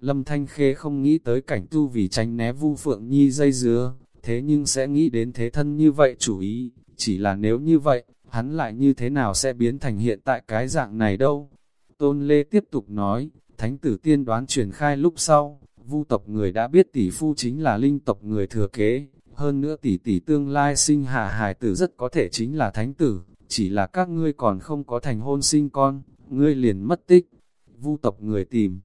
Lâm Thanh Khê không nghĩ tới cảnh tu vì tránh né Vu Phượng Nhi dây dứa, thế nhưng sẽ nghĩ đến thế thân như vậy chủ ý, chỉ là nếu như vậy, hắn lại như thế nào sẽ biến thành hiện tại cái dạng này đâu. Tôn Lê tiếp tục nói, thánh tử tiên đoán truyền khai lúc sau, vu tộc người đã biết tỷ phu chính là linh tộc người thừa kế, hơn nữa tỷ tỷ tương lai sinh hạ hài tử rất có thể chính là thánh tử, chỉ là các ngươi còn không có thành hôn sinh con, ngươi liền mất tích, vu tộc người tìm.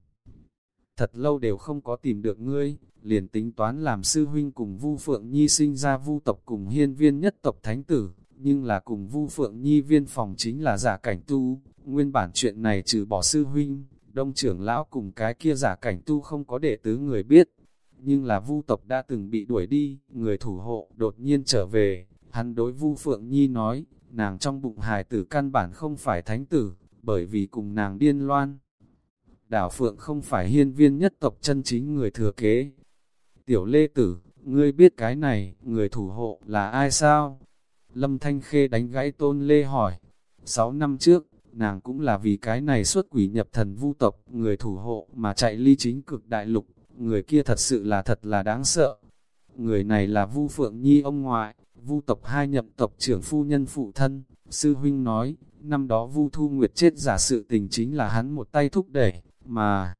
Thật lâu đều không có tìm được ngươi, liền tính toán làm sư huynh cùng Vu Phượng Nhi sinh ra Vu tộc cùng hiên viên nhất tộc thánh tử, nhưng là cùng Vu Phượng Nhi viên phòng chính là giả cảnh tu, nguyên bản chuyện này trừ bỏ sư huynh, đông trưởng lão cùng cái kia giả cảnh tu không có đệ tứ người biết, nhưng là Vu tộc đã từng bị đuổi đi, người thủ hộ đột nhiên trở về, hắn đối Vu Phượng Nhi nói, nàng trong bụng hài tử căn bản không phải thánh tử, bởi vì cùng nàng điên loan. Đảo Phượng không phải hiên viên nhất tộc chân chính người thừa kế, Tiểu Lê Tử, ngươi biết cái này, người thủ hộ là ai sao? Lâm Thanh Khê đánh gãy Tôn Lê hỏi. Sáu năm trước, nàng cũng là vì cái này xuất quỷ nhập thần vu tộc, người thủ hộ mà chạy ly chính cực đại lục, người kia thật sự là thật là đáng sợ. Người này là Vu Phượng Nhi ông ngoại, Vu tộc hai nhậm tộc trưởng phu nhân phụ thân, sư huynh nói, năm đó Vu Thu Nguyệt chết giả sự tình chính là hắn một tay thúc đẩy, mà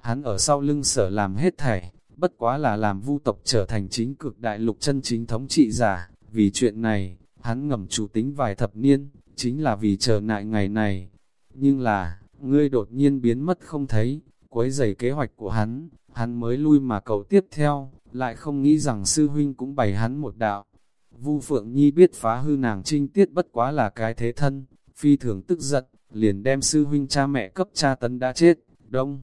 hắn ở sau lưng sở làm hết thảy, bất quá là làm vu tộc trở thành chính cực đại lục chân chính thống trị giả. Vì chuyện này, hắn ngầm chủ tính vài thập niên, chính là vì chờ nại ngày này. Nhưng là, ngươi đột nhiên biến mất không thấy, quấy giày kế hoạch của hắn, hắn mới lui mà cầu tiếp theo, lại không nghĩ rằng sư huynh cũng bày hắn một đạo. Vu Phượng Nhi biết phá hư nàng trinh tiết bất quá là cái thế thân, phi thường tức giận, liền đem sư huynh cha mẹ cấp cha tấn đã chết, đông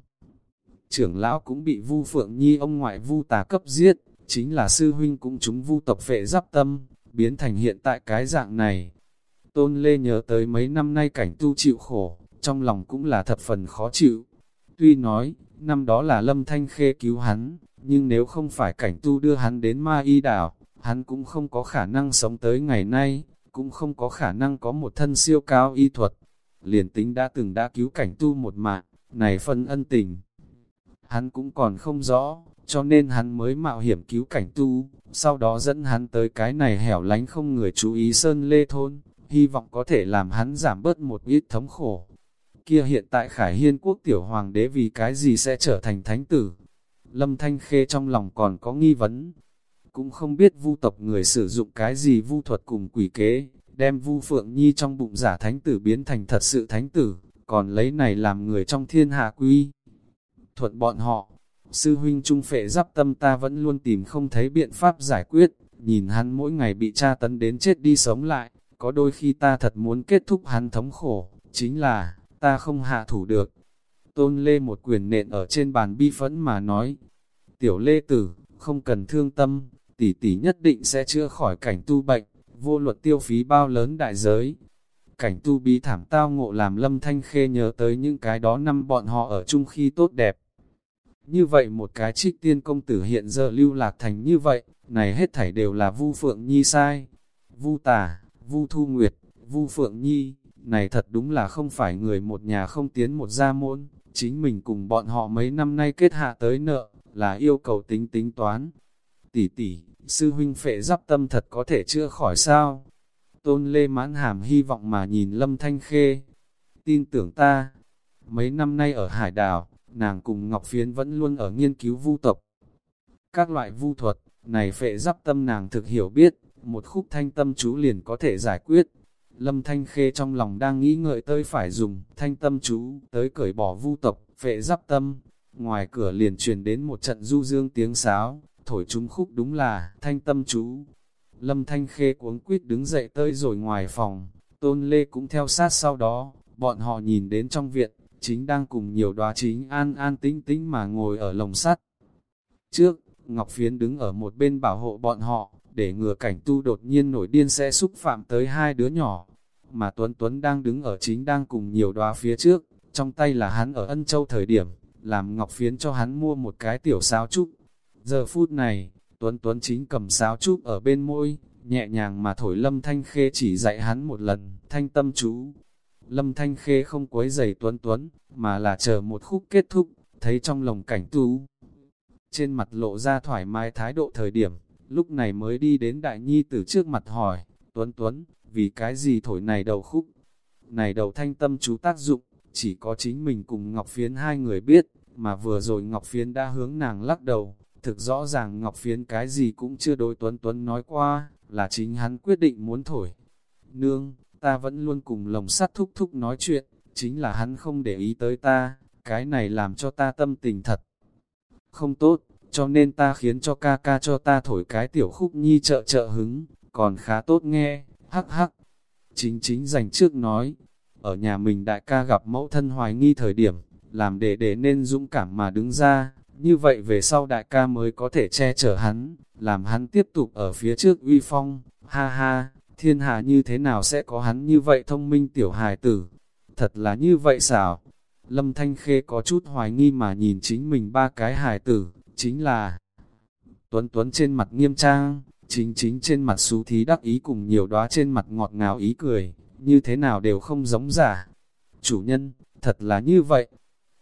trưởng lão cũng bị Vu Phượng Nhi ông ngoại Vu tà cấp giết, chính là sư huynh cũng chúng Vu tộc phệ giáp tâm, biến thành hiện tại cái dạng này. Tôn Lê nhớ tới mấy năm nay cảnh tu chịu khổ, trong lòng cũng là thập phần khó chịu. Tuy nói, năm đó là Lâm Thanh Khê cứu hắn, nhưng nếu không phải cảnh tu đưa hắn đến ma y đảo, hắn cũng không có khả năng sống tới ngày nay, cũng không có khả năng có một thân siêu cao y thuật. Liền tính đã từng đã cứu cảnh tu một mạng, này phân ân tình, hắn cũng còn không rõ, cho nên hắn mới mạo hiểm cứu cảnh tu, sau đó dẫn hắn tới cái này hẻo lánh không người chú ý Sơn Lê Thôn, hy vọng có thể làm hắn giảm bớt một ít thống khổ. Kia hiện tại Khải Hiên quốc tiểu hoàng đế vì cái gì sẽ trở thành thánh tử? Lâm Thanh Khê trong lòng còn có nghi vấn, cũng không biết vu tộc người sử dụng cái gì vu thuật cùng quỷ kế, đem vu phượng nhi trong bụng giả thánh tử biến thành thật sự thánh tử, còn lấy này làm người trong thiên hạ quy thuận bọn họ. Sư huynh trung phệ giáp tâm ta vẫn luôn tìm không thấy biện pháp giải quyết, nhìn hắn mỗi ngày bị tra tấn đến chết đi sống lại, có đôi khi ta thật muốn kết thúc hắn thống khổ, chính là, ta không hạ thủ được. Tôn Lê một quyền nện ở trên bàn bi phẫn mà nói, tiểu Lê Tử, không cần thương tâm, tỷ tỷ nhất định sẽ chữa khỏi cảnh tu bệnh, vô luật tiêu phí bao lớn đại giới. Cảnh tu bí thảm tao ngộ làm lâm thanh khê nhớ tới những cái đó năm bọn họ ở chung khi tốt đẹp, như vậy một cái trích tiên công tử hiện giờ lưu lạc thành như vậy, này hết thảy đều là Vu Phượng Nhi sai. Vu Tà, Vu Thu Nguyệt, Vu Phượng Nhi, này thật đúng là không phải người một nhà không tiến một gia môn, chính mình cùng bọn họ mấy năm nay kết hạ tới nợ, là yêu cầu tính tính toán. Tỷ tỷ, sư huynh phệ giáp tâm thật có thể chữa khỏi sao? Tôn Lê mãn hàm hy vọng mà nhìn Lâm Thanh Khê. Tin tưởng ta, mấy năm nay ở hải đảo, nàng cùng Ngọc Phiến vẫn luôn ở nghiên cứu vu tộc. Các loại vu thuật, này phệ giáp tâm nàng thực hiểu biết, một khúc thanh tâm chú liền có thể giải quyết. Lâm Thanh Khê trong lòng đang nghĩ ngợi tới phải dùng thanh tâm chú tới cởi bỏ vu tộc, phệ giáp tâm. Ngoài cửa liền truyền đến một trận du dương tiếng sáo, thổi chúng khúc đúng là thanh tâm chú. Lâm Thanh Khê cuống quýt đứng dậy tới rồi ngoài phòng, Tôn Lê cũng theo sát sau đó, bọn họ nhìn đến trong viện, chính đang cùng nhiều đoá chính an an tĩnh tĩnh mà ngồi ở lồng sắt. Trước, Ngọc Phiến đứng ở một bên bảo hộ bọn họ, để ngừa cảnh tu đột nhiên nổi điên sẽ xúc phạm tới hai đứa nhỏ. Mà Tuấn Tuấn đang đứng ở chính đang cùng nhiều đoá phía trước, trong tay là hắn ở Ân Châu thời điểm, làm Ngọc Phiến cho hắn mua một cái tiểu sáo trúc. Giờ phút này, Tuấn Tuấn chính cầm sáo trúc ở bên môi, nhẹ nhàng mà thổi lâm thanh khê chỉ dạy hắn một lần, thanh tâm chú, Lâm Thanh Khê không quấy giày Tuấn Tuấn, mà là chờ một khúc kết thúc, thấy trong lòng cảnh tú Trên mặt lộ ra thoải mái thái độ thời điểm, lúc này mới đi đến đại nhi từ trước mặt hỏi, Tuấn Tuấn, vì cái gì thổi này đầu khúc? Này đầu thanh tâm chú tác dụng, chỉ có chính mình cùng Ngọc Phiến hai người biết, mà vừa rồi Ngọc Phiến đã hướng nàng lắc đầu, thực rõ ràng Ngọc Phiến cái gì cũng chưa đối Tuấn Tuấn nói qua, là chính hắn quyết định muốn thổi. Nương, ta vẫn luôn cùng lồng sắt thúc thúc nói chuyện, chính là hắn không để ý tới ta, cái này làm cho ta tâm tình thật. Không tốt, cho nên ta khiến cho ca ca cho ta thổi cái tiểu khúc nhi trợ trợ hứng, còn khá tốt nghe, hắc hắc. Chính chính dành trước nói, ở nhà mình đại ca gặp mẫu thân hoài nghi thời điểm, làm để để nên dũng cảm mà đứng ra, như vậy về sau đại ca mới có thể che chở hắn, làm hắn tiếp tục ở phía trước uy phong, ha ha, thiên hạ như thế nào sẽ có hắn như vậy thông minh tiểu hài tử, thật là như vậy xảo. Lâm Thanh Khê có chút hoài nghi mà nhìn chính mình ba cái hài tử, chính là Tuấn Tuấn trên mặt nghiêm trang, chính chính trên mặt xú thí đắc ý cùng nhiều đóa trên mặt ngọt ngào ý cười, như thế nào đều không giống giả. Chủ nhân, thật là như vậy.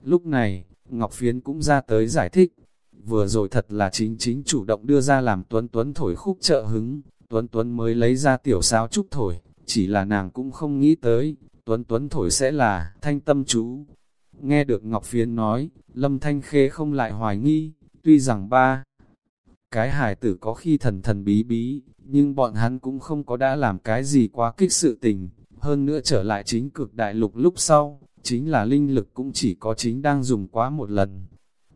Lúc này, Ngọc Phiến cũng ra tới giải thích, vừa rồi thật là chính chính chủ động đưa ra làm Tuấn Tuấn thổi khúc trợ hứng, Tuấn Tuấn mới lấy ra tiểu sáo trúc thổi, chỉ là nàng cũng không nghĩ tới, Tuấn Tuấn thổi sẽ là thanh tâm chú. Nghe được Ngọc Phiến nói, Lâm Thanh Khê không lại hoài nghi, tuy rằng ba cái hải tử có khi thần thần bí bí, nhưng bọn hắn cũng không có đã làm cái gì quá kích sự tình, hơn nữa trở lại chính cực đại lục lúc sau, chính là linh lực cũng chỉ có chính đang dùng quá một lần.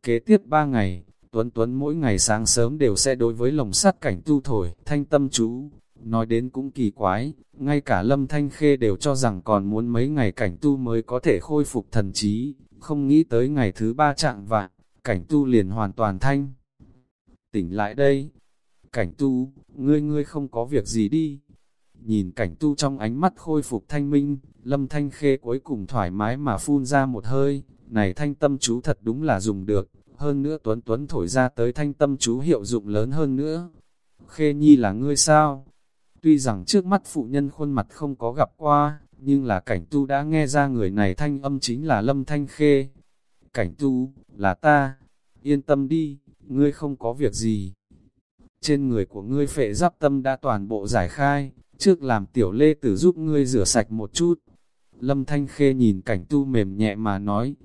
Kế tiếp ba ngày, Tuấn Tuấn mỗi ngày sáng sớm đều sẽ đối với lồng sắt cảnh tu thổi, thanh tâm chú. Nói đến cũng kỳ quái, ngay cả Lâm Thanh Khê đều cho rằng còn muốn mấy ngày cảnh tu mới có thể khôi phục thần trí, không nghĩ tới ngày thứ ba trạng vạn, cảnh tu liền hoàn toàn thanh. Tỉnh lại đây, cảnh tu, ngươi ngươi không có việc gì đi. Nhìn cảnh tu trong ánh mắt khôi phục thanh minh, Lâm Thanh Khê cuối cùng thoải mái mà phun ra một hơi, này thanh tâm chú thật đúng là dùng được, hơn nữa Tuấn Tuấn thổi ra tới thanh tâm chú hiệu dụng lớn hơn nữa. Khê Nhi là ngươi sao? Tuy rằng trước mắt phụ nhân khuôn mặt không có gặp qua, nhưng là cảnh tu đã nghe ra người này thanh âm chính là Lâm Thanh Khê. Cảnh tu, là ta, yên tâm đi, ngươi không có việc gì. Trên người của ngươi phệ giáp tâm đã toàn bộ giải khai, trước làm tiểu lê tử giúp ngươi rửa sạch một chút. Lâm Thanh Khê nhìn cảnh tu mềm nhẹ mà nói,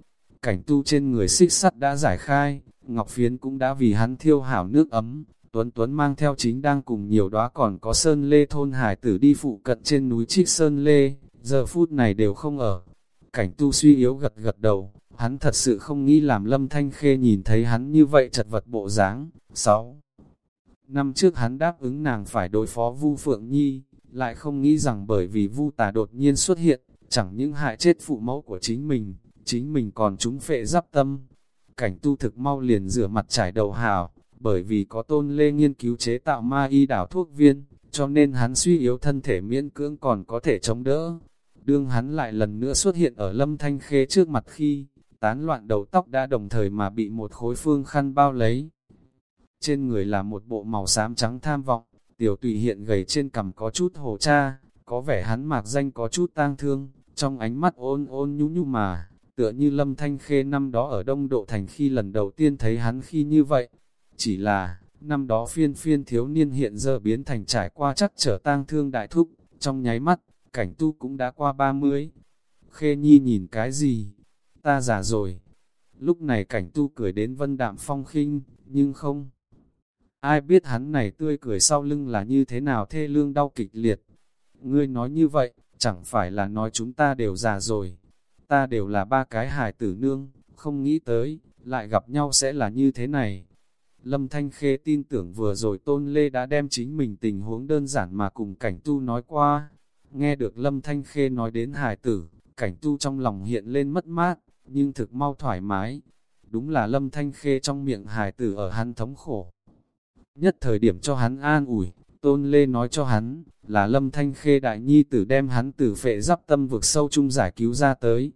cảnh tu trên người xích sắt đã giải khai, Ngọc Phiến cũng đã vì hắn thiêu hảo nước ấm, Tuấn Tuấn mang theo chính đang cùng nhiều đóa còn có Sơn Lê thôn hải tử đi phụ cận trên núi Trích Sơn Lê, giờ phút này đều không ở. Cảnh tu suy yếu gật gật đầu, hắn thật sự không nghĩ làm Lâm Thanh Khê nhìn thấy hắn như vậy chật vật bộ dáng. 6. Năm trước hắn đáp ứng nàng phải đối phó Vu Phượng Nhi, lại không nghĩ rằng bởi vì Vu Tà đột nhiên xuất hiện, chẳng những hại chết phụ mẫu của chính mình, chính mình còn trúng phệ giáp tâm. Cảnh tu thực mau liền rửa mặt trải đầu hào, bởi vì có tôn lê nghiên cứu chế tạo ma y đảo thuốc viên, cho nên hắn suy yếu thân thể miễn cưỡng còn có thể chống đỡ. Đương hắn lại lần nữa xuất hiện ở lâm thanh khê trước mặt khi, tán loạn đầu tóc đã đồng thời mà bị một khối phương khăn bao lấy. Trên người là một bộ màu xám trắng tham vọng, tiểu tùy hiện gầy trên cằm có chút hồ cha, có vẻ hắn mạc danh có chút tang thương, trong ánh mắt ôn ôn nhu nhu mà, tựa như lâm thanh khê năm đó ở Đông Độ Thành khi lần đầu tiên thấy hắn khi như vậy. Chỉ là, năm đó phiên phiên thiếu niên hiện giờ biến thành trải qua chắc trở tang thương đại thúc, trong nháy mắt, cảnh tu cũng đã qua ba mươi. Khê nhi nhìn cái gì? Ta già rồi. Lúc này cảnh tu cười đến vân đạm phong khinh, nhưng không. Ai biết hắn này tươi cười sau lưng là như thế nào thê lương đau kịch liệt. Ngươi nói như vậy, chẳng phải là nói chúng ta đều già rồi. Ta đều là ba cái hài tử nương, không nghĩ tới, lại gặp nhau sẽ là như thế này. Lâm Thanh Khê tin tưởng vừa rồi Tôn Lê đã đem chính mình tình huống đơn giản mà cùng cảnh tu nói qua. Nghe được Lâm Thanh Khê nói đến hài tử, cảnh tu trong lòng hiện lên mất mát, nhưng thực mau thoải mái. Đúng là Lâm Thanh Khê trong miệng hài tử ở hắn thống khổ. Nhất thời điểm cho hắn an ủi, Tôn Lê nói cho hắn, là Lâm Thanh Khê đại nhi tử đem hắn tử phệ giáp tâm vực sâu chung giải cứu ra tới.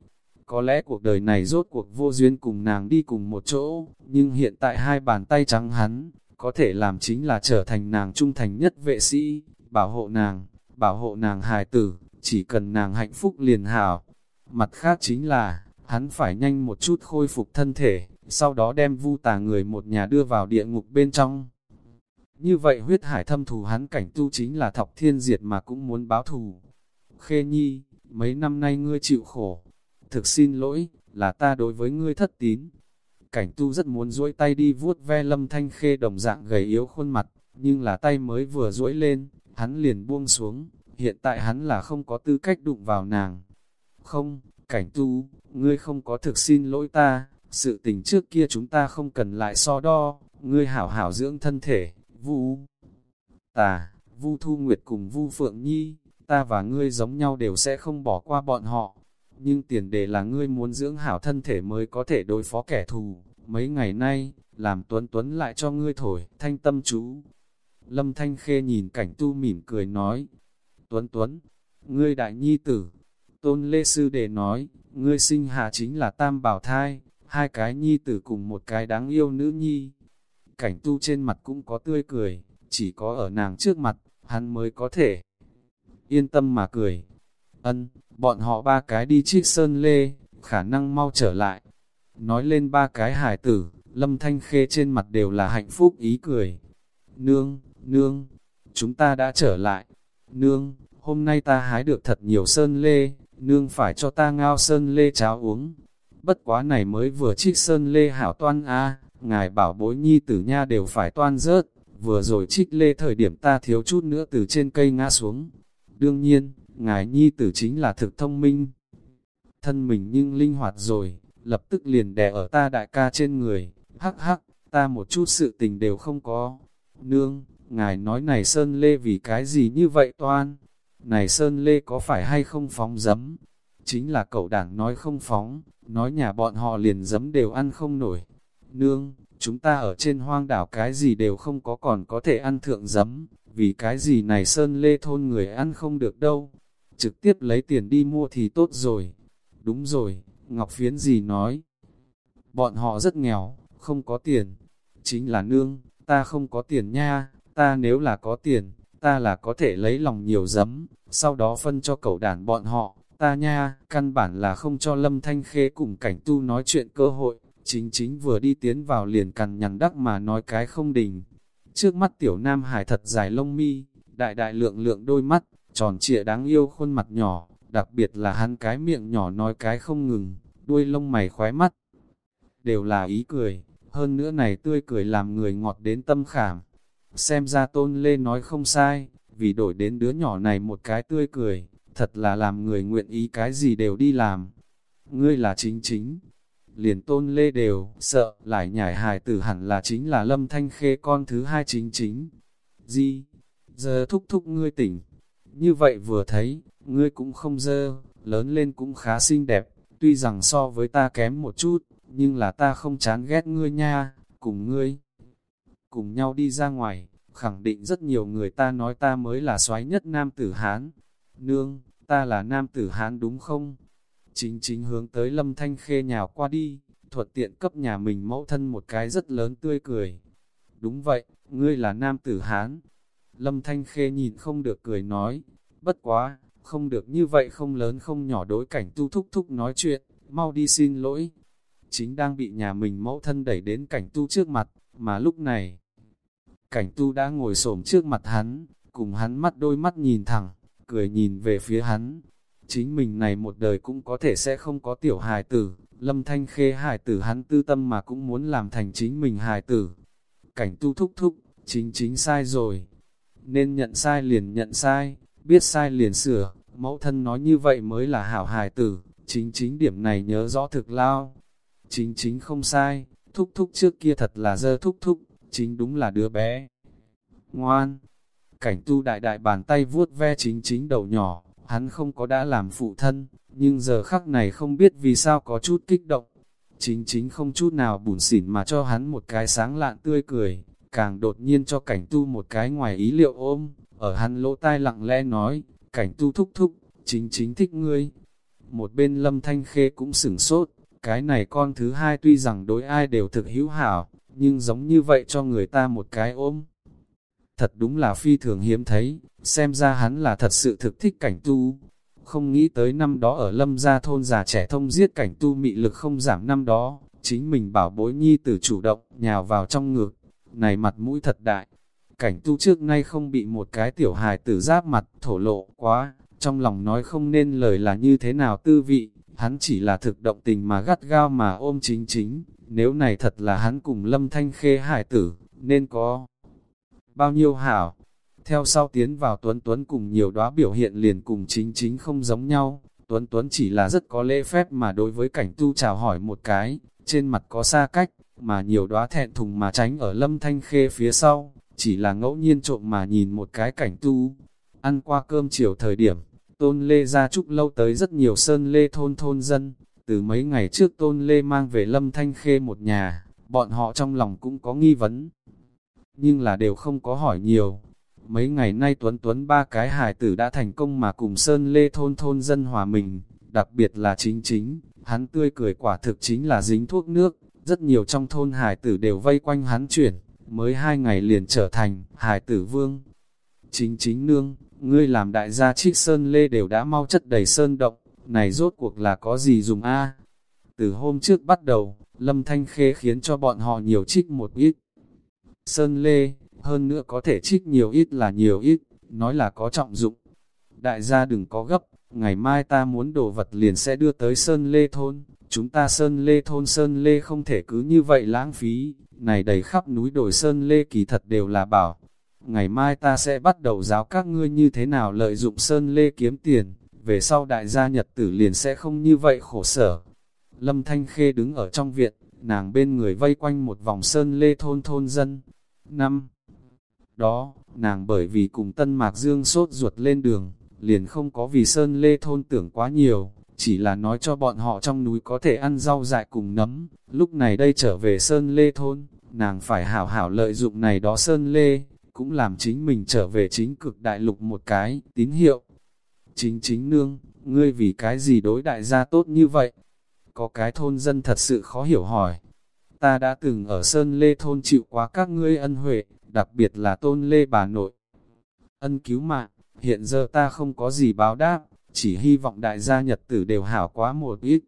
Có lẽ cuộc đời này rốt cuộc vô duyên cùng nàng đi cùng một chỗ, nhưng hiện tại hai bàn tay trắng hắn, có thể làm chính là trở thành nàng trung thành nhất vệ sĩ, bảo hộ nàng, bảo hộ nàng hài tử, chỉ cần nàng hạnh phúc liền hảo. Mặt khác chính là, hắn phải nhanh một chút khôi phục thân thể, sau đó đem vu tà người một nhà đưa vào địa ngục bên trong. Như vậy huyết hải thâm thù hắn cảnh tu chính là thọc thiên diệt mà cũng muốn báo thù. Khê nhi, mấy năm nay ngươi chịu khổ. Thực xin lỗi, là ta đối với ngươi thất tín. Cảnh tu rất muốn duỗi tay đi vuốt ve lâm thanh khê đồng dạng gầy yếu khuôn mặt, nhưng là tay mới vừa duỗi lên, hắn liền buông xuống, hiện tại hắn là không có tư cách đụng vào nàng. Không, cảnh tu, ngươi không có thực xin lỗi ta, sự tình trước kia chúng ta không cần lại so đo, ngươi hảo hảo dưỡng thân thể, vu tà, vu thu nguyệt cùng vu phượng nhi, ta và ngươi giống nhau đều sẽ không bỏ qua bọn họ. Nhưng tiền đề là ngươi muốn dưỡng hảo thân thể mới có thể đối phó kẻ thù. Mấy ngày nay, làm tuấn tuấn lại cho ngươi thổi, thanh tâm chú. Lâm Thanh Khê nhìn cảnh tu mỉm cười nói, Tuấn Tuấn, ngươi đại nhi tử. Tôn Lê Sư Đề nói, ngươi sinh hạ chính là tam bảo thai, hai cái nhi tử cùng một cái đáng yêu nữ nhi. Cảnh tu trên mặt cũng có tươi cười, chỉ có ở nàng trước mặt, hắn mới có thể yên tâm mà cười. Ân, bọn họ ba cái đi trích sơn lê, khả năng mau trở lại. Nói lên ba cái hài tử, lâm thanh khê trên mặt đều là hạnh phúc ý cười. Nương, nương, chúng ta đã trở lại. Nương, hôm nay ta hái được thật nhiều sơn lê, nương phải cho ta ngao sơn lê cháo uống. Bất quá này mới vừa trích sơn lê hảo toan a ngài bảo bối nhi tử nha đều phải toan rớt, vừa rồi trích lê thời điểm ta thiếu chút nữa từ trên cây ngã xuống. Đương nhiên, ngài nhi tử chính là thực thông minh. Thân mình nhưng linh hoạt rồi, lập tức liền đè ở ta đại ca trên người, hắc hắc, ta một chút sự tình đều không có. Nương, ngài nói này Sơn Lê vì cái gì như vậy toan? Này Sơn Lê có phải hay không phóng dấm? Chính là cậu đảng nói không phóng, nói nhà bọn họ liền dấm đều ăn không nổi. Nương, chúng ta ở trên hoang đảo cái gì đều không có còn có thể ăn thượng dấm, vì cái gì này Sơn Lê thôn người ăn không được đâu. Trực tiếp lấy tiền đi mua thì tốt rồi. Đúng rồi, Ngọc Phiến gì nói? Bọn họ rất nghèo, không có tiền. Chính là nương, ta không có tiền nha, ta nếu là có tiền, ta là có thể lấy lòng nhiều giấm, sau đó phân cho cậu đàn bọn họ, ta nha, căn bản là không cho Lâm Thanh Khê cùng cảnh tu nói chuyện cơ hội, chính chính vừa đi tiến vào liền cằn nhằn đắc mà nói cái không đình. Trước mắt tiểu nam hải thật dài lông mi, đại đại lượng lượng đôi mắt, tròn trịa đáng yêu khuôn mặt nhỏ, đặc biệt là hắn cái miệng nhỏ nói cái không ngừng, đuôi lông mày khóe mắt. Đều là ý cười, hơn nữa này tươi cười làm người ngọt đến tâm khảm. Xem ra tôn lê nói không sai, vì đổi đến đứa nhỏ này một cái tươi cười, thật là làm người nguyện ý cái gì đều đi làm. Ngươi là chính chính, liền tôn lê đều, sợ, lại nhảy hài tử hẳn là chính là lâm thanh khê con thứ hai chính chính. Di, giờ thúc thúc ngươi tỉnh, như vậy vừa thấy, ngươi cũng không dơ, lớn lên cũng khá xinh đẹp, tuy rằng so với ta kém một chút, nhưng là ta không chán ghét ngươi nha, cùng ngươi. Cùng nhau đi ra ngoài, khẳng định rất nhiều người ta nói ta mới là soái nhất nam tử Hán. Nương, ta là nam tử Hán đúng không? Chính chính hướng tới lâm thanh khê nhào qua đi, thuật tiện cấp nhà mình mẫu thân một cái rất lớn tươi cười. Đúng vậy, ngươi là nam tử Hán. Lâm thanh khê nhìn không được cười nói, bất quá, không được như vậy không lớn không nhỏ đối cảnh tu thúc thúc nói chuyện, mau đi xin lỗi. Chính đang bị nhà mình mẫu thân đẩy đến cảnh tu trước mặt, mà lúc này, cảnh tu đã ngồi xổm trước mặt hắn, cùng hắn mắt đôi mắt nhìn thẳng, cười nhìn về phía hắn. Chính mình này một đời cũng có thể sẽ không có tiểu hài tử, lâm thanh khê hài tử hắn tư tâm mà cũng muốn làm thành chính mình hài tử. Cảnh tu thúc thúc, chính chính sai rồi. Nên nhận sai liền nhận sai, biết sai liền sửa, mẫu thân nói như vậy mới là hảo hài tử, chính chính điểm này nhớ rõ thực lao. Chính chính không sai, thúc thúc trước kia thật là dơ thúc thúc, chính đúng là đứa bé. Ngoan, cảnh tu đại đại bàn tay vuốt ve chính chính đầu nhỏ, hắn không có đã làm phụ thân, nhưng giờ khắc này không biết vì sao có chút kích động. Chính chính không chút nào bùn xỉn mà cho hắn một cái sáng lạn tươi cười, càng đột nhiên cho cảnh tu một cái ngoài ý liệu ôm, ở hắn lỗ tai lặng lẽ nói, cảnh tu thúc thúc, chính chính thích ngươi. Một bên lâm thanh khê cũng sửng sốt, cái này con thứ hai tuy rằng đối ai đều thực hữu hảo, nhưng giống như vậy cho người ta một cái ôm. Thật đúng là phi thường hiếm thấy, xem ra hắn là thật sự thực thích cảnh tu. Không nghĩ tới năm đó ở lâm gia thôn già trẻ thông giết cảnh tu mị lực không giảm năm đó, chính mình bảo bối nhi tử chủ động, nhào vào trong ngực, này mặt mũi thật đại. Cảnh tu trước nay không bị một cái tiểu hài tử giáp mặt thổ lộ quá, trong lòng nói không nên lời là như thế nào tư vị, hắn chỉ là thực động tình mà gắt gao mà ôm chính chính, nếu này thật là hắn cùng lâm thanh khê hải tử, nên có bao nhiêu hảo. Theo sau tiến vào Tuấn Tuấn cùng nhiều đóa biểu hiện liền cùng chính chính không giống nhau, Tuấn Tuấn chỉ là rất có lễ phép mà đối với cảnh tu chào hỏi một cái, trên mặt có xa cách, mà nhiều đóa thẹn thùng mà tránh ở lâm thanh khê phía sau, chỉ là ngẫu nhiên trộm mà nhìn một cái cảnh tu. Ăn qua cơm chiều thời điểm, Tôn Lê ra chúc lâu tới rất nhiều sơn lê thôn thôn dân, từ mấy ngày trước Tôn Lê mang về lâm thanh khê một nhà, bọn họ trong lòng cũng có nghi vấn, nhưng là đều không có hỏi nhiều. Mấy ngày nay Tuấn Tuấn ba cái hài tử đã thành công mà cùng Sơn Lê thôn thôn dân hòa mình, đặc biệt là chính chính, hắn tươi cười quả thực chính là dính thuốc nước, rất nhiều trong thôn hài tử đều vây quanh hắn chuyển, mới hai ngày liền trở thành hài tử vương. Chính chính nương, ngươi làm đại gia trích Sơn Lê đều đã mau chất đầy sơn động, này rốt cuộc là có gì dùng a? Từ hôm trước bắt đầu, Lâm Thanh Khê khiến cho bọn họ nhiều trích một ít, Sơn Lê, hơn nữa có thể trích nhiều ít là nhiều ít, nói là có trọng dụng. Đại gia đừng có gấp, ngày mai ta muốn đồ vật liền sẽ đưa tới Sơn Lê thôn, chúng ta Sơn Lê thôn Sơn Lê không thể cứ như vậy lãng phí, này đầy khắp núi đồi Sơn Lê kỳ thật đều là bảo. Ngày mai ta sẽ bắt đầu giáo các ngươi như thế nào lợi dụng Sơn Lê kiếm tiền, về sau đại gia nhật tử liền sẽ không như vậy khổ sở. Lâm Thanh Khê đứng ở trong viện, nàng bên người vây quanh một vòng Sơn Lê thôn thôn dân, Năm đó, nàng bởi vì cùng Tân Mạc Dương sốt ruột lên đường, liền không có vì Sơn Lê thôn tưởng quá nhiều, chỉ là nói cho bọn họ trong núi có thể ăn rau dại cùng nấm. Lúc này đây trở về Sơn Lê thôn, nàng phải hảo hảo lợi dụng này đó Sơn Lê, cũng làm chính mình trở về chính cực đại lục một cái tín hiệu. Chính chính nương, ngươi vì cái gì đối đại gia tốt như vậy? Có cái thôn dân thật sự khó hiểu hỏi, ta đã từng ở Sơn Lê Thôn chịu quá các ngươi ân huệ, đặc biệt là tôn Lê bà nội. Ân cứu mạng, hiện giờ ta không có gì báo đáp, chỉ hy vọng đại gia nhật tử đều hảo quá một ít.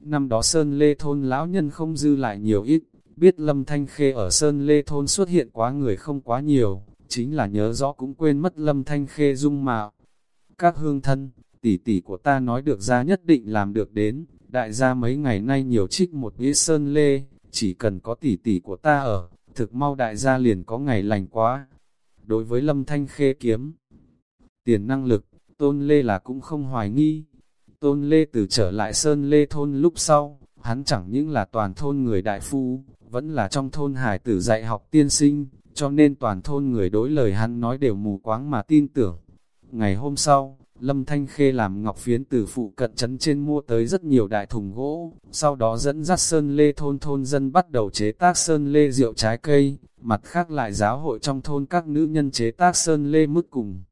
Năm đó Sơn Lê Thôn lão nhân không dư lại nhiều ít, biết Lâm Thanh Khê ở Sơn Lê Thôn xuất hiện quá người không quá nhiều, chính là nhớ rõ cũng quên mất Lâm Thanh Khê dung mạo. Các hương thân, tỷ tỷ của ta nói được ra nhất định làm được đến, đại gia mấy ngày nay nhiều trích một ít Sơn Lê, chỉ cần có tỷ tỷ của ta ở, thực mau đại gia liền có ngày lành quá. Đối với lâm thanh khê kiếm, tiền năng lực, tôn lê là cũng không hoài nghi. Tôn lê từ trở lại sơn lê thôn lúc sau, hắn chẳng những là toàn thôn người đại phu, vẫn là trong thôn hải tử dạy học tiên sinh, cho nên toàn thôn người đối lời hắn nói đều mù quáng mà tin tưởng. Ngày hôm sau, Lâm Thanh Khê làm ngọc phiến từ phụ cận trấn trên mua tới rất nhiều đại thùng gỗ, sau đó dẫn dắt sơn lê thôn thôn dân bắt đầu chế tác sơn lê rượu trái cây, mặt khác lại giáo hội trong thôn các nữ nhân chế tác sơn lê mứt cùng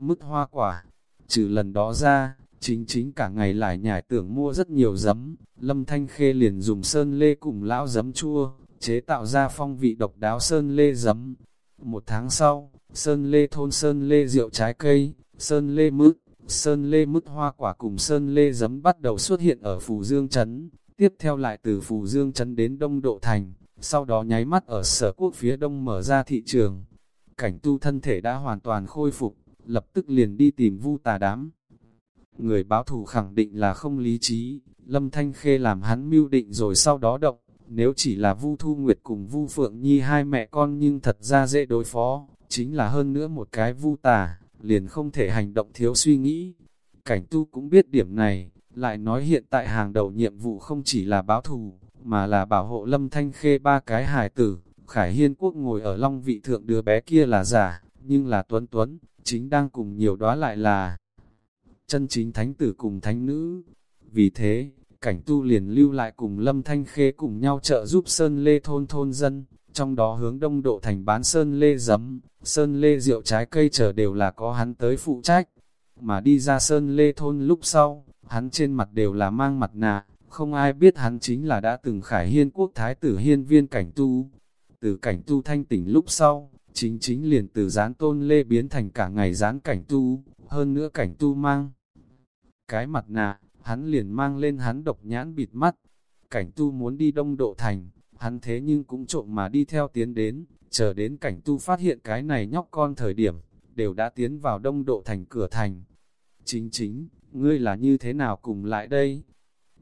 mứt hoa quả. Trừ lần đó ra, chính chính cả ngày lại nhảy tưởng mua rất nhiều giấm, Lâm Thanh Khê liền dùng sơn lê cùng lão giấm chua, chế tạo ra phong vị độc đáo sơn lê giấm. Một tháng sau, sơn lê thôn sơn lê rượu trái cây, Sơn Lê Mứt, Sơn Lê Mứt hoa quả cùng Sơn Lê giấm bắt đầu xuất hiện ở Phù Dương Trấn, tiếp theo lại từ Phù Dương Trấn đến Đông Độ Thành, sau đó nháy mắt ở sở quốc phía đông mở ra thị trường. Cảnh tu thân thể đã hoàn toàn khôi phục, lập tức liền đi tìm vu tà đám. Người báo thủ khẳng định là không lý trí, Lâm Thanh Khê làm hắn mưu định rồi sau đó động, nếu chỉ là Vu Thu Nguyệt cùng Vu Phượng Nhi hai mẹ con nhưng thật ra dễ đối phó, chính là hơn nữa một cái Vu tà, liền không thể hành động thiếu suy nghĩ. Cảnh tu cũng biết điểm này, lại nói hiện tại hàng đầu nhiệm vụ không chỉ là báo thù, mà là bảo hộ lâm thanh khê ba cái hài tử. Khải Hiên Quốc ngồi ở long vị thượng đứa bé kia là giả, nhưng là tuấn tuấn, chính đang cùng nhiều đó lại là chân chính thánh tử cùng thánh nữ. Vì thế, cảnh tu liền lưu lại cùng lâm thanh khê cùng nhau trợ giúp Sơn Lê thôn thôn dân, trong đó hướng đông độ thành bán sơn lê giấm, sơn lê rượu trái cây chờ đều là có hắn tới phụ trách. Mà đi ra sơn lê thôn lúc sau, hắn trên mặt đều là mang mặt nạ, không ai biết hắn chính là đã từng khải hiên quốc thái tử hiên viên cảnh tu. Từ cảnh tu thanh tỉnh lúc sau, chính chính liền từ gián tôn lê biến thành cả ngày gián cảnh tu, hơn nữa cảnh tu mang. Cái mặt nạ, hắn liền mang lên hắn độc nhãn bịt mắt, cảnh tu muốn đi đông độ thành, hắn thế nhưng cũng trộm mà đi theo tiến đến, chờ đến cảnh tu phát hiện cái này nhóc con thời điểm, đều đã tiến vào đông độ thành cửa thành. Chính chính, ngươi là như thế nào cùng lại đây?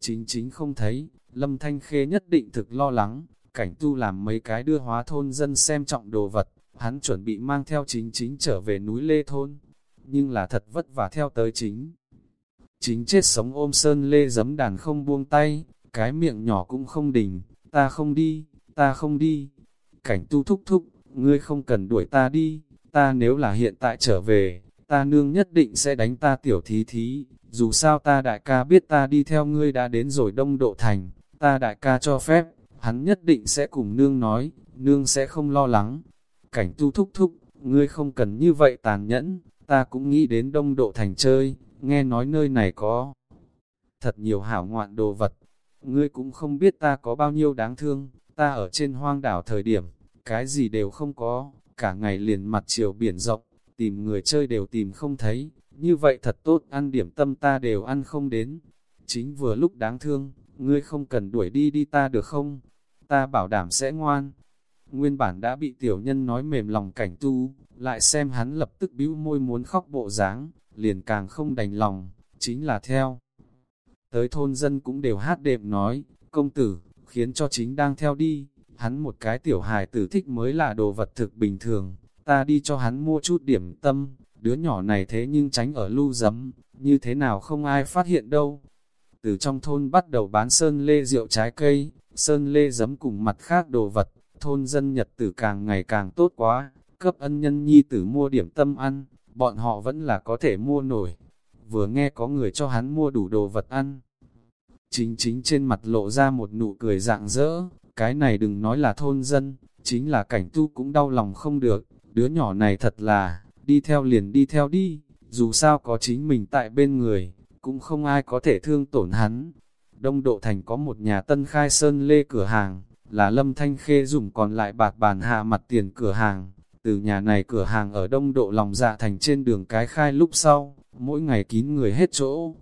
Chính chính không thấy, Lâm Thanh Khê nhất định thực lo lắng, cảnh tu làm mấy cái đưa hóa thôn dân xem trọng đồ vật, hắn chuẩn bị mang theo chính chính trở về núi Lê Thôn, nhưng là thật vất vả theo tới chính. Chính chết sống ôm sơn lê giấm đàn không buông tay, cái miệng nhỏ cũng không đình, ta không đi, ta không đi. Cảnh tu thúc thúc, ngươi không cần đuổi ta đi, ta nếu là hiện tại trở về, ta nương nhất định sẽ đánh ta tiểu thí thí, dù sao ta đại ca biết ta đi theo ngươi đã đến rồi đông độ thành, ta đại ca cho phép, hắn nhất định sẽ cùng nương nói, nương sẽ không lo lắng. Cảnh tu thúc thúc, ngươi không cần như vậy tàn nhẫn, ta cũng nghĩ đến đông độ thành chơi, nghe nói nơi này có thật nhiều hảo ngoạn đồ vật, ngươi cũng không biết ta có bao nhiêu đáng thương, ta ở trên hoang đảo thời điểm, cái gì đều không có, cả ngày liền mặt chiều biển rộng, tìm người chơi đều tìm không thấy, như vậy thật tốt, ăn điểm tâm ta đều ăn không đến. Chính vừa lúc đáng thương, ngươi không cần đuổi đi đi ta được không? Ta bảo đảm sẽ ngoan. Nguyên bản đã bị tiểu nhân nói mềm lòng cảnh tu, lại xem hắn lập tức bĩu môi muốn khóc bộ dáng, liền càng không đành lòng, chính là theo. Tới thôn dân cũng đều hát đệm nói, công tử, khiến cho chính đang theo đi, hắn một cái tiểu hài tử thích mới là đồ vật thực bình thường, ta đi cho hắn mua chút điểm tâm, đứa nhỏ này thế nhưng tránh ở lưu giấm, như thế nào không ai phát hiện đâu. Từ trong thôn bắt đầu bán sơn lê rượu trái cây, sơn lê giấm cùng mặt khác đồ vật, thôn dân nhật tử càng ngày càng tốt quá, cấp ân nhân nhi tử mua điểm tâm ăn, bọn họ vẫn là có thể mua nổi. Vừa nghe có người cho hắn mua đủ đồ vật ăn. Chính chính trên mặt lộ ra một nụ cười dạng dỡ, cái này đừng nói là thôn dân, chính là cảnh tu cũng đau lòng không được, đứa nhỏ này thật là, đi theo liền đi theo đi, dù sao có chính mình tại bên người, cũng không ai có thể thương tổn hắn. Đông Độ Thành có một nhà tân khai sơn lê cửa hàng, là Lâm Thanh Khê dùng còn lại bạc bàn hạ mặt tiền cửa hàng. Từ nhà này cửa hàng ở Đông Độ lòng dạ thành trên đường cái khai lúc sau, mỗi ngày kín người hết chỗ.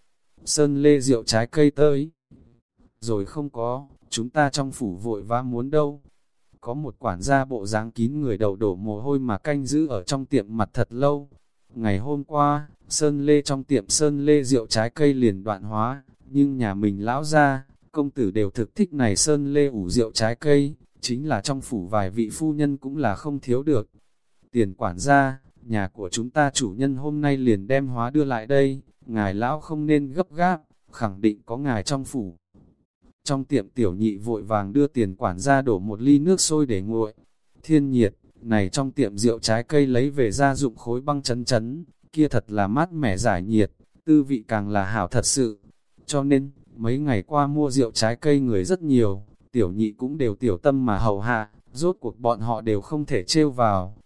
Sơn lê rượu trái cây tới. Rồi không có, chúng ta trong phủ vội vã muốn đâu. Có một quản gia bộ dáng kín người đầu đổ mồ hôi mà canh giữ ở trong tiệm mặt thật lâu. Ngày hôm qua, Sơn Lê trong tiệm Sơn Lê rượu trái cây liền đoạn hóa, nhưng nhà mình lão ra, công tử đều thực thích này Sơn Lê ủ rượu trái cây, chính là trong phủ vài vị phu nhân cũng là không thiếu được. Tiền quản gia, nhà của chúng ta chủ nhân hôm nay liền đem hóa đưa lại đây, ngài lão không nên gấp gáp, khẳng định có ngài trong phủ. Trong tiệm tiểu nhị vội vàng đưa tiền quản gia đổ một ly nước sôi để nguội. Thiên nhiệt, này trong tiệm rượu trái cây lấy về ra dụng khối băng chấn chấn, kia thật là mát mẻ giải nhiệt, tư vị càng là hảo thật sự. Cho nên, mấy ngày qua mua rượu trái cây người rất nhiều, tiểu nhị cũng đều tiểu tâm mà hầu hạ, rốt cuộc bọn họ đều không thể trêu vào.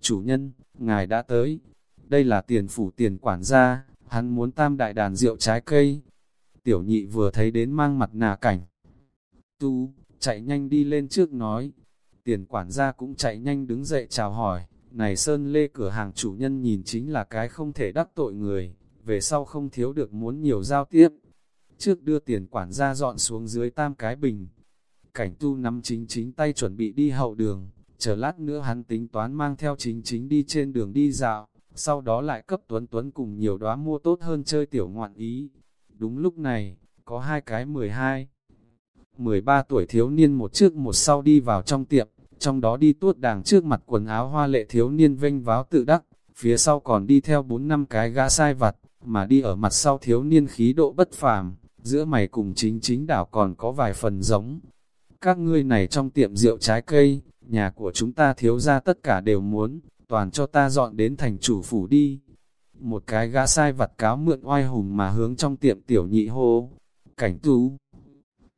Chủ nhân, ngài đã tới, đây là tiền phủ tiền quản gia, hắn muốn tam đại đàn rượu trái cây, Tiểu nhị vừa thấy đến mang mặt nà cảnh. Tu, chạy nhanh đi lên trước nói. Tiền quản gia cũng chạy nhanh đứng dậy chào hỏi. Này Sơn Lê cửa hàng chủ nhân nhìn chính là cái không thể đắc tội người. Về sau không thiếu được muốn nhiều giao tiếp. Trước đưa tiền quản gia dọn xuống dưới tam cái bình. Cảnh tu nắm chính chính tay chuẩn bị đi hậu đường. Chờ lát nữa hắn tính toán mang theo chính chính đi trên đường đi dạo sau đó lại cấp Tuấn Tuấn cùng nhiều đóa mua tốt hơn chơi tiểu ngoạn ý, Đúng lúc này, có hai cái 12, 13 tuổi thiếu niên một trước một sau đi vào trong tiệm, trong đó đi tuốt đàng trước mặt quần áo hoa lệ thiếu niên vênh váo tự đắc, phía sau còn đi theo bốn năm cái gã sai vặt, mà đi ở mặt sau thiếu niên khí độ bất phàm, giữa mày cùng chính chính đảo còn có vài phần giống. Các ngươi này trong tiệm rượu trái cây, nhà của chúng ta thiếu ra tất cả đều muốn, toàn cho ta dọn đến thành chủ phủ đi một cái gã sai vặt cáo mượn oai hùng mà hướng trong tiệm tiểu nhị hô. Cảnh tú,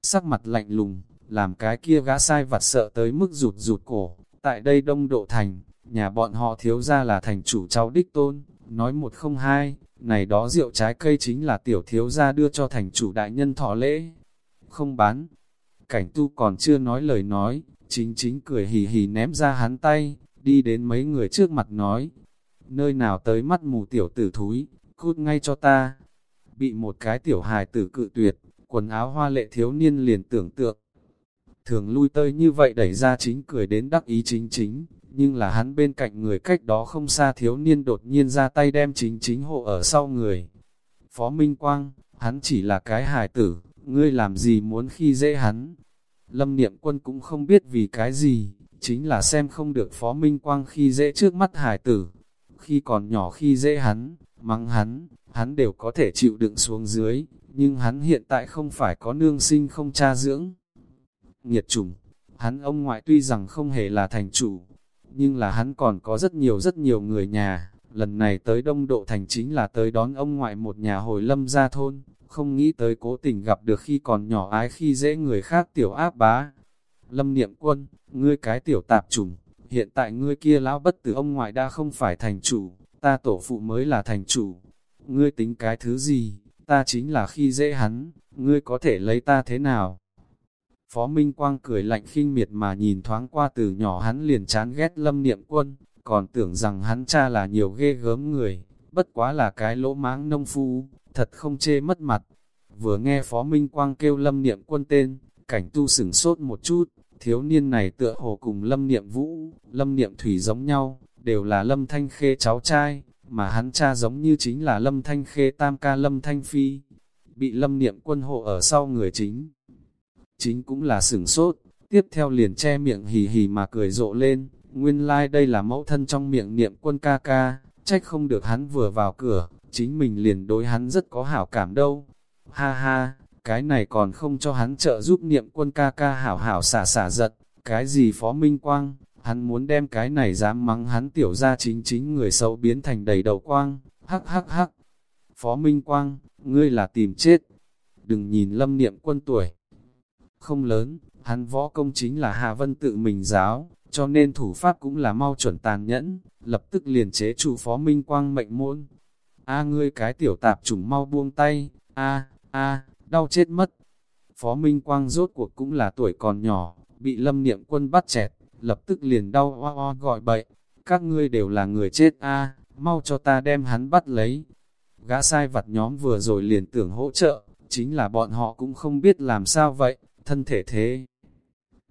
sắc mặt lạnh lùng, làm cái kia gã sai vặt sợ tới mức rụt rụt cổ. Tại đây đông độ thành, nhà bọn họ thiếu ra là thành chủ cháu đích tôn, nói một không hai, này đó rượu trái cây chính là tiểu thiếu gia đưa cho thành chủ đại nhân thọ lễ. Không bán, cảnh tu còn chưa nói lời nói, chính chính cười hì hì ném ra hắn tay, đi đến mấy người trước mặt nói, nơi nào tới mắt mù tiểu tử thúi, cút ngay cho ta. Bị một cái tiểu hài tử cự tuyệt, quần áo hoa lệ thiếu niên liền tưởng tượng. Thường lui tơi như vậy đẩy ra chính cười đến đắc ý chính chính, nhưng là hắn bên cạnh người cách đó không xa thiếu niên đột nhiên ra tay đem chính chính hộ ở sau người. Phó Minh Quang, hắn chỉ là cái hài tử, ngươi làm gì muốn khi dễ hắn. Lâm Niệm Quân cũng không biết vì cái gì, chính là xem không được Phó Minh Quang khi dễ trước mắt hải tử. Khi còn nhỏ khi dễ hắn, mắng hắn, hắn đều có thể chịu đựng xuống dưới, nhưng hắn hiện tại không phải có nương sinh không cha dưỡng. Nghiệt chủng, hắn ông ngoại tuy rằng không hề là thành chủ, nhưng là hắn còn có rất nhiều rất nhiều người nhà, lần này tới Đông Độ Thành chính là tới đón ông ngoại một nhà hồi lâm ra thôn, không nghĩ tới cố tình gặp được khi còn nhỏ ái khi dễ người khác tiểu áp bá. Lâm niệm quân, ngươi cái tiểu tạp trùng, hiện tại ngươi kia lão bất tử ông ngoại đã không phải thành chủ, ta tổ phụ mới là thành chủ. Ngươi tính cái thứ gì, ta chính là khi dễ hắn, ngươi có thể lấy ta thế nào? Phó Minh Quang cười lạnh khinh miệt mà nhìn thoáng qua từ nhỏ hắn liền chán ghét lâm niệm quân, còn tưởng rằng hắn cha là nhiều ghê gớm người, bất quá là cái lỗ máng nông phu, thật không chê mất mặt. Vừa nghe Phó Minh Quang kêu lâm niệm quân tên, cảnh tu sửng sốt một chút, thiếu niên này tựa hồ cùng lâm niệm vũ, lâm niệm thủy giống nhau, đều là lâm thanh khê cháu trai, mà hắn cha giống như chính là lâm thanh khê tam ca lâm thanh phi, bị lâm niệm quân hộ ở sau người chính chính cũng là sửng sốt, tiếp theo liền che miệng hì hì mà cười rộ lên, nguyên lai like đây là mẫu thân trong miệng niệm quân ca ca, trách không được hắn vừa vào cửa, chính mình liền đối hắn rất có hảo cảm đâu. Ha ha, cái này còn không cho hắn trợ giúp niệm quân ca ca hảo hảo xả xả giật, cái gì phó minh quang, hắn muốn đem cái này dám mắng hắn tiểu ra chính chính người xấu biến thành đầy đầu quang, hắc hắc hắc. Phó Minh Quang, ngươi là tìm chết. Đừng nhìn lâm niệm quân tuổi, không lớn, hắn võ công chính là Hà Vân tự mình giáo, cho nên thủ pháp cũng là mau chuẩn tàn nhẫn, lập tức liền chế chủ phó minh quang mệnh môn. A ngươi cái tiểu tạp chủng mau buông tay, a a đau chết mất. Phó Minh Quang rốt cuộc cũng là tuổi còn nhỏ, bị lâm niệm quân bắt chẹt, lập tức liền đau hoa hoa gọi bậy. Các ngươi đều là người chết a mau cho ta đem hắn bắt lấy. Gã sai vặt nhóm vừa rồi liền tưởng hỗ trợ, chính là bọn họ cũng không biết làm sao vậy thân thể thế.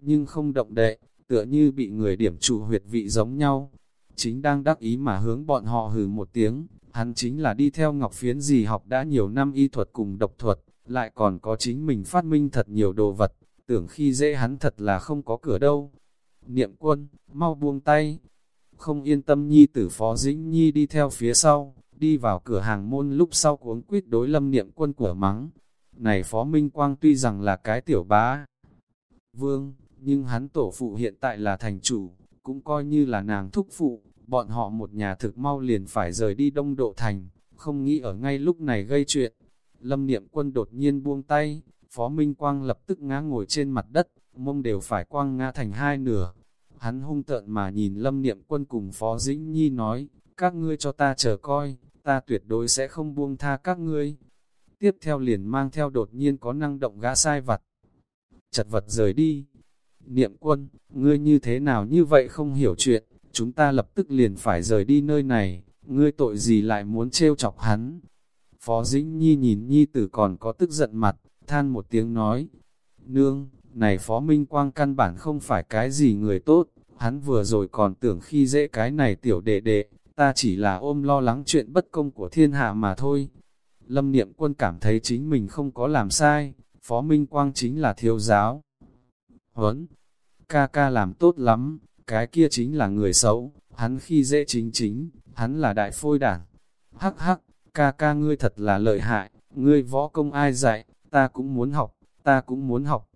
Nhưng không động đậy, tựa như bị người điểm trụ huyệt vị giống nhau. Chính đang đắc ý mà hướng bọn họ hừ một tiếng, hắn chính là đi theo ngọc phiến gì học đã nhiều năm y thuật cùng độc thuật, lại còn có chính mình phát minh thật nhiều đồ vật, tưởng khi dễ hắn thật là không có cửa đâu. Niệm quân, mau buông tay. Không yên tâm nhi tử phó dĩnh nhi đi theo phía sau, đi vào cửa hàng môn lúc sau cuống quýt đối lâm niệm quân của mắng, này Phó Minh Quang tuy rằng là cái tiểu bá vương, nhưng hắn tổ phụ hiện tại là thành chủ, cũng coi như là nàng thúc phụ, bọn họ một nhà thực mau liền phải rời đi đông độ thành, không nghĩ ở ngay lúc này gây chuyện. Lâm Niệm Quân đột nhiên buông tay, Phó Minh Quang lập tức ngã ngồi trên mặt đất, mông đều phải quang ngã thành hai nửa. Hắn hung tợn mà nhìn Lâm Niệm Quân cùng Phó Dĩnh Nhi nói, các ngươi cho ta chờ coi, ta tuyệt đối sẽ không buông tha các ngươi tiếp theo liền mang theo đột nhiên có năng động gã sai vặt. Chật vật rời đi. Niệm quân, ngươi như thế nào như vậy không hiểu chuyện, chúng ta lập tức liền phải rời đi nơi này, ngươi tội gì lại muốn trêu chọc hắn. Phó Dĩnh Nhi nhìn Nhi tử còn có tức giận mặt, than một tiếng nói, Nương, này Phó Minh Quang căn bản không phải cái gì người tốt, hắn vừa rồi còn tưởng khi dễ cái này tiểu đệ đệ, ta chỉ là ôm lo lắng chuyện bất công của thiên hạ mà thôi, Lâm Niệm Quân cảm thấy chính mình không có làm sai, Phó Minh Quang chính là thiếu giáo. Huấn, ca ca làm tốt lắm, cái kia chính là người xấu, hắn khi dễ chính chính, hắn là đại phôi đảng. Hắc hắc, ca ca ngươi thật là lợi hại, ngươi võ công ai dạy, ta cũng muốn học, ta cũng muốn học.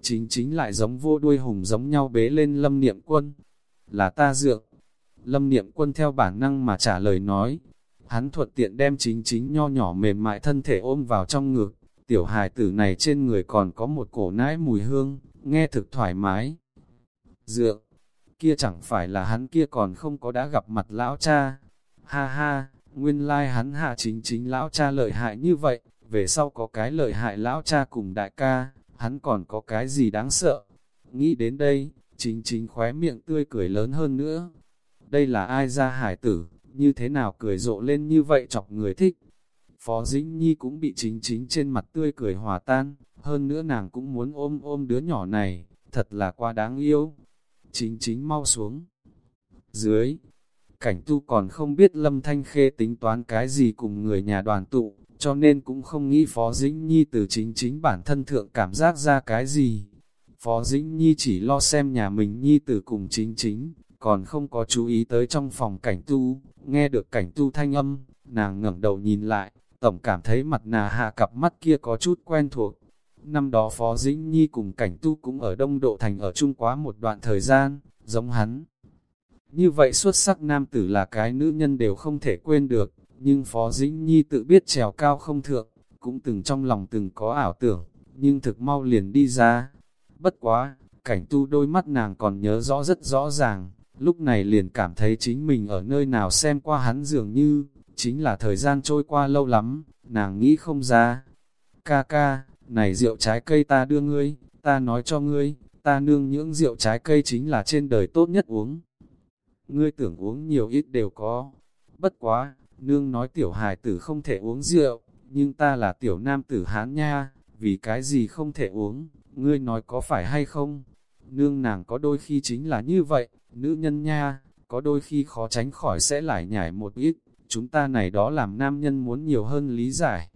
Chính chính lại giống vô đuôi hùng giống nhau bế lên lâm niệm quân. Là ta dượng. Lâm niệm quân theo bản năng mà trả lời nói, Hắn thuận tiện đem chính chính nho nhỏ mềm mại thân thể ôm vào trong ngực, tiểu hài tử này trên người còn có một cổ nãi mùi hương, nghe thực thoải mái. Dượng, kia chẳng phải là hắn kia còn không có đã gặp mặt lão cha. Ha ha, nguyên lai like hắn hạ chính chính lão cha lợi hại như vậy, về sau có cái lợi hại lão cha cùng đại ca, hắn còn có cái gì đáng sợ. Nghĩ đến đây, chính chính khóe miệng tươi cười lớn hơn nữa. Đây là ai ra hải tử, như thế nào cười rộ lên như vậy chọc người thích. Phó Dĩnh Nhi cũng bị chính chính trên mặt tươi cười hòa tan, hơn nữa nàng cũng muốn ôm ôm đứa nhỏ này, thật là quá đáng yêu. Chính chính mau xuống. Dưới, cảnh tu còn không biết Lâm Thanh Khê tính toán cái gì cùng người nhà đoàn tụ, cho nên cũng không nghĩ Phó Dĩnh Nhi từ chính chính bản thân thượng cảm giác ra cái gì. Phó Dĩnh Nhi chỉ lo xem nhà mình Nhi tử cùng chính chính, còn không có chú ý tới trong phòng cảnh tu, nghe được cảnh tu thanh âm, nàng ngẩng đầu nhìn lại, tổng cảm thấy mặt nà hạ cặp mắt kia có chút quen thuộc. Năm đó Phó Dĩnh Nhi cùng cảnh tu cũng ở Đông Độ Thành ở chung quá một đoạn thời gian, giống hắn. Như vậy xuất sắc nam tử là cái nữ nhân đều không thể quên được, nhưng Phó Dĩnh Nhi tự biết trèo cao không thượng, cũng từng trong lòng từng có ảo tưởng, nhưng thực mau liền đi ra. Bất quá, cảnh tu đôi mắt nàng còn nhớ rõ rất rõ ràng, lúc này liền cảm thấy chính mình ở nơi nào xem qua hắn dường như, chính là thời gian trôi qua lâu lắm, nàng nghĩ không ra. Ca ca, này rượu trái cây ta đưa ngươi, ta nói cho ngươi, ta nương những rượu trái cây chính là trên đời tốt nhất uống. Ngươi tưởng uống nhiều ít đều có. Bất quá, nương nói tiểu hài tử không thể uống rượu, nhưng ta là tiểu nam tử hán nha, vì cái gì không thể uống, ngươi nói có phải hay không? Nương nàng có đôi khi chính là như vậy, nữ nhân nha, có đôi khi khó tránh khỏi sẽ lại nhảy một ít, chúng ta này đó làm nam nhân muốn nhiều hơn lý giải.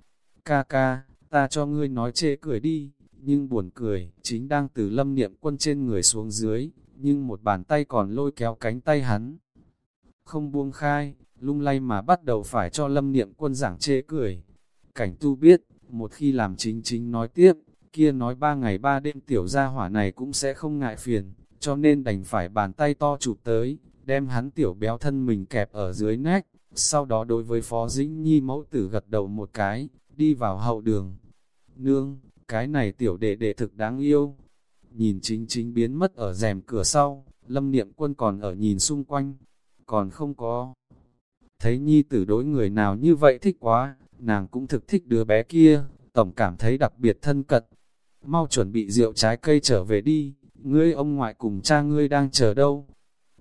Ca ca, ta cho ngươi nói chê cười đi, nhưng buồn cười, chính đang từ lâm niệm quân trên người xuống dưới, nhưng một bàn tay còn lôi kéo cánh tay hắn. Không buông khai, lung lay mà bắt đầu phải cho lâm niệm quân giảng chê cười. Cảnh tu biết, một khi làm chính chính nói tiếp, kia nói ba ngày ba đêm tiểu gia hỏa này cũng sẽ không ngại phiền, cho nên đành phải bàn tay to chụp tới, đem hắn tiểu béo thân mình kẹp ở dưới nách, sau đó đối với Phó Dĩnh Nhi mẫu tử gật đầu một cái, đi vào hậu đường. Nương, cái này tiểu đệ đệ thực đáng yêu. Nhìn chính chính biến mất ở rèm cửa sau, lâm niệm quân còn ở nhìn xung quanh, còn không có. Thấy Nhi tử đối người nào như vậy thích quá, nàng cũng thực thích đứa bé kia, tổng cảm thấy đặc biệt thân cận. Mau chuẩn bị rượu trái cây trở về đi, ngươi ông ngoại cùng cha ngươi đang chờ đâu.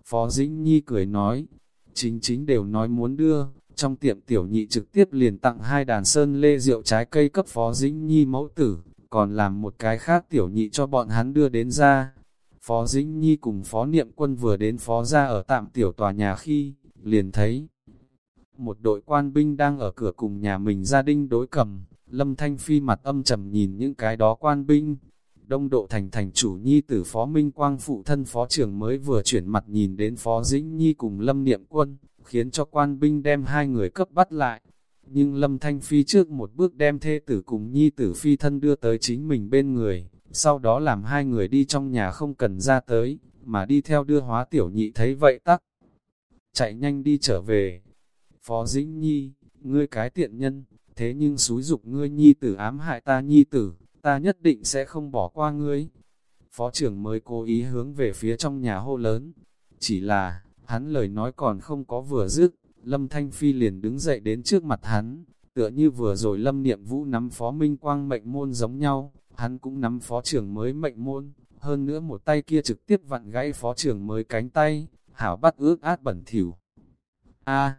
Phó Dĩnh Nhi cười nói, chính chính đều nói muốn đưa, trong tiệm tiểu nhị trực tiếp liền tặng hai đàn sơn lê rượu trái cây cấp Phó Dĩnh Nhi mẫu tử, còn làm một cái khác tiểu nhị cho bọn hắn đưa đến ra. Phó Dĩnh Nhi cùng Phó Niệm Quân vừa đến Phó ra ở tạm tiểu tòa nhà khi, liền thấy một đội quan binh đang ở cửa cùng nhà mình gia đình đối cầm, Lâm Thanh Phi mặt âm trầm nhìn những cái đó quan binh. Đông độ thành thành chủ nhi tử Phó Minh Quang phụ thân Phó trưởng mới vừa chuyển mặt nhìn đến Phó Dĩnh Nhi cùng Lâm Niệm Quân, khiến cho quan binh đem hai người cấp bắt lại. Nhưng Lâm Thanh Phi trước một bước đem thê tử cùng nhi tử phi thân đưa tới chính mình bên người, sau đó làm hai người đi trong nhà không cần ra tới, mà đi theo đưa hóa tiểu nhị thấy vậy tắc. Chạy nhanh đi trở về. Phó Dĩnh Nhi, ngươi cái tiện nhân, thế nhưng xúi dục ngươi nhi tử ám hại ta nhi tử, ta nhất định sẽ không bỏ qua ngươi. Phó trưởng mới cố ý hướng về phía trong nhà hô lớn, chỉ là, hắn lời nói còn không có vừa dứt, Lâm Thanh Phi liền đứng dậy đến trước mặt hắn, tựa như vừa rồi Lâm Niệm Vũ nắm Phó Minh Quang mệnh môn giống nhau, hắn cũng nắm Phó trưởng mới mệnh môn, hơn nữa một tay kia trực tiếp vặn gãy Phó trưởng mới cánh tay, hảo bắt ước át bẩn thỉu. A,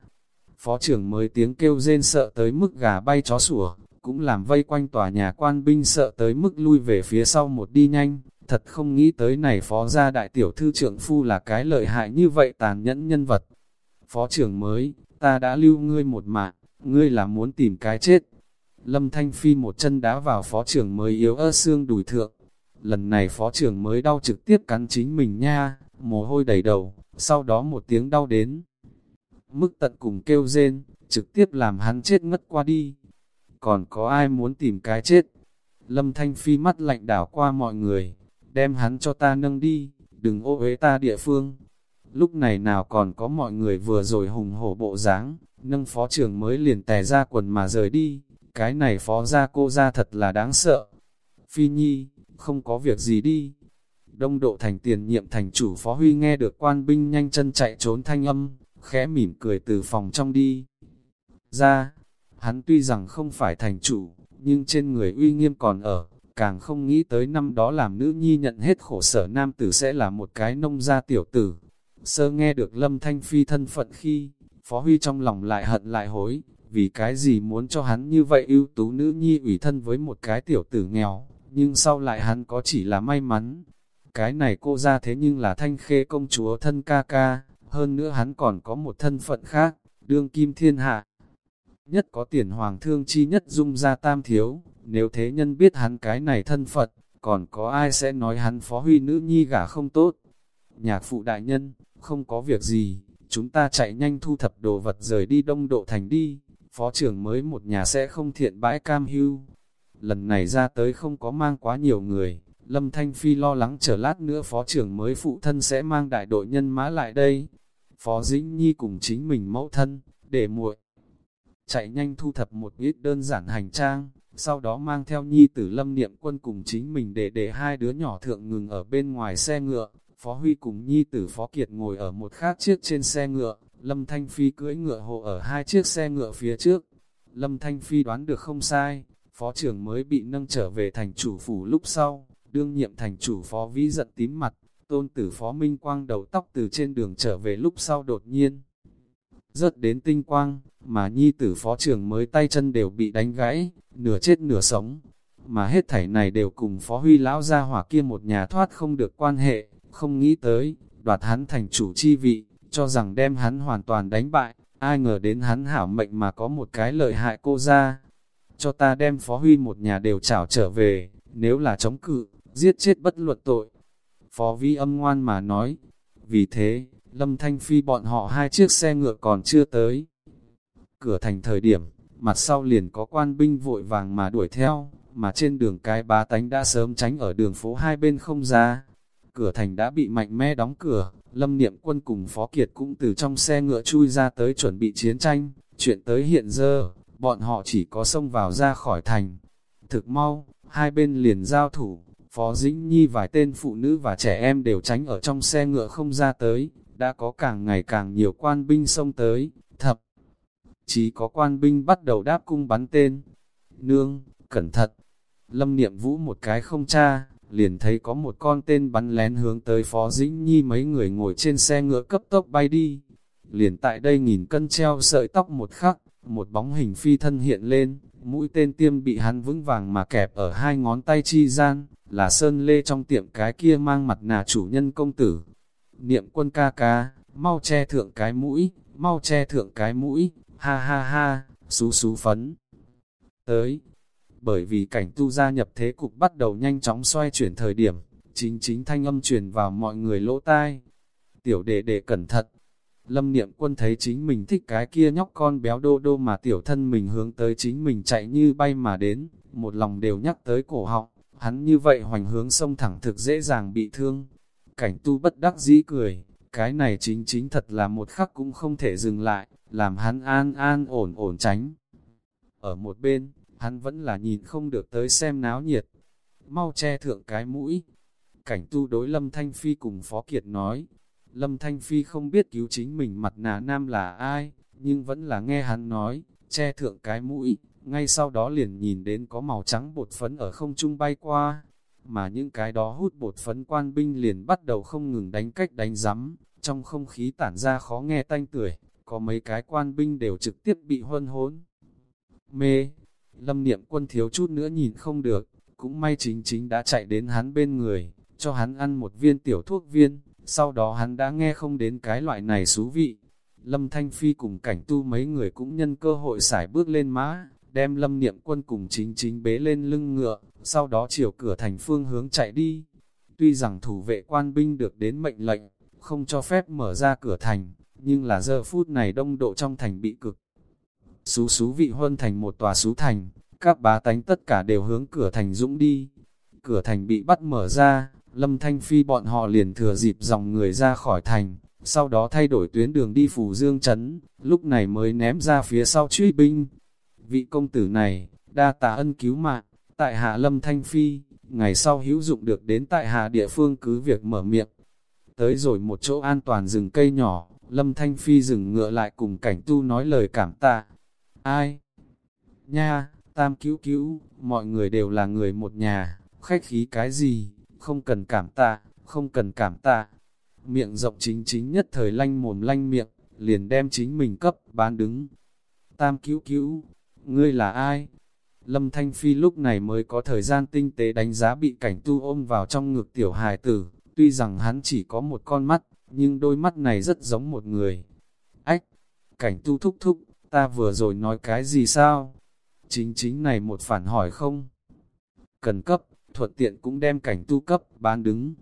Phó trưởng mới tiếng kêu rên sợ tới mức gà bay chó sủa, cũng làm vây quanh tòa nhà quan binh sợ tới mức lui về phía sau một đi nhanh, thật không nghĩ tới này phó gia đại tiểu thư trưởng phu là cái lợi hại như vậy tàn nhẫn nhân vật. Phó trưởng mới, ta đã lưu ngươi một mạng, ngươi là muốn tìm cái chết. Lâm Thanh Phi một chân đá vào phó trưởng mới yếu ơ xương đùi thượng. Lần này phó trưởng mới đau trực tiếp cắn chính mình nha, mồ hôi đầy đầu, sau đó một tiếng đau đến mức tận cùng kêu rên, trực tiếp làm hắn chết ngất qua đi. Còn có ai muốn tìm cái chết? Lâm Thanh Phi mắt lạnh đảo qua mọi người, đem hắn cho ta nâng đi, đừng ô uế ta địa phương. Lúc này nào còn có mọi người vừa rồi hùng hổ bộ dáng, nâng phó trưởng mới liền tè ra quần mà rời đi, cái này phó ra cô ra thật là đáng sợ. Phi Nhi, không có việc gì đi. Đông độ thành tiền nhiệm thành chủ phó huy nghe được quan binh nhanh chân chạy trốn thanh âm, khẽ mỉm cười từ phòng trong đi. Ra, hắn tuy rằng không phải thành chủ, nhưng trên người uy nghiêm còn ở, càng không nghĩ tới năm đó làm nữ nhi nhận hết khổ sở nam tử sẽ là một cái nông gia tiểu tử. Sơ nghe được lâm thanh phi thân phận khi, Phó Huy trong lòng lại hận lại hối, vì cái gì muốn cho hắn như vậy ưu tú nữ nhi ủy thân với một cái tiểu tử nghèo, nhưng sau lại hắn có chỉ là may mắn. Cái này cô ra thế nhưng là thanh khê công chúa thân ca ca, hơn nữa hắn còn có một thân phận khác, đương kim thiên hạ. Nhất có tiền hoàng thương chi nhất dung ra tam thiếu, nếu thế nhân biết hắn cái này thân phận, còn có ai sẽ nói hắn phó huy nữ nhi gả không tốt. Nhạc phụ đại nhân, không có việc gì, chúng ta chạy nhanh thu thập đồ vật rời đi đông độ thành đi, phó trưởng mới một nhà sẽ không thiện bãi cam hưu. Lần này ra tới không có mang quá nhiều người, Lâm Thanh Phi lo lắng chờ lát nữa phó trưởng mới phụ thân sẽ mang đại đội nhân mã lại đây. Phó Dĩnh Nhi cùng chính mình mẫu thân, để muội chạy nhanh thu thập một ít đơn giản hành trang, sau đó mang theo Nhi tử Lâm Niệm Quân cùng chính mình để để hai đứa nhỏ thượng ngừng ở bên ngoài xe ngựa, Phó Huy cùng Nhi tử Phó Kiệt ngồi ở một khác chiếc trên xe ngựa, Lâm Thanh Phi cưỡi ngựa hộ ở hai chiếc xe ngựa phía trước. Lâm Thanh Phi đoán được không sai, Phó trưởng mới bị nâng trở về thành chủ phủ lúc sau, đương nhiệm thành chủ Phó Vĩ giận tím mặt, tôn tử Phó Minh Quang đầu tóc từ trên đường trở về lúc sau đột nhiên. Rớt đến tinh quang, mà nhi tử phó trưởng mới tay chân đều bị đánh gãy, nửa chết nửa sống. Mà hết thảy này đều cùng phó huy lão gia hỏa kia một nhà thoát không được quan hệ, không nghĩ tới, đoạt hắn thành chủ chi vị, cho rằng đem hắn hoàn toàn đánh bại, ai ngờ đến hắn hảo mệnh mà có một cái lợi hại cô ra. Cho ta đem phó huy một nhà đều trảo trở về, nếu là chống cự, giết chết bất luật tội. Phó vi âm ngoan mà nói, vì thế, Lâm Thanh Phi bọn họ hai chiếc xe ngựa còn chưa tới. Cửa thành thời điểm, mặt sau liền có quan binh vội vàng mà đuổi theo, mà trên đường cái bá tánh đã sớm tránh ở đường phố hai bên không ra. Cửa thành đã bị mạnh mẽ đóng cửa, Lâm Niệm Quân cùng Phó Kiệt cũng từ trong xe ngựa chui ra tới chuẩn bị chiến tranh, chuyện tới hiện giờ, bọn họ chỉ có xông vào ra khỏi thành. Thực mau, hai bên liền giao thủ, Phó Dĩnh Nhi vài tên phụ nữ và trẻ em đều tránh ở trong xe ngựa không ra tới, đã có càng ngày càng nhiều quan binh xông tới, thập. Chỉ có quan binh bắt đầu đáp cung bắn tên. Nương, cẩn thận. Lâm niệm vũ một cái không cha, liền thấy có một con tên bắn lén hướng tới Phó Dĩnh Nhi mấy người ngồi trên xe ngựa cấp tốc bay đi. Liền tại đây nghìn cân treo sợi tóc một khắc, một bóng hình phi thân hiện lên, mũi tên tiêm bị hắn vững vàng mà kẹp ở hai ngón tay chi gian, là sơn lê trong tiệm cái kia mang mặt nà chủ nhân công tử. Niệm quân ca ca, mau che thượng cái mũi, mau che thượng cái mũi, ha ha ha, xú xú phấn. Tới, bởi vì cảnh tu gia nhập thế cục bắt đầu nhanh chóng xoay chuyển thời điểm, chính chính thanh âm truyền vào mọi người lỗ tai. Tiểu đệ đệ cẩn thận, lâm niệm quân thấy chính mình thích cái kia nhóc con béo đô đô mà tiểu thân mình hướng tới chính mình chạy như bay mà đến, một lòng đều nhắc tới cổ họng, hắn như vậy hoành hướng sông thẳng thực dễ dàng bị thương. Cảnh tu bất đắc dĩ cười, cái này chính chính thật là một khắc cũng không thể dừng lại, làm hắn an an ổn ổn tránh. Ở một bên, hắn vẫn là nhìn không được tới xem náo nhiệt. Mau che thượng cái mũi. Cảnh tu đối Lâm Thanh Phi cùng Phó Kiệt nói. Lâm Thanh Phi không biết cứu chính mình mặt nà nam là ai, nhưng vẫn là nghe hắn nói, che thượng cái mũi, ngay sau đó liền nhìn đến có màu trắng bột phấn ở không trung bay qua, mà những cái đó hút bột phấn quan binh liền bắt đầu không ngừng đánh cách đánh rắm, trong không khí tản ra khó nghe tanh tưởi, có mấy cái quan binh đều trực tiếp bị huân hốn. Mê, lâm niệm quân thiếu chút nữa nhìn không được, cũng may chính chính đã chạy đến hắn bên người, cho hắn ăn một viên tiểu thuốc viên, sau đó hắn đã nghe không đến cái loại này xú vị. Lâm Thanh Phi cùng cảnh tu mấy người cũng nhân cơ hội xải bước lên mã, đem lâm niệm quân cùng chính chính bế lên lưng ngựa, sau đó chiều cửa thành phương hướng chạy đi. Tuy rằng thủ vệ quan binh được đến mệnh lệnh, không cho phép mở ra cửa thành, nhưng là giờ phút này đông độ trong thành bị cực. Xú xú vị huân thành một tòa xú thành, các bá tánh tất cả đều hướng cửa thành dũng đi. Cửa thành bị bắt mở ra, lâm thanh phi bọn họ liền thừa dịp dòng người ra khỏi thành, sau đó thay đổi tuyến đường đi phủ dương chấn, lúc này mới ném ra phía sau truy binh. Vị công tử này, đa tạ ân cứu mạng, tại hạ lâm thanh phi, ngày sau hữu dụng được đến tại hạ địa phương cứ việc mở miệng. Tới rồi một chỗ an toàn rừng cây nhỏ, lâm thanh phi dừng ngựa lại cùng cảnh tu nói lời cảm tạ. Ai? Nha, tam cứu cứu, mọi người đều là người một nhà, khách khí cái gì, không cần cảm tạ, không cần cảm tạ. Miệng rộng chính chính nhất thời lanh mồm lanh miệng, liền đem chính mình cấp, bán đứng. tam cứu cứu, ngươi là ai? Lâm Thanh Phi lúc này mới có thời gian tinh tế đánh giá bị cảnh tu ôm vào trong ngực tiểu hài tử, tuy rằng hắn chỉ có một con mắt, nhưng đôi mắt này rất giống một người. Ách, cảnh tu thúc thúc, ta vừa rồi nói cái gì sao? Chính chính này một phản hỏi không? Cần cấp, thuận tiện cũng đem cảnh tu cấp, bán đứng.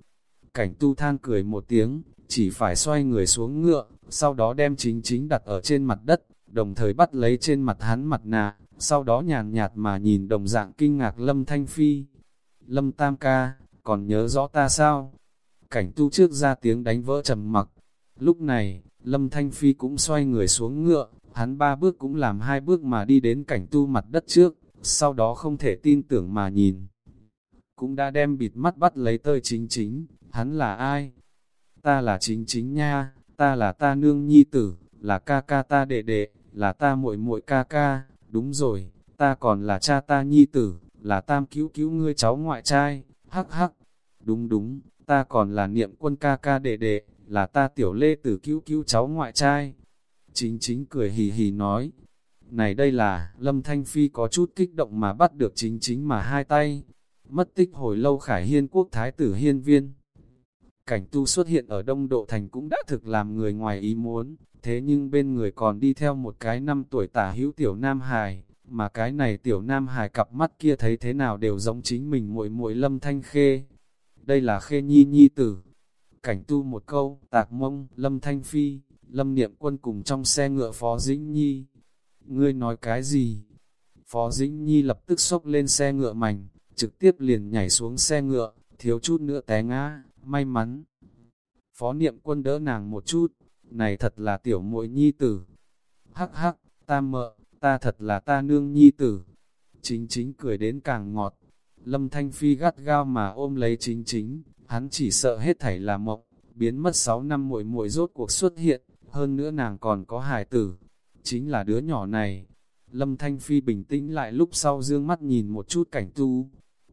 Cảnh tu than cười một tiếng, chỉ phải xoay người xuống ngựa, sau đó đem chính chính đặt ở trên mặt đất, đồng thời bắt lấy trên mặt hắn mặt nạ, sau đó nhàn nhạt mà nhìn đồng dạng kinh ngạc Lâm Thanh Phi. Lâm Tam ca, còn nhớ rõ ta sao? Cảnh tu trước ra tiếng đánh vỡ trầm mặc. Lúc này, Lâm Thanh Phi cũng xoay người xuống ngựa, hắn ba bước cũng làm hai bước mà đi đến cảnh tu mặt đất trước, sau đó không thể tin tưởng mà nhìn. Cũng đã đem bịt mắt bắt lấy tơi chính chính, hắn là ai? Ta là chính chính nha, ta là ta nương nhi tử, là ca ca ta đệ đệ, là ta muội muội ca ca, đúng rồi, ta còn là cha ta nhi tử, là tam cứu cứu ngươi cháu ngoại trai, hắc hắc, đúng đúng, ta còn là niệm quân ca ca đệ đệ, là ta tiểu lê tử cứu cứu cháu ngoại trai. Chính chính cười hì hì nói, này đây là, Lâm Thanh Phi có chút kích động mà bắt được chính chính mà hai tay, mất tích hồi lâu khải hiên quốc thái tử hiên viên. Cảnh tu xuất hiện ở đông độ thành cũng đã thực làm người ngoài ý muốn, thế nhưng bên người còn đi theo một cái năm tuổi tả hữu tiểu nam hài, mà cái này tiểu nam hài cặp mắt kia thấy thế nào đều giống chính mình muội muội lâm thanh khê. Đây là khê nhi nhi tử. Cảnh tu một câu, tạc mông, lâm thanh phi, lâm niệm quân cùng trong xe ngựa phó dĩnh nhi. Ngươi nói cái gì? Phó dĩnh nhi lập tức xốc lên xe ngựa mảnh, trực tiếp liền nhảy xuống xe ngựa, thiếu chút nữa té ngã, may mắn. Phó niệm quân đỡ nàng một chút, này thật là tiểu muội nhi tử. Hắc hắc, ta mợ, ta thật là ta nương nhi tử. Chính chính cười đến càng ngọt. Lâm Thanh Phi gắt gao mà ôm lấy chính chính, hắn chỉ sợ hết thảy là mộng, biến mất 6 năm muội muội rốt cuộc xuất hiện, hơn nữa nàng còn có hài tử, chính là đứa nhỏ này. Lâm Thanh Phi bình tĩnh lại lúc sau dương mắt nhìn một chút cảnh tu.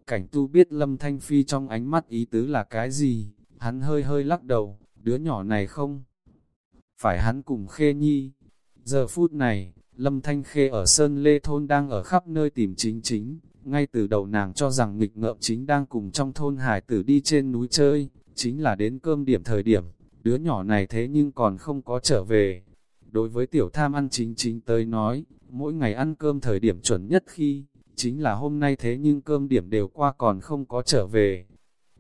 Cảnh tu biết Lâm Thanh Phi trong ánh mắt ý tứ là cái gì, hắn hơi hơi lắc đầu, đứa nhỏ này không phải hắn cùng Khê Nhi. Giờ phút này, Lâm Thanh Khê ở Sơn Lê Thôn đang ở khắp nơi tìm chính chính, ngay từ đầu nàng cho rằng nghịch ngợm chính đang cùng trong thôn hải tử đi trên núi chơi, chính là đến cơm điểm thời điểm, đứa nhỏ này thế nhưng còn không có trở về. Đối với tiểu tham ăn chính chính tới nói, mỗi ngày ăn cơm thời điểm chuẩn nhất khi, chính là hôm nay thế nhưng cơm điểm đều qua còn không có trở về.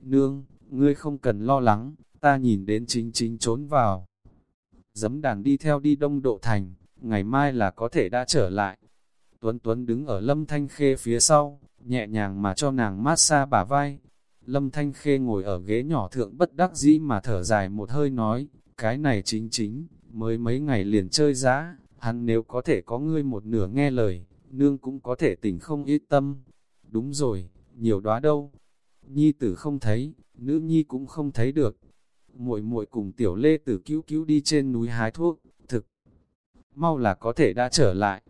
Nương, ngươi không cần lo lắng, ta nhìn đến chính chính trốn vào Dấm đàn đi theo đi đông độ thành, ngày mai là có thể đã trở lại. Tuấn Tuấn đứng ở Lâm Thanh Khê phía sau, nhẹ nhàng mà cho nàng mát xa bả vai. Lâm Thanh Khê ngồi ở ghế nhỏ thượng bất đắc dĩ mà thở dài một hơi nói, cái này chính chính, mới mấy ngày liền chơi giá, hắn nếu có thể có ngươi một nửa nghe lời, nương cũng có thể tỉnh không ít tâm. Đúng rồi, nhiều đóa đâu. Nhi tử không thấy, nữ nhi cũng không thấy được, muội muội cùng tiểu lê tử cứu cứu đi trên núi hái thuốc, thực. Mau là có thể đã trở lại.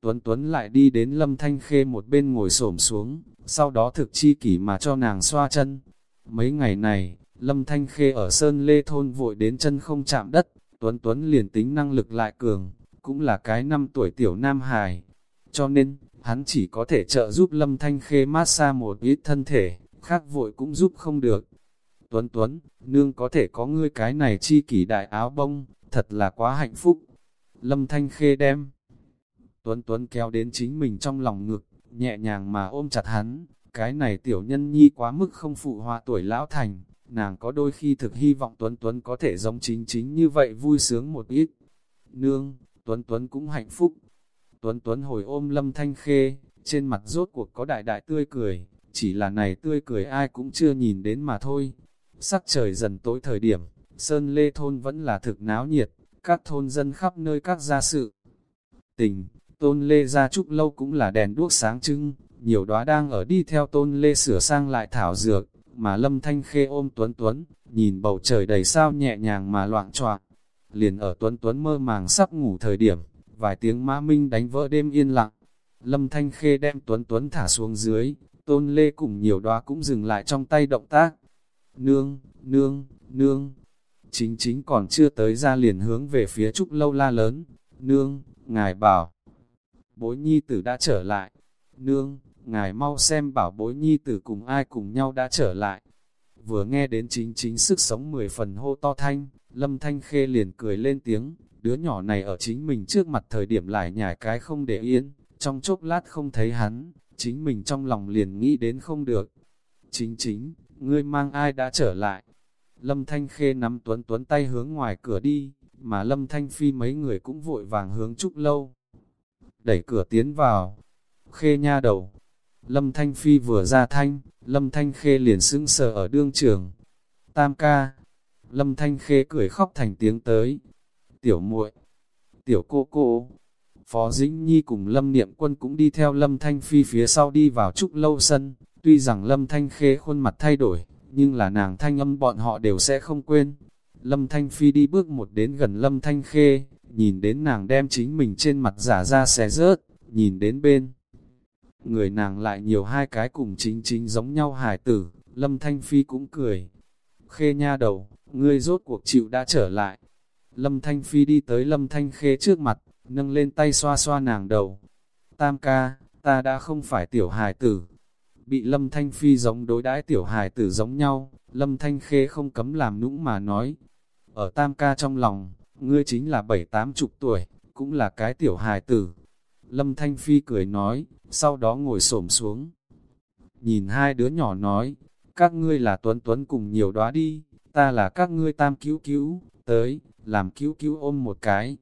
Tuấn Tuấn lại đi đến lâm thanh khê một bên ngồi xổm xuống, sau đó thực chi kỷ mà cho nàng xoa chân. Mấy ngày này, lâm thanh khê ở sơn lê thôn vội đến chân không chạm đất, Tuấn Tuấn liền tính năng lực lại cường, cũng là cái năm tuổi tiểu nam hài. Cho nên, hắn chỉ có thể trợ giúp lâm thanh khê mát xa một ít thân thể, khác vội cũng giúp không được. Tuấn Tuấn, nương có thể có ngươi cái này chi kỷ đại áo bông, thật là quá hạnh phúc. Lâm Thanh Khê đem. Tuấn Tuấn kéo đến chính mình trong lòng ngực, nhẹ nhàng mà ôm chặt hắn, cái này tiểu nhân nhi quá mức không phụ hoa tuổi lão thành, nàng có đôi khi thực hy vọng Tuấn Tuấn có thể giống chính chính như vậy vui sướng một ít. Nương, Tuấn Tuấn cũng hạnh phúc. Tuấn Tuấn hồi ôm Lâm Thanh Khê, trên mặt rốt cuộc có đại đại tươi cười, chỉ là này tươi cười ai cũng chưa nhìn đến mà thôi. Sắc trời dần tối thời điểm, Sơn Lê Thôn vẫn là thực náo nhiệt, các thôn dân khắp nơi các gia sự. Tình, Tôn Lê Gia Trúc Lâu cũng là đèn đuốc sáng trưng, nhiều đóa đang ở đi theo Tôn Lê sửa sang lại thảo dược, mà Lâm Thanh Khê ôm Tuấn Tuấn, nhìn bầu trời đầy sao nhẹ nhàng mà loạn troạc. Liền ở Tuấn Tuấn mơ màng sắp ngủ thời điểm, vài tiếng mã minh đánh vỡ đêm yên lặng. Lâm Thanh Khê đem Tuấn Tuấn thả xuống dưới, Tôn Lê cùng nhiều đóa cũng dừng lại trong tay động tác, Nương, nương, nương. Chính chính còn chưa tới ra liền hướng về phía trúc lâu la lớn. Nương, ngài bảo bối nhi tử đã trở lại. Nương, ngài mau xem bảo bối nhi tử cùng ai cùng nhau đã trở lại. Vừa nghe đến chính chính sức sống mười phần hô to thanh, lâm thanh khê liền cười lên tiếng, đứa nhỏ này ở chính mình trước mặt thời điểm lại nhảy cái không để yên, trong chốc lát không thấy hắn, chính mình trong lòng liền nghĩ đến không được. Chính chính, ngươi mang ai đã trở lại? Lâm Thanh Khê nắm Tuấn Tuấn tay hướng ngoài cửa đi, mà Lâm Thanh Phi mấy người cũng vội vàng hướng Trúc Lâu. Đẩy cửa tiến vào, Khê nha đầu. Lâm Thanh Phi vừa ra thanh, Lâm Thanh Khê liền sững sờ ở đương trường. Tam ca, Lâm Thanh Khê cười khóc thành tiếng tới. Tiểu muội, tiểu cô cô, Phó Dĩnh Nhi cùng Lâm Niệm Quân cũng đi theo Lâm Thanh Phi phía sau đi vào trúc lâu sân. Tuy rằng Lâm Thanh Khê khuôn mặt thay đổi, nhưng là nàng thanh âm bọn họ đều sẽ không quên. Lâm Thanh Phi đi bước một đến gần Lâm Thanh Khê, nhìn đến nàng đem chính mình trên mặt giả ra xé rớt, nhìn đến bên. Người nàng lại nhiều hai cái cùng chính chính giống nhau hài tử, Lâm Thanh Phi cũng cười. Khê nha đầu, ngươi rốt cuộc chịu đã trở lại. Lâm Thanh Phi đi tới Lâm Thanh Khê trước mặt, nâng lên tay xoa xoa nàng đầu. Tam ca, ta đã không phải tiểu hài tử. Bị Lâm Thanh Phi giống đối đãi tiểu hài tử giống nhau, Lâm Thanh Khê không cấm làm nũng mà nói. Ở tam ca trong lòng, ngươi chính là bảy tám chục tuổi, cũng là cái tiểu hài tử. Lâm Thanh Phi cười nói, sau đó ngồi xổm xuống. Nhìn hai đứa nhỏ nói, các ngươi là Tuấn Tuấn cùng nhiều đóa đi, ta là các ngươi tam cứu cứu, tới, làm cứu cứu ôm một cái.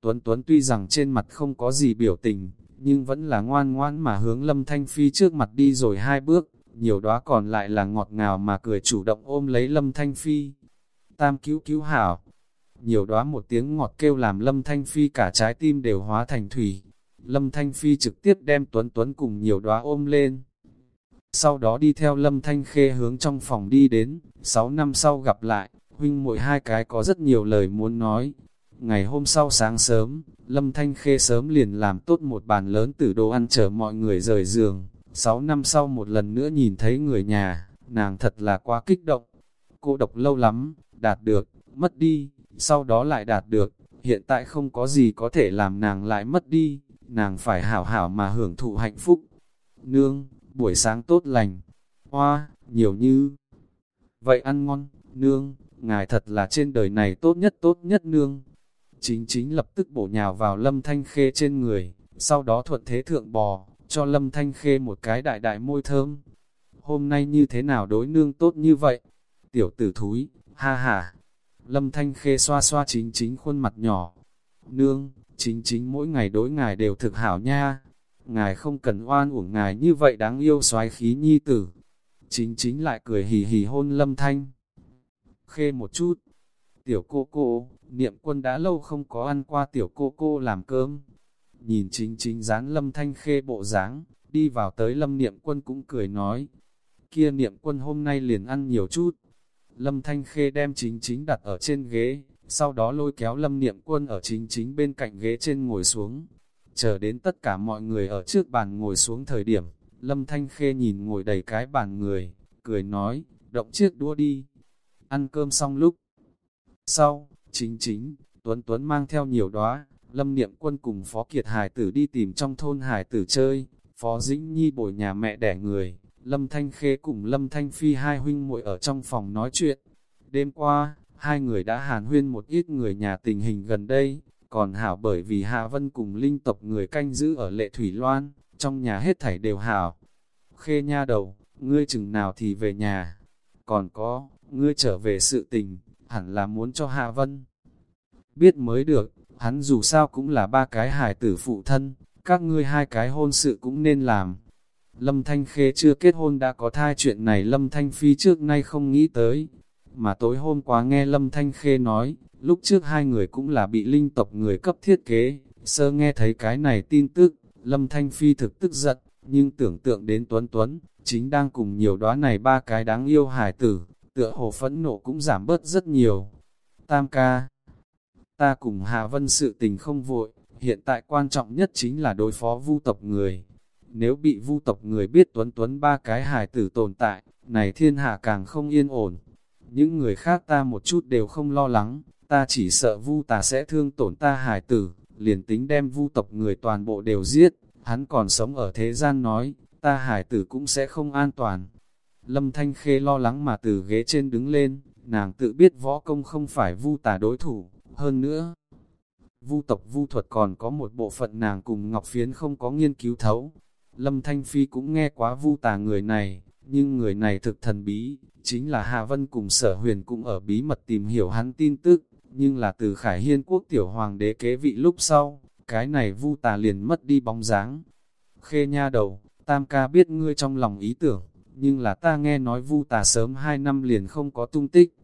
Tuấn Tuấn tuy rằng trên mặt không có gì biểu tình, nhưng vẫn là ngoan ngoan mà hướng Lâm Thanh Phi trước mặt đi rồi hai bước, nhiều đóa còn lại là ngọt ngào mà cười chủ động ôm lấy Lâm Thanh Phi. Tam cứu cứu hảo, nhiều đóa một tiếng ngọt kêu làm Lâm Thanh Phi cả trái tim đều hóa thành thủy. Lâm Thanh Phi trực tiếp đem Tuấn Tuấn cùng nhiều đóa ôm lên. Sau đó đi theo Lâm Thanh Khê hướng trong phòng đi đến, 6 năm sau gặp lại, huynh muội hai cái có rất nhiều lời muốn nói. Ngày hôm sau sáng sớm, Lâm Thanh Khê sớm liền làm tốt một bàn lớn tử đồ ăn chờ mọi người rời giường. 6 năm sau một lần nữa nhìn thấy người nhà, nàng thật là quá kích động. Cô độc lâu lắm, đạt được, mất đi, sau đó lại đạt được, hiện tại không có gì có thể làm nàng lại mất đi, nàng phải hảo hảo mà hưởng thụ hạnh phúc. Nương, buổi sáng tốt lành, hoa, nhiều như. Vậy ăn ngon, nương, ngài thật là trên đời này tốt nhất tốt nhất nương. Chính chính lập tức bổ nhào vào lâm thanh khê trên người, sau đó thuận thế thượng bò, cho lâm thanh khê một cái đại đại môi thơm. Hôm nay như thế nào đối nương tốt như vậy? Tiểu tử thúi, ha ha. Lâm thanh khê xoa xoa chính chính khuôn mặt nhỏ. Nương, chính chính mỗi ngày đối ngài đều thực hảo nha. Ngài không cần oan uổng ngài như vậy đáng yêu xoái khí nhi tử. Chính chính lại cười hì hì hôn lâm thanh. Khê một chút. Tiểu cô cô, niệm quân đã lâu không có ăn qua tiểu cô cô làm cơm. Nhìn chính chính dáng lâm thanh khê bộ dáng đi vào tới lâm niệm quân cũng cười nói. Kia niệm quân hôm nay liền ăn nhiều chút. Lâm thanh khê đem chính chính đặt ở trên ghế, sau đó lôi kéo lâm niệm quân ở chính chính bên cạnh ghế trên ngồi xuống. Chờ đến tất cả mọi người ở trước bàn ngồi xuống thời điểm, lâm thanh khê nhìn ngồi đầy cái bàn người, cười nói, động chiếc đũa đi. Ăn cơm xong lúc. Sau, chính chính, Tuấn Tuấn mang theo nhiều đóa lâm niệm quân cùng Phó Kiệt Hải tử đi tìm trong thôn Hải tử chơi, Phó Dĩnh Nhi bồi nhà mẹ đẻ người, Lâm Thanh Khê cùng Lâm Thanh Phi hai huynh muội ở trong phòng nói chuyện. Đêm qua, hai người đã hàn huyên một ít người nhà tình hình gần đây, còn hảo bởi vì Hạ Vân cùng linh tộc người canh giữ ở lệ Thủy Loan, trong nhà hết thảy đều hảo. Khê nha đầu, ngươi chừng nào thì về nhà. Còn có, ngươi trở về sự tình, hẳn là muốn cho Hạ Vân. Biết mới được, hắn dù sao cũng là ba cái hài tử phụ thân, các ngươi hai cái hôn sự cũng nên làm. Lâm Thanh Khê chưa kết hôn đã có thai chuyện này Lâm Thanh Phi trước nay không nghĩ tới. Mà tối hôm qua nghe Lâm Thanh Khê nói, lúc trước hai người cũng là bị linh tộc người cấp thiết kế. Sơ nghe thấy cái này tin tức, Lâm Thanh Phi thực tức giận, nhưng tưởng tượng đến Tuấn Tuấn, chính đang cùng nhiều đóa này ba cái đáng yêu hải tử, tựa hồ phẫn nộ cũng giảm bớt rất nhiều. Tam ca, ta cùng Hà Vân sự tình không vội, hiện tại quan trọng nhất chính là đối phó vu tộc người. Nếu bị vu tộc người biết Tuấn Tuấn ba cái hài tử tồn tại, này thiên hạ càng không yên ổn. Những người khác ta một chút đều không lo lắng, ta chỉ sợ vu tà sẽ thương tổn ta hài tử, liền tính đem vu tộc người toàn bộ đều giết, hắn còn sống ở thế gian nói, ta hài tử cũng sẽ không an toàn. Lâm Thanh Khê lo lắng mà từ ghế trên đứng lên, nàng tự biết võ công không phải vu tà đối thủ, hơn nữa. Vu tộc vu thuật còn có một bộ phận nàng cùng Ngọc Phiến không có nghiên cứu thấu. Lâm Thanh Phi cũng nghe quá vu tà người này, nhưng người này thực thần bí, chính là Hà Vân cùng sở huyền cũng ở bí mật tìm hiểu hắn tin tức, nhưng là từ Khải Hiên quốc tiểu hoàng đế kế vị lúc sau, cái này vu tà liền mất đi bóng dáng. Khê nha đầu, tam ca biết ngươi trong lòng ý tưởng, nhưng là ta nghe nói vu tà sớm 2 năm liền không có tung tích.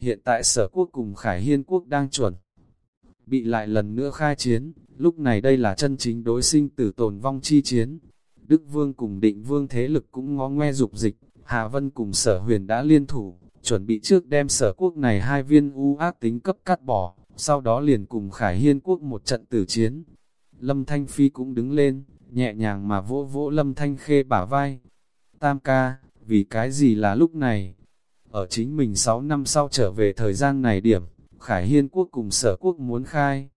Hiện tại sở quốc cùng Khải Hiên quốc đang chuẩn. Bị lại lần nữa khai chiến, lúc này đây là chân chính đối sinh tử tồn vong chi chiến. Đức Vương cùng định Vương thế lực cũng ngó ngoe dục dịch, Hà Vân cùng sở huyền đã liên thủ, chuẩn bị trước đem sở quốc này hai viên u ác tính cấp cắt bỏ, sau đó liền cùng Khải Hiên quốc một trận tử chiến. Lâm Thanh Phi cũng đứng lên, nhẹ nhàng mà vỗ vỗ Lâm Thanh Khê bả vai. Tam ca, vì cái gì là lúc này? Ở chính mình 6 năm sau trở về thời gian này điểm, Khải Hiên quốc cùng sở quốc muốn khai.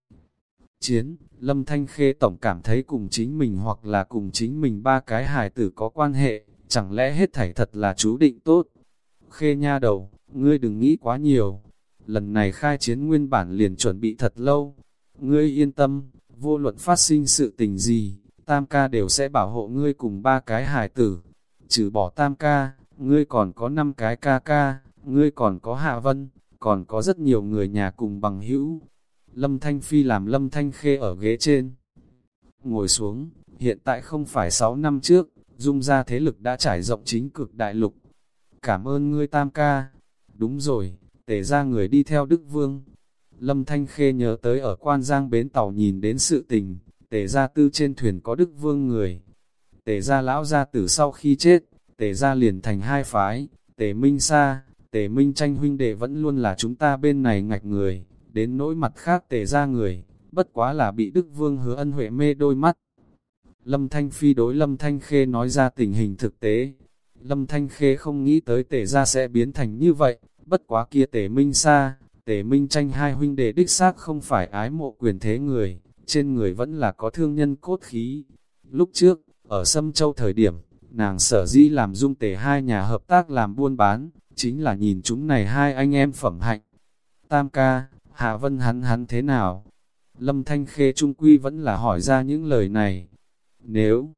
Chiến, Lâm Thanh Khê tổng cảm thấy cùng chính mình hoặc là cùng chính mình ba cái hài tử có quan hệ, chẳng lẽ hết thảy thật là chú định tốt. Khê nha đầu, ngươi đừng nghĩ quá nhiều, lần này khai chiến nguyên bản liền chuẩn bị thật lâu. Ngươi yên tâm, vô luận phát sinh sự tình gì, tam ca đều sẽ bảo hộ ngươi cùng ba cái hài tử. Trừ bỏ tam ca, ngươi còn có năm cái ca ca, ngươi còn có hạ vân, còn có rất nhiều người nhà cùng bằng hữu. Lâm Thanh Phi làm Lâm Thanh Khê ở ghế trên. Ngồi xuống, hiện tại không phải 6 năm trước, dung ra thế lực đã trải rộng chính cực đại lục. Cảm ơn ngươi tam ca. Đúng rồi, tể ra người đi theo Đức Vương. Lâm Thanh Khê nhớ tới ở quan giang bến tàu nhìn đến sự tình, tể ra tư trên thuyền có Đức Vương người. Tể ra lão ra từ sau khi chết, tể ra liền thành hai phái, tể Minh Sa, tể Minh Tranh huynh đệ vẫn luôn là chúng ta bên này ngạch người, đến nỗi mặt khác tể ra người, bất quá là bị Đức Vương hứa ân huệ mê đôi mắt. Lâm Thanh Phi đối Lâm Thanh Khê nói ra tình hình thực tế. Lâm Thanh Khê không nghĩ tới tể ra sẽ biến thành như vậy, bất quá kia tể Minh Sa, tể Minh Tranh hai huynh đệ đích xác không phải ái mộ quyền thế người, trên người vẫn là có thương nhân cốt khí. Lúc trước, ở Sâm Châu thời điểm, nàng sở dĩ làm dung tể hai nhà hợp tác làm buôn bán, chính là nhìn chúng này hai anh em phẩm hạnh. Tam ca, Hạ Vân hắn hắn thế nào? Lâm Thanh Khê Trung Quy vẫn là hỏi ra những lời này. Nếu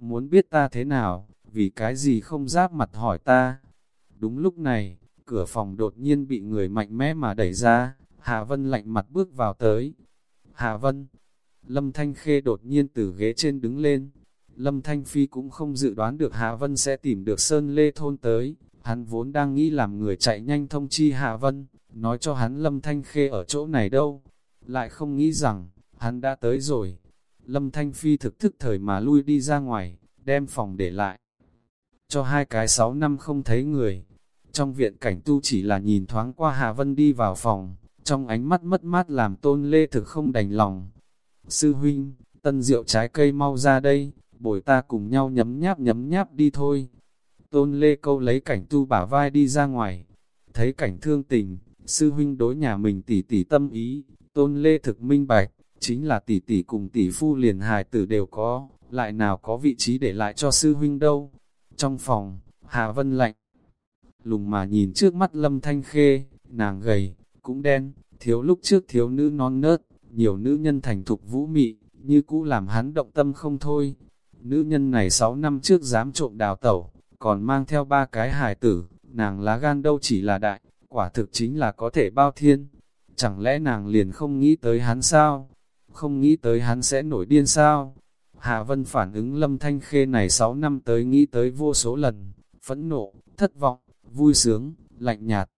muốn biết ta thế nào, vì cái gì không giáp mặt hỏi ta? Đúng lúc này, cửa phòng đột nhiên bị người mạnh mẽ mà đẩy ra, Hạ Vân lạnh mặt bước vào tới. Hạ Vân, Lâm Thanh Khê đột nhiên từ ghế trên đứng lên. Lâm Thanh Phi cũng không dự đoán được Hạ Vân sẽ tìm được Sơn Lê Thôn tới. Hắn vốn đang nghĩ làm người chạy nhanh thông chi Hạ Vân, nói cho hắn Lâm Thanh Khê ở chỗ này đâu. Lại không nghĩ rằng, hắn đã tới rồi. Lâm Thanh Phi thực thức thời mà lui đi ra ngoài, đem phòng để lại. Cho hai cái sáu năm không thấy người. Trong viện cảnh tu chỉ là nhìn thoáng qua hà Vân đi vào phòng, trong ánh mắt mất mát làm tôn lê thực không đành lòng. Sư huynh, tân rượu trái cây mau ra đây, bồi ta cùng nhau nhấm nháp nhấm nháp đi thôi. Tôn lê câu lấy cảnh tu bả vai đi ra ngoài, thấy cảnh thương tình, sư huynh đối nhà mình tỉ tỉ tâm ý, tôn lê thực minh bạch, chính là tỷ tỷ cùng tỷ phu liền hài tử đều có, lại nào có vị trí để lại cho sư huynh đâu. Trong phòng, Hà Vân lạnh, lùng mà nhìn trước mắt lâm thanh khê, nàng gầy, cũng đen, thiếu lúc trước thiếu nữ non nớt, nhiều nữ nhân thành thục vũ mị, như cũ làm hắn động tâm không thôi. Nữ nhân này 6 năm trước dám trộm đào tẩu, còn mang theo ba cái hài tử, nàng lá gan đâu chỉ là đại, quả thực chính là có thể bao thiên. Chẳng lẽ nàng liền không nghĩ tới hắn sao? Không nghĩ tới hắn sẽ nổi điên sao? Hạ Vân phản ứng lâm thanh khê này 6 năm tới nghĩ tới vô số lần, phẫn nộ, thất vọng, vui sướng, lạnh nhạt.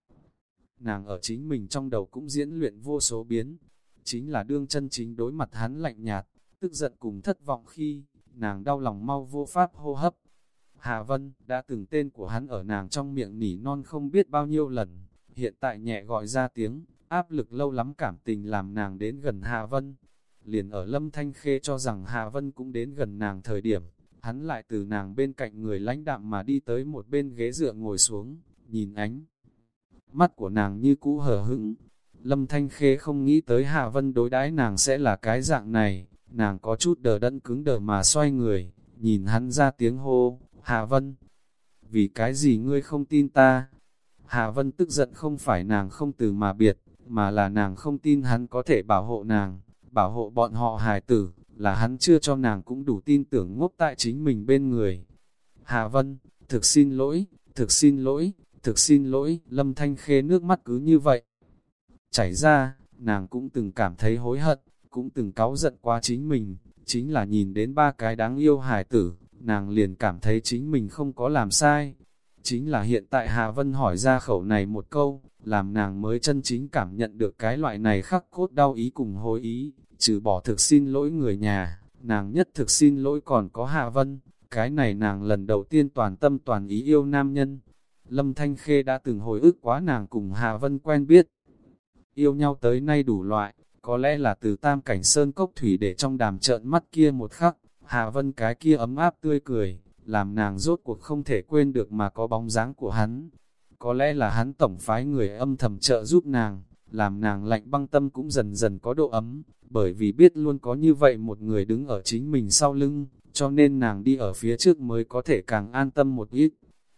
Nàng ở chính mình trong đầu cũng diễn luyện vô số biến, chính là đương chân chính đối mặt hắn lạnh nhạt, tức giận cùng thất vọng khi, nàng đau lòng mau vô pháp hô hấp. Hà Vân đã từng tên của hắn ở nàng trong miệng nỉ non không biết bao nhiêu lần, hiện tại nhẹ gọi ra tiếng, áp lực lâu lắm cảm tình làm nàng đến gần Hà Vân. Liền ở Lâm Thanh Khê cho rằng Hà Vân cũng đến gần nàng thời điểm, hắn lại từ nàng bên cạnh người lãnh đạm mà đi tới một bên ghế dựa ngồi xuống, nhìn ánh. Mắt của nàng như cũ hờ hững, Lâm Thanh Khê không nghĩ tới Hà Vân đối đãi nàng sẽ là cái dạng này, nàng có chút đờ đẫn cứng đờ mà xoay người, nhìn hắn ra tiếng hô, Hà Vân, vì cái gì ngươi không tin ta? Hà Vân tức giận không phải nàng không từ mà biệt, mà là nàng không tin hắn có thể bảo hộ nàng, bảo hộ bọn họ hài tử, là hắn chưa cho nàng cũng đủ tin tưởng ngốc tại chính mình bên người. Hà Vân, thực xin lỗi, thực xin lỗi, thực xin lỗi, lâm thanh khê nước mắt cứ như vậy. Chảy ra, nàng cũng từng cảm thấy hối hận, cũng từng cáu giận qua chính mình, chính là nhìn đến ba cái đáng yêu hài tử, nàng liền cảm thấy chính mình không có làm sai. Chính là hiện tại Hà Vân hỏi ra khẩu này một câu, làm nàng mới chân chính cảm nhận được cái loại này khắc cốt đau ý cùng hối ý, trừ bỏ thực xin lỗi người nhà, nàng nhất thực xin lỗi còn có Hà Vân, cái này nàng lần đầu tiên toàn tâm toàn ý yêu nam nhân. Lâm Thanh Khê đã từng hồi ức quá nàng cùng Hà Vân quen biết. Yêu nhau tới nay đủ loại, có lẽ là từ tam cảnh sơn cốc thủy để trong đàm trợn mắt kia một khắc, Hà Vân cái kia ấm áp tươi cười, làm nàng rốt cuộc không thể quên được mà có bóng dáng của hắn. Có lẽ là hắn tổng phái người âm thầm trợ giúp nàng, làm nàng lạnh băng tâm cũng dần dần có độ ấm, bởi vì biết luôn có như vậy một người đứng ở chính mình sau lưng, cho nên nàng đi ở phía trước mới có thể càng an tâm một ít.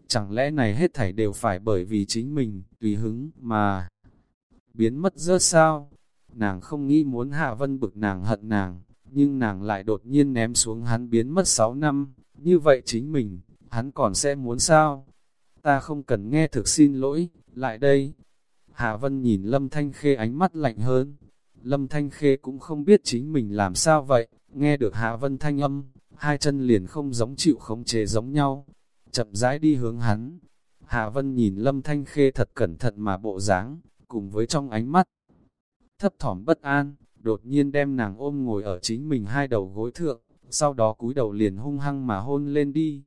Chẳng lẽ này hết thảy đều phải bởi vì chính mình, tùy hứng, mà biến mất rớt sao? Nàng không nghĩ muốn Hạ Vân bực nàng hận nàng, nhưng nàng lại đột nhiên ném xuống hắn biến mất 6 năm, như vậy chính mình, hắn còn sẽ muốn sao? Ta không cần nghe thực xin lỗi, lại đây. Hạ Vân nhìn Lâm Thanh Khê ánh mắt lạnh hơn. Lâm Thanh Khê cũng không biết chính mình làm sao vậy, nghe được Hạ Vân thanh âm, hai chân liền không giống chịu khống chế giống nhau. Chậm rãi đi hướng hắn. Hạ Vân nhìn Lâm Thanh Khê thật cẩn thận mà bộ dáng, cùng với trong ánh mắt. Thấp thỏm bất an, đột nhiên đem nàng ôm ngồi ở chính mình hai đầu gối thượng, sau đó cúi đầu liền hung hăng mà hôn lên đi.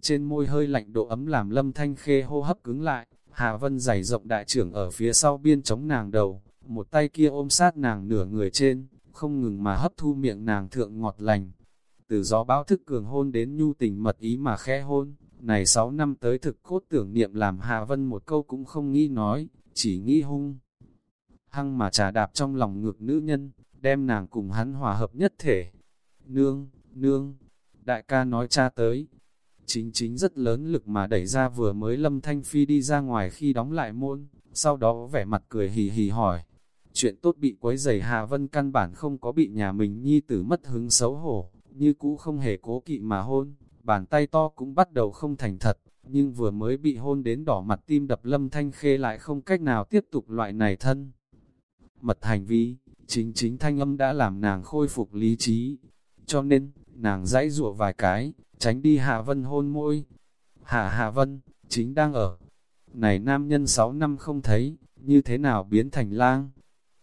Trên môi hơi lạnh độ ấm làm lâm thanh khê hô hấp cứng lại, Hà Vân giày rộng đại trưởng ở phía sau biên chống nàng đầu, một tay kia ôm sát nàng nửa người trên, không ngừng mà hấp thu miệng nàng thượng ngọt lành. Từ gió báo thức cường hôn đến nhu tình mật ý mà khẽ hôn, này sáu năm tới thực cốt tưởng niệm làm Hà Vân một câu cũng không nghĩ nói, chỉ nghĩ hung. Hăng mà trà đạp trong lòng ngược nữ nhân, đem nàng cùng hắn hòa hợp nhất thể. Nương, nương, đại ca nói cha tới. Chính chính rất lớn lực mà đẩy ra vừa mới lâm thanh phi đi ra ngoài khi đóng lại môn, sau đó vẻ mặt cười hì hì hỏi. Chuyện tốt bị quấy giày Hà Vân căn bản không có bị nhà mình nhi tử mất hứng xấu hổ, như cũ không hề cố kỵ mà hôn, bàn tay to cũng bắt đầu không thành thật, nhưng vừa mới bị hôn đến đỏ mặt tim đập lâm thanh khê lại không cách nào tiếp tục loại này thân. Mật hành vi, chính chính thanh âm đã làm nàng khôi phục lý trí, cho nên, nàng dãy rụa vài cái, tránh đi Hạ Vân hôn môi. Hạ Hạ Vân, chính đang ở. Này nam nhân 6 năm không thấy, như thế nào biến thành lang?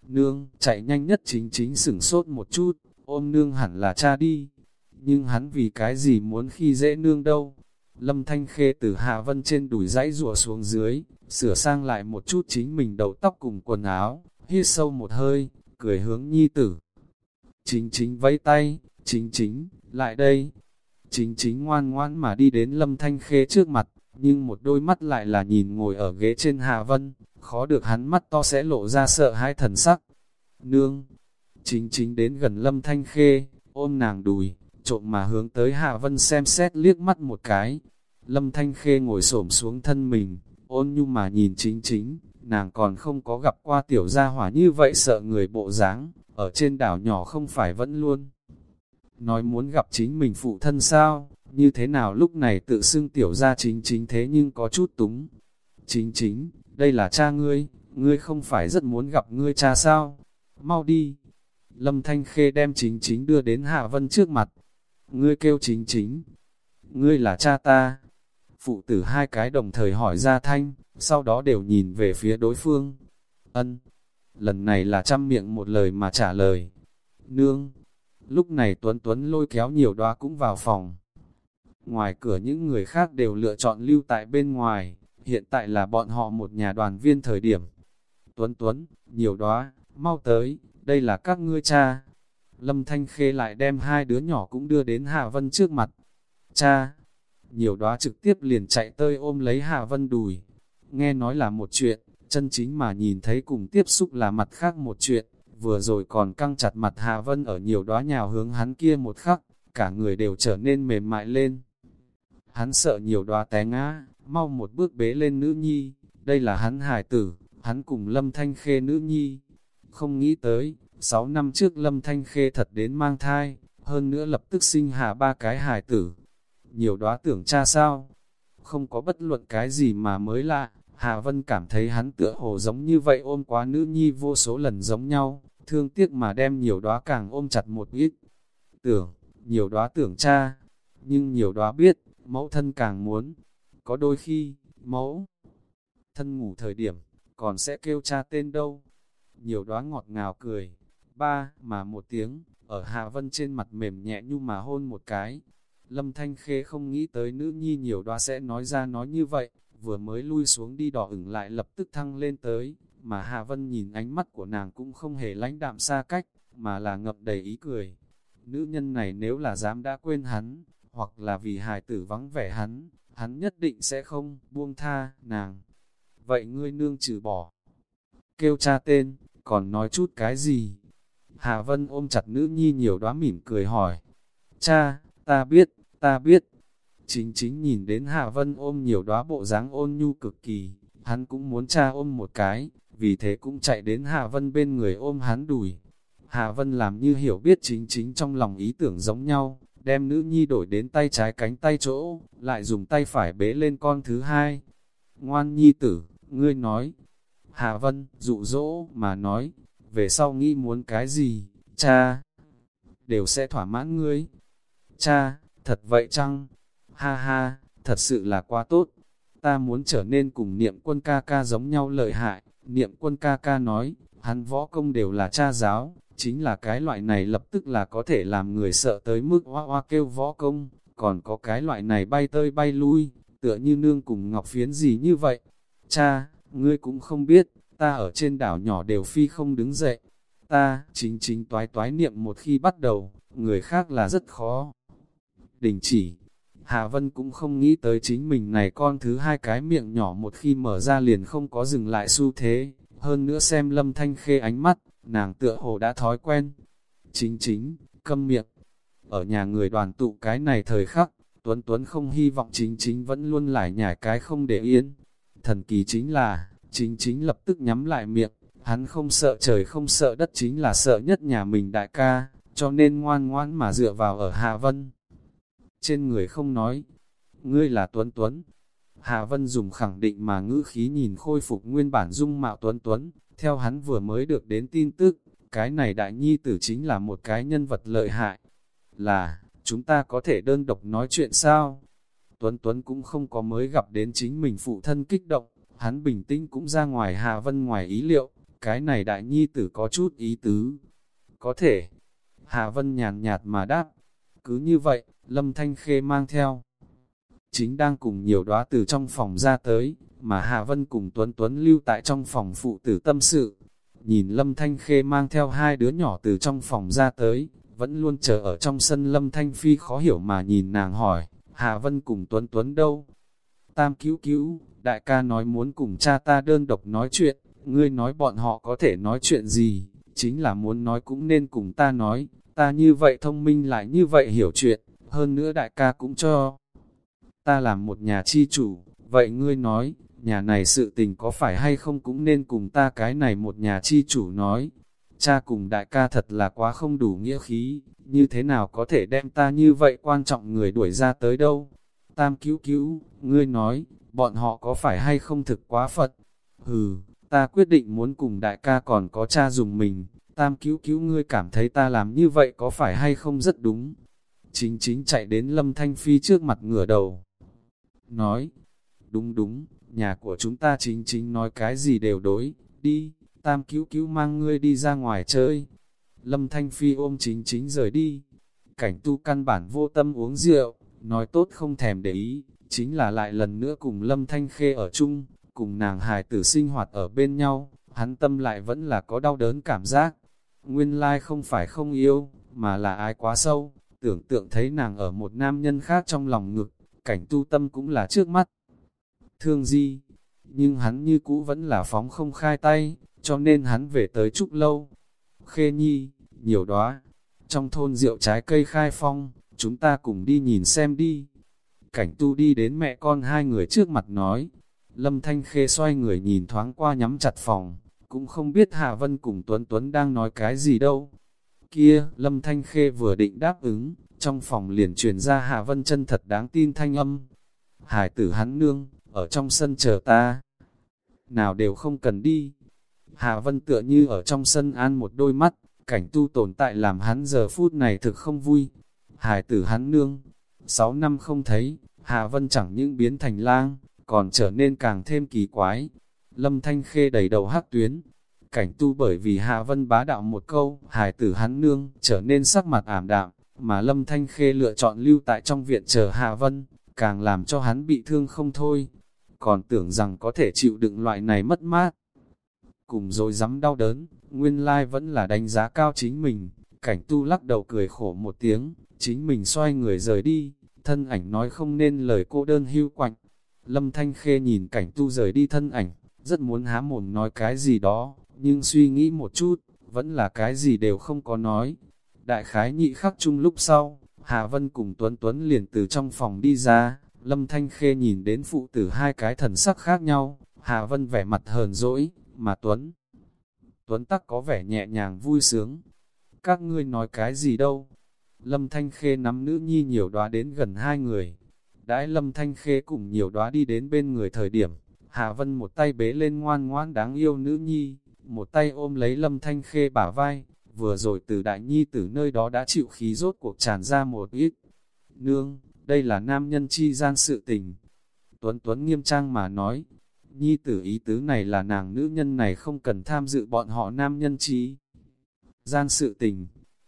Nương, chạy nhanh nhất chính chính sửng sốt một chút, ôm nương hẳn là cha đi. Nhưng hắn vì cái gì muốn khi dễ nương đâu? Lâm Thanh Khê từ Hạ Vân trên đùi dãy rụa xuống dưới, sửa sang lại một chút chính mình đầu tóc cùng quần áo, hít sâu một hơi, cười hướng nhi tử. Chính chính vẫy tay, chính chính, lại đây. Chính chính ngoan ngoan mà đi đến lâm thanh khê trước mặt, nhưng một đôi mắt lại là nhìn ngồi ở ghế trên Hà Vân, khó được hắn mắt to sẽ lộ ra sợ hai thần sắc. Nương, chính chính đến gần lâm thanh khê, ôm nàng đùi, trộm mà hướng tới Hà Vân xem xét liếc mắt một cái. Lâm thanh khê ngồi xổm xuống thân mình, ôn nhu mà nhìn chính chính, nàng còn không có gặp qua tiểu gia hỏa như vậy sợ người bộ dáng ở trên đảo nhỏ không phải vẫn luôn. Nói muốn gặp chính mình phụ thân sao, như thế nào lúc này tự xưng tiểu gia chính chính thế nhưng có chút túng. Chính chính, đây là cha ngươi, ngươi không phải rất muốn gặp ngươi cha sao? Mau đi! Lâm Thanh Khê đem chính chính đưa đến Hạ Vân trước mặt. Ngươi kêu chính chính. Ngươi là cha ta. Phụ tử hai cái đồng thời hỏi ra thanh, sau đó đều nhìn về phía đối phương. Ân, lần này là trăm miệng một lời mà trả lời. Nương, lúc này Tuấn Tuấn lôi kéo nhiều đoá cũng vào phòng. Ngoài cửa những người khác đều lựa chọn lưu tại bên ngoài, hiện tại là bọn họ một nhà đoàn viên thời điểm. Tuấn Tuấn, nhiều đoá mau tới, đây là các ngươi cha. Lâm Thanh Khê lại đem hai đứa nhỏ cũng đưa đến Hạ Vân trước mặt. Cha, nhiều đoá trực tiếp liền chạy tơi ôm lấy Hạ Vân đùi, nghe nói là một chuyện, chân chính mà nhìn thấy cùng tiếp xúc là mặt khác một chuyện, vừa rồi còn căng chặt mặt Hà Vân ở nhiều đóa nhào hướng hắn kia một khắc, cả người đều trở nên mềm mại lên. Hắn sợ nhiều đóa té ngã, mau một bước bế lên nữ nhi, đây là hắn hài tử, hắn cùng Lâm Thanh Khê nữ nhi. Không nghĩ tới, 6 năm trước Lâm Thanh Khê thật đến mang thai, hơn nữa lập tức sinh hạ ba cái hài tử. Nhiều đóa tưởng cha sao? Không có bất luận cái gì mà mới lạ, Hà Vân cảm thấy hắn tựa hồ giống như vậy ôm quá nữ nhi vô số lần giống nhau, thương tiếc mà đem nhiều đóa càng ôm chặt một ít. Tưởng, nhiều đóa tưởng cha, nhưng nhiều đóa biết, mẫu thân càng muốn. Có đôi khi, mẫu thân ngủ thời điểm, còn sẽ kêu cha tên đâu. Nhiều đóa ngọt ngào cười, ba mà một tiếng, ở Hà Vân trên mặt mềm nhẹ nhu mà hôn một cái. Lâm Thanh Khê không nghĩ tới nữ nhi nhiều đóa sẽ nói ra nói như vậy, vừa mới lui xuống đi đỏ ửng lại lập tức thăng lên tới, mà Hà Vân nhìn ánh mắt của nàng cũng không hề lãnh đạm xa cách, mà là ngập đầy ý cười. Nữ nhân này nếu là dám đã quên hắn, hoặc là vì hài tử vắng vẻ hắn, hắn nhất định sẽ không buông tha nàng. Vậy ngươi nương trừ bỏ. Kêu cha tên, còn nói chút cái gì? Hà Vân ôm chặt nữ nhi nhiều đóa mỉm cười hỏi. Cha, ta biết, ta biết. Chính chính nhìn đến Hà Vân ôm nhiều đóa bộ dáng ôn nhu cực kỳ, hắn cũng muốn cha ôm một cái, vì thế cũng chạy đến Hà Vân bên người ôm hắn đùi. Hà Vân làm như hiểu biết chính chính trong lòng ý tưởng giống nhau, đem nữ nhi đổi đến tay trái cánh tay chỗ, lại dùng tay phải bế lên con thứ hai. Ngoan nhi tử, ngươi nói. Hà Vân, dụ dỗ mà nói, về sau nghĩ muốn cái gì, cha, đều sẽ thỏa mãn ngươi. Cha, thật vậy chăng? Ha ha, thật sự là quá tốt. Ta muốn trở nên cùng niệm quân ca ca giống nhau lợi hại. Niệm quân ca ca nói, hắn võ công đều là cha giáo, chính là cái loại này lập tức là có thể làm người sợ tới mức hoa hoa kêu võ công, còn có cái loại này bay tơi bay lui, tựa như nương cùng ngọc phiến gì như vậy. Cha, ngươi cũng không biết, ta ở trên đảo nhỏ đều phi không đứng dậy. Ta, chính chính toái toái niệm một khi bắt đầu, người khác là rất khó. Đình chỉ, Hà Vân cũng không nghĩ tới chính mình này con thứ hai cái miệng nhỏ một khi mở ra liền không có dừng lại xu thế, hơn nữa xem lâm thanh khê ánh mắt, nàng tựa hồ đã thói quen. Chính chính, câm miệng. Ở nhà người đoàn tụ cái này thời khắc, Tuấn Tuấn không hy vọng chính chính vẫn luôn lại nhảy cái không để yên. Thần kỳ chính là, chính chính lập tức nhắm lại miệng, hắn không sợ trời không sợ đất chính là sợ nhất nhà mình đại ca, cho nên ngoan ngoan mà dựa vào ở Hà Vân. Trên người không nói, ngươi là Tuấn Tuấn. Hà Vân dùng khẳng định mà ngữ khí nhìn khôi phục nguyên bản dung mạo Tuấn Tuấn, theo hắn vừa mới được đến tin tức, cái này đại nhi tử chính là một cái nhân vật lợi hại. Là, chúng ta có thể đơn độc nói chuyện sao? Tuấn Tuấn cũng không có mới gặp đến chính mình phụ thân kích động, hắn bình tĩnh cũng ra ngoài Hà Vân ngoài ý liệu, cái này đại nhi tử có chút ý tứ. Có thể, Hà Vân nhàn nhạt mà đáp, cứ như vậy, Lâm Thanh Khê mang theo. Chính đang cùng nhiều đóa từ trong phòng ra tới, mà Hà Vân cùng Tuấn Tuấn lưu tại trong phòng phụ tử tâm sự. Nhìn Lâm Thanh Khê mang theo hai đứa nhỏ từ trong phòng ra tới, vẫn luôn chờ ở trong sân Lâm Thanh Phi khó hiểu mà nhìn nàng hỏi, Hà Vân cùng Tuấn Tuấn đâu? Tam cứu cứu, đại ca nói muốn cùng cha ta đơn độc nói chuyện, ngươi nói bọn họ có thể nói chuyện gì, chính là muốn nói cũng nên cùng ta nói, ta như vậy thông minh lại như vậy hiểu chuyện, hơn nữa đại ca cũng cho ta làm một nhà chi chủ, vậy ngươi nói, nhà này sự tình có phải hay không cũng nên cùng ta cái này một nhà chi chủ nói. Cha cùng đại ca thật là quá không đủ nghĩa khí, như thế nào có thể đem ta như vậy quan trọng người đuổi ra tới đâu. Tam cứu cứu, ngươi nói, bọn họ có phải hay không thực quá Phật? Hừ, ta quyết định muốn cùng đại ca còn có cha dùng mình, tam cứu cứu ngươi cảm thấy ta làm như vậy có phải hay không rất đúng. Chính chính chạy đến Lâm Thanh Phi trước mặt ngửa đầu. Nói, đúng đúng, nhà của chúng ta chính chính nói cái gì đều đối, đi, tam cứu cứu mang ngươi đi ra ngoài chơi. Lâm Thanh Phi ôm chính chính rời đi. Cảnh tu căn bản vô tâm uống rượu, nói tốt không thèm để ý, chính là lại lần nữa cùng Lâm Thanh Khê ở chung, cùng nàng hài tử sinh hoạt ở bên nhau, hắn tâm lại vẫn là có đau đớn cảm giác. Nguyên lai không phải không yêu, mà là ai quá sâu, tưởng tượng thấy nàng ở một nam nhân khác trong lòng ngực, cảnh tu tâm cũng là trước mắt. Thương Di, nhưng hắn như cũ vẫn là phóng không khai tay, cho nên hắn về tới Trúc Lâu. Khê Nhi, nhiều đóa trong thôn rượu trái cây khai phong, chúng ta cùng đi nhìn xem đi. Cảnh tu đi đến mẹ con hai người trước mặt nói, Lâm Thanh Khê xoay người nhìn thoáng qua nhắm chặt phòng, cũng không biết Hà Vân cùng Tuấn Tuấn đang nói cái gì đâu. Kia, Lâm Thanh Khê vừa định đáp ứng, trong phòng liền truyền ra Hà Vân chân thật đáng tin thanh âm. Hải tử hắn nương, ở trong sân chờ ta. Nào đều không cần đi. Hà Vân tựa như ở trong sân an một đôi mắt, cảnh tu tồn tại làm hắn giờ phút này thực không vui. Hải tử hắn nương, sáu năm không thấy, Hà Vân chẳng những biến thành lang, còn trở nên càng thêm kỳ quái. Lâm Thanh Khê đầy đầu hắc tuyến, cảnh tu bởi vì Hạ Vân bá đạo một câu, hài tử hắn nương, trở nên sắc mặt ảm đạm, mà Lâm Thanh Khê lựa chọn lưu tại trong viện chờ Hạ Vân, càng làm cho hắn bị thương không thôi. Còn tưởng rằng có thể chịu đựng loại này mất mát. Cùng rồi dám đau đớn, nguyên lai vẫn là đánh giá cao chính mình. Cảnh tu lắc đầu cười khổ một tiếng, chính mình xoay người rời đi, thân ảnh nói không nên lời cô đơn hưu quạnh. Lâm Thanh Khê nhìn cảnh tu rời đi thân ảnh, rất muốn há mồm nói cái gì đó, nhưng suy nghĩ một chút, vẫn là cái gì đều không có nói. Đại khái nhị khắc chung lúc sau, Hà Vân cùng Tuấn Tuấn liền từ trong phòng đi ra, Lâm Thanh Khê nhìn đến phụ tử hai cái thần sắc khác nhau, Hà Vân vẻ mặt hờn dỗi, mà Tuấn. Tuấn tắc có vẻ nhẹ nhàng vui sướng. Các ngươi nói cái gì đâu? Lâm Thanh Khê nắm nữ nhi nhiều đoá đến gần hai người. Đãi Lâm Thanh Khê cùng nhiều đoá đi đến bên người thời điểm, Hà Vân một tay bế lên ngoan ngoan đáng yêu nữ nhi, một tay ôm lấy Lâm Thanh Khê bả vai, vừa rồi từ đại nhi từ nơi đó đã chịu khí rốt cuộc tràn ra một ít. Nương, đây là nam nhân chi gian sự tình. Tuấn Tuấn nghiêm trang mà nói, nhi tử ý tứ này là nàng nữ nhân này không cần tham dự bọn họ nam nhân chi. Gian sự tình,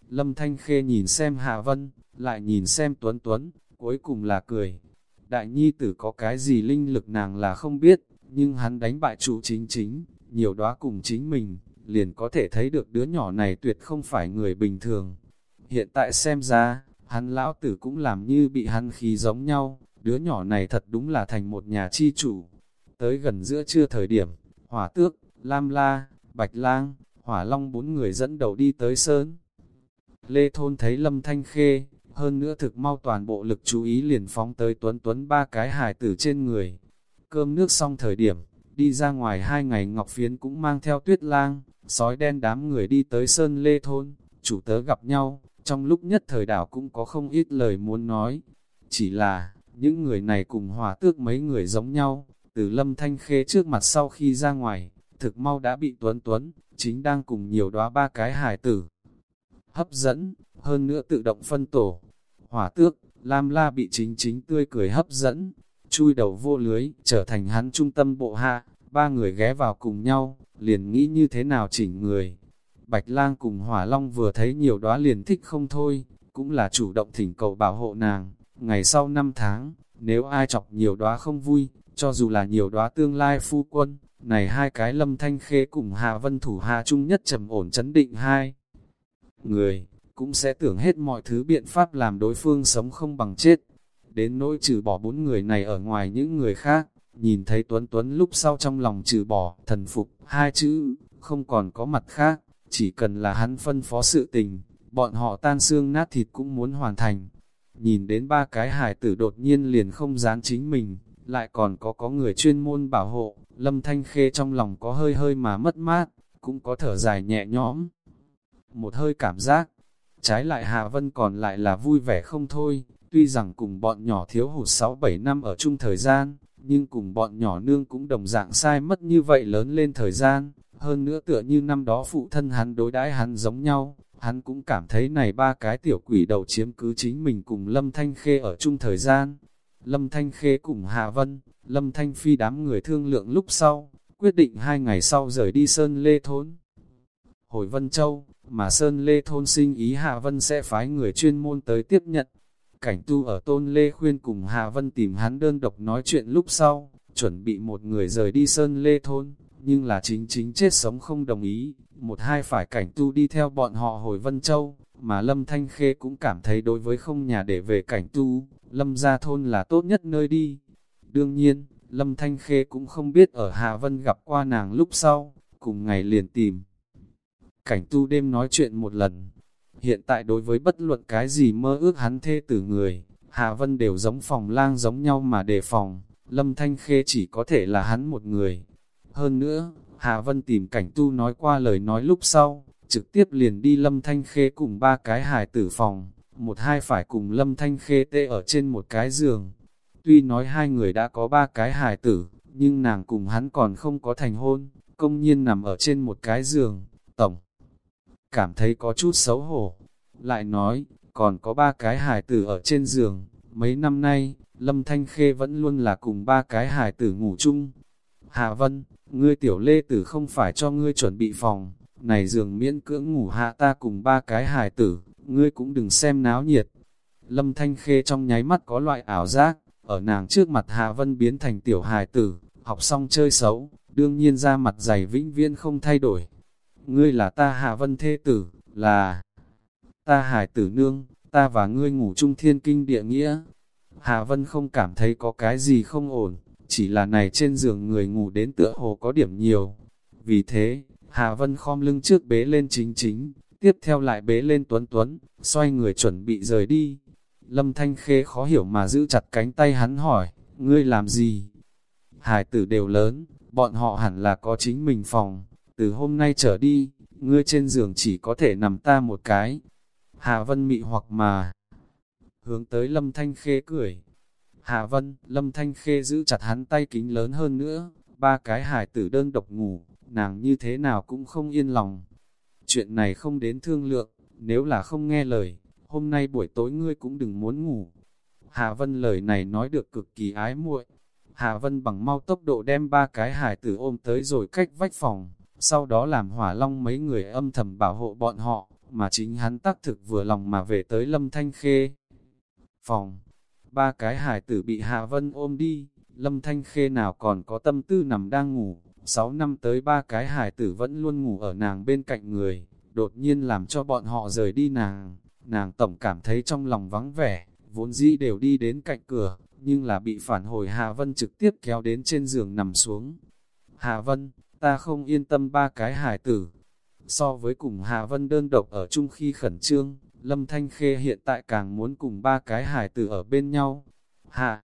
Lâm Thanh Khê nhìn xem Hà Vân, lại nhìn xem Tuấn Tuấn, cuối cùng là cười. Đại nhi tử có cái gì linh lực nàng là không biết, nhưng hắn đánh bại chủ chính chính, nhiều đóa cùng chính mình, liền có thể thấy được đứa nhỏ này tuyệt không phải người bình thường. Hiện tại xem ra, hắn lão tử cũng làm như bị hắn khí giống nhau, đứa nhỏ này thật đúng là thành một nhà chi chủ. Tới gần giữa trưa thời điểm, hỏa tước, lam la, bạch lang, hỏa long bốn người dẫn đầu đi tới sơn. Lê Thôn thấy Lâm Thanh Khê, hơn nữa thực mau toàn bộ lực chú ý liền phóng tới tuấn tuấn ba cái hài tử trên người. Cơm nước xong thời điểm, đi ra ngoài hai ngày Ngọc Phiến cũng mang theo tuyết lang, sói đen đám người đi tới Sơn Lê Thôn, chủ tớ gặp nhau, trong lúc nhất thời đảo cũng có không ít lời muốn nói. Chỉ là, những người này cùng hòa tước mấy người giống nhau, từ lâm thanh khê trước mặt sau khi ra ngoài, thực mau đã bị tuấn tuấn, chính đang cùng nhiều đóa ba cái hài tử. Hấp dẫn, hơn nữa tự động phân tổ. Hỏa tước, Lam La bị chính chính tươi cười hấp dẫn, chui đầu vô lưới, trở thành hắn trung tâm bộ hạ, ba người ghé vào cùng nhau, liền nghĩ như thế nào chỉnh người. Bạch lang cùng hỏa long vừa thấy nhiều đóa liền thích không thôi, cũng là chủ động thỉnh cầu bảo hộ nàng. Ngày sau năm tháng, nếu ai chọc nhiều đóa không vui, cho dù là nhiều đóa tương lai phu quân, này hai cái lâm thanh khê cùng hạ vân thủ hạ chung nhất trầm ổn chấn định hai. Người, cũng sẽ tưởng hết mọi thứ biện pháp làm đối phương sống không bằng chết. Đến nỗi trừ bỏ bốn người này ở ngoài những người khác, nhìn thấy Tuấn Tuấn lúc sau trong lòng trừ bỏ, thần phục, hai chữ, không còn có mặt khác, chỉ cần là hắn phân phó sự tình, bọn họ tan xương nát thịt cũng muốn hoàn thành. Nhìn đến ba cái hải tử đột nhiên liền không dán chính mình, lại còn có có người chuyên môn bảo hộ, lâm thanh khê trong lòng có hơi hơi mà mất mát, cũng có thở dài nhẹ nhõm. Một hơi cảm giác, trái lại Hà Vân còn lại là vui vẻ không thôi, tuy rằng cùng bọn nhỏ thiếu hụt 6-7 năm ở chung thời gian, nhưng cùng bọn nhỏ nương cũng đồng dạng sai mất như vậy lớn lên thời gian, hơn nữa tựa như năm đó phụ thân hắn đối đãi hắn giống nhau, hắn cũng cảm thấy này ba cái tiểu quỷ đầu chiếm cứ chính mình cùng Lâm Thanh Khê ở chung thời gian. Lâm Thanh Khê cùng Hà Vân, Lâm Thanh Phi đám người thương lượng lúc sau, quyết định hai ngày sau rời đi Sơn Lê Thôn. Hồi Vân Châu, mà Sơn Lê Thôn sinh ý Hà Vân sẽ phái người chuyên môn tới tiếp nhận, Cảnh tu ở tôn lê khuyên cùng Hà Vân tìm hắn đơn độc nói chuyện lúc sau, chuẩn bị một người rời đi sơn lê thôn, nhưng là chính chính chết sống không đồng ý, một hai phải cảnh tu đi theo bọn họ hồi Vân Châu, mà Lâm Thanh Khê cũng cảm thấy đối với không nhà để về cảnh tu, Lâm gia thôn là tốt nhất nơi đi. Đương nhiên, Lâm Thanh Khê cũng không biết ở Hà Vân gặp qua nàng lúc sau, cùng ngày liền tìm. Cảnh tu đêm nói chuyện một lần. Hiện tại đối với bất luận cái gì mơ ước hắn thê tử người, Hà Vân đều giống phòng lang giống nhau mà đề phòng, Lâm Thanh Khê chỉ có thể là hắn một người. Hơn nữa, Hà Vân tìm cảnh tu nói qua lời nói lúc sau, trực tiếp liền đi Lâm Thanh Khê cùng ba cái hài tử phòng, một hai phải cùng Lâm Thanh Khê tê ở trên một cái giường. Tuy nói hai người đã có ba cái hài tử, nhưng nàng cùng hắn còn không có thành hôn, công nhiên nằm ở trên một cái giường, tổng. Cảm thấy có chút xấu hổ. Lại nói, còn có ba cái hài tử ở trên giường, mấy năm nay, Lâm Thanh Khê vẫn luôn là cùng ba cái hài tử ngủ chung. Hạ Vân, ngươi tiểu lê tử không phải cho ngươi chuẩn bị phòng, này giường miễn cưỡng ngủ hạ ta cùng ba cái hài tử, ngươi cũng đừng xem náo nhiệt. Lâm Thanh Khê trong nháy mắt có loại ảo giác, ở nàng trước mặt Hạ Vân biến thành tiểu hài tử, học xong chơi xấu, đương nhiên ra mặt dày vĩnh viễn không thay đổi. Ngươi là ta Hạ Vân thê tử, là ta Hải tử nương, ta và ngươi ngủ chung thiên kinh địa nghĩa. Hạ Vân không cảm thấy có cái gì không ổn, chỉ là này trên giường người ngủ đến tựa hồ có điểm nhiều. Vì thế, Hạ Vân khom lưng trước bế lên chính chính, tiếp theo lại bế lên tuấn tuấn, xoay người chuẩn bị rời đi. Lâm Thanh Khê khó hiểu mà giữ chặt cánh tay hắn hỏi, ngươi làm gì? Hải tử đều lớn, bọn họ hẳn là có chính mình phòng, từ hôm nay trở đi, ngươi trên giường chỉ có thể nằm ta một cái. Hà Vân mị hoặc mà hướng tới Lâm Thanh Khê cười. Hà Vân, Lâm Thanh Khê giữ chặt hắn tay kính lớn hơn nữa, ba cái hải tử đơn độc ngủ, nàng như thế nào cũng không yên lòng. Chuyện này không đến thương lượng, nếu là không nghe lời, hôm nay buổi tối ngươi cũng đừng muốn ngủ. Hà Vân lời này nói được cực kỳ ái muội. Hà Vân bằng mau tốc độ đem ba cái hải tử ôm tới rồi cách vách phòng, sau đó làm hỏa long mấy người âm thầm bảo hộ bọn họ, mà chính hắn tác thực vừa lòng mà về tới Lâm Thanh Khê. Phòng, ba cái hải tử bị hạ Vân ôm đi, Lâm Thanh Khê nào còn có tâm tư nằm đang ngủ, sáu năm tới ba cái hải tử vẫn luôn ngủ ở nàng bên cạnh người, đột nhiên làm cho bọn họ rời đi nàng, nàng tổng cảm thấy trong lòng vắng vẻ, vốn dĩ đều đi đến cạnh cửa, nhưng là bị phản hồi hạ Vân trực tiếp kéo đến trên giường nằm xuống. hạ Vân, ta không yên tâm ba cái hải tử. So với cùng Hà Vân đơn độc ở chung khi khẩn trương, Lâm Thanh Khê hiện tại càng muốn cùng ba cái hải tử ở bên nhau. Hà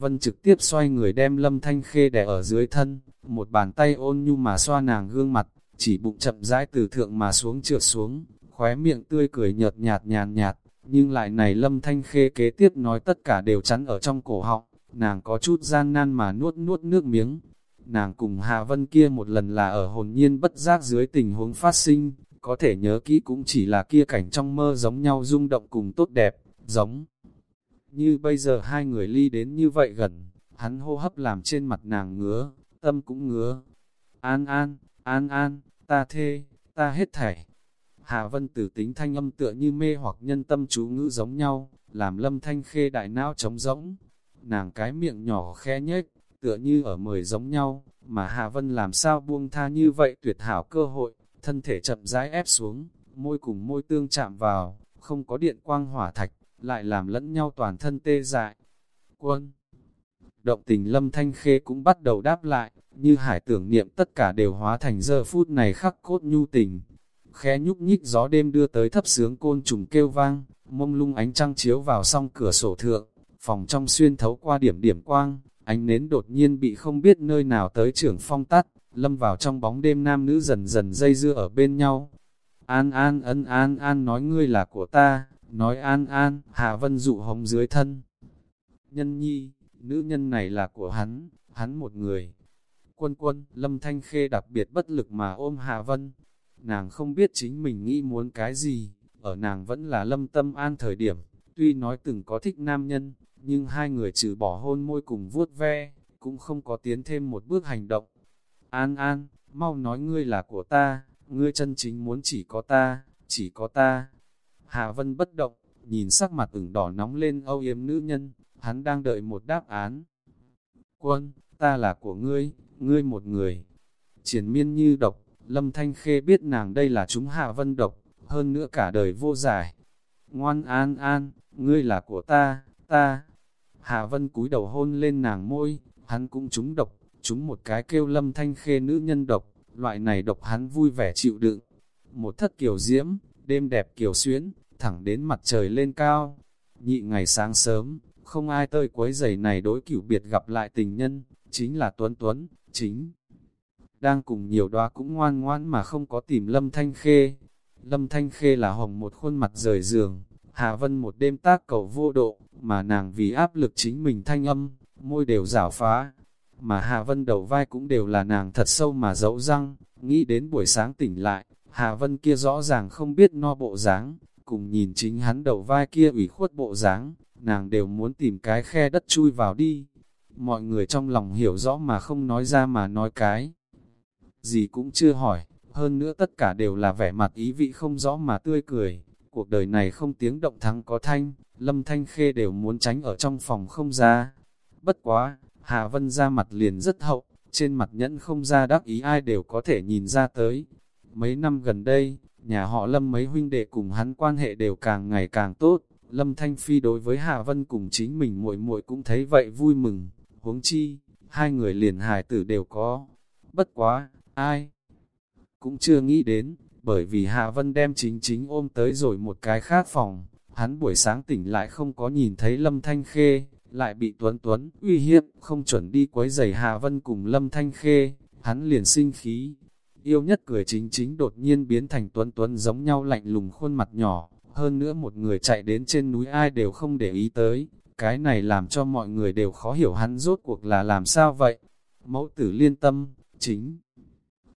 Vân trực tiếp xoay người đem Lâm Thanh Khê đè ở dưới thân, một bàn tay ôn nhu mà xoa nàng gương mặt, chỉ bụng chậm rãi từ thượng mà xuống trượt xuống, khóe miệng tươi cười nhợt nhạt nhàn nhạt, nhưng lại này Lâm Thanh Khê kế tiếp nói tất cả đều chắn ở trong cổ họng, nàng có chút gian nan mà nuốt nuốt nước miếng. Nàng cùng Hà Vân kia một lần là ở hồn nhiên bất giác dưới tình huống phát sinh, có thể nhớ kỹ cũng chỉ là kia cảnh trong mơ giống nhau rung động cùng tốt đẹp, giống như bây giờ hai người ly đến như vậy gần, hắn hô hấp làm trên mặt nàng ngứa, tâm cũng ngứa. An an, an an, ta thê, ta hết thảy. Hà Vân tử tính thanh âm tựa như mê hoặc nhân tâm chú ngữ giống nhau, làm lâm thanh khê đại não trống rỗng. Nàng cái miệng nhỏ khe nhếch, tựa như ở mời giống nhau, mà Hà Vân làm sao buông tha như vậy tuyệt hảo cơ hội, thân thể chậm rãi ép xuống, môi cùng môi tương chạm vào, không có điện quang hỏa thạch, lại làm lẫn nhau toàn thân tê dại. Quân Động tình lâm thanh khê cũng bắt đầu đáp lại, như hải tưởng niệm tất cả đều hóa thành giờ phút này khắc cốt nhu tình. Khẽ nhúc nhích gió đêm đưa tới thấp sướng côn trùng kêu vang, mông lung ánh trăng chiếu vào song cửa sổ thượng, phòng trong xuyên thấu qua điểm điểm quang, ánh nến đột nhiên bị không biết nơi nào tới trưởng phong tắt, lâm vào trong bóng đêm nam nữ dần dần dây dưa ở bên nhau. An an ân an an nói ngươi là của ta, nói an an, Hạ Vân dụ hồng dưới thân. Nhân nhi, nữ nhân này là của hắn, hắn một người. Quân quân, lâm thanh khê đặc biệt bất lực mà ôm Hạ Vân. Nàng không biết chính mình nghĩ muốn cái gì, ở nàng vẫn là lâm tâm an thời điểm, tuy nói từng có thích nam nhân, nhưng hai người trừ bỏ hôn môi cùng vuốt ve, cũng không có tiến thêm một bước hành động. An An, mau nói ngươi là của ta, ngươi chân chính muốn chỉ có ta, chỉ có ta. Hà Vân bất động, nhìn sắc mặt ửng đỏ nóng lên âu yếm nữ nhân, hắn đang đợi một đáp án. Quân, ta là của ngươi, ngươi một người. Triển miên như độc, Lâm Thanh Khê biết nàng đây là chúng Hà Vân độc, hơn nữa cả đời vô giải. Ngoan an an, ngươi là của ta, ta. Hà Vân cúi đầu hôn lên nàng môi, hắn cũng trúng độc, trúng một cái kêu lâm thanh khê nữ nhân độc, loại này độc hắn vui vẻ chịu đựng. Một thất kiểu diễm, đêm đẹp kiểu xuyến, thẳng đến mặt trời lên cao. Nhị ngày sáng sớm, không ai tơi quấy giày này đối cửu biệt gặp lại tình nhân, chính là Tuấn Tuấn, chính. Đang cùng nhiều đoá cũng ngoan ngoan mà không có tìm Lâm Thanh Khê. Lâm Thanh Khê là hồng một khuôn mặt rời giường, Hà Vân một đêm tác cầu vô độ, mà nàng vì áp lực chính mình thanh âm, môi đều rảo phá. Mà Hà Vân đầu vai cũng đều là nàng thật sâu mà dấu răng, nghĩ đến buổi sáng tỉnh lại, Hà Vân kia rõ ràng không biết no bộ dáng, cùng nhìn chính hắn đầu vai kia ủy khuất bộ dáng, nàng đều muốn tìm cái khe đất chui vào đi. Mọi người trong lòng hiểu rõ mà không nói ra mà nói cái. Gì cũng chưa hỏi, hơn nữa tất cả đều là vẻ mặt ý vị không rõ mà tươi cười. Cuộc đời này không tiếng động thắng có thanh, lâm thanh khê đều muốn tránh ở trong phòng không ra. Bất quá, Hà Vân ra mặt liền rất hậu, trên mặt nhẫn không ra đắc ý ai đều có thể nhìn ra tới. Mấy năm gần đây, nhà họ Lâm mấy huynh đệ cùng hắn quan hệ đều càng ngày càng tốt. Lâm Thanh Phi đối với Hà Vân cùng chính mình muội muội cũng thấy vậy vui mừng. Huống chi, hai người liền hài tử đều có. Bất quá, ai? Cũng chưa nghĩ đến, bởi vì Hạ Vân đem chính chính ôm tới rồi một cái khác phòng. Hắn buổi sáng tỉnh lại không có nhìn thấy Lâm Thanh Khê, lại bị Tuấn Tuấn uy hiếp, không chuẩn đi quấy giày Hạ Vân cùng Lâm Thanh Khê. Hắn liền sinh khí, yêu nhất cười chính chính đột nhiên biến thành tuấn tuấn giống nhau lạnh lùng khuôn mặt nhỏ, hơn nữa một người chạy đến trên núi ai đều không để ý tới, cái này làm cho mọi người đều khó hiểu hắn rốt cuộc là làm sao vậy. Mẫu tử liên tâm, chính,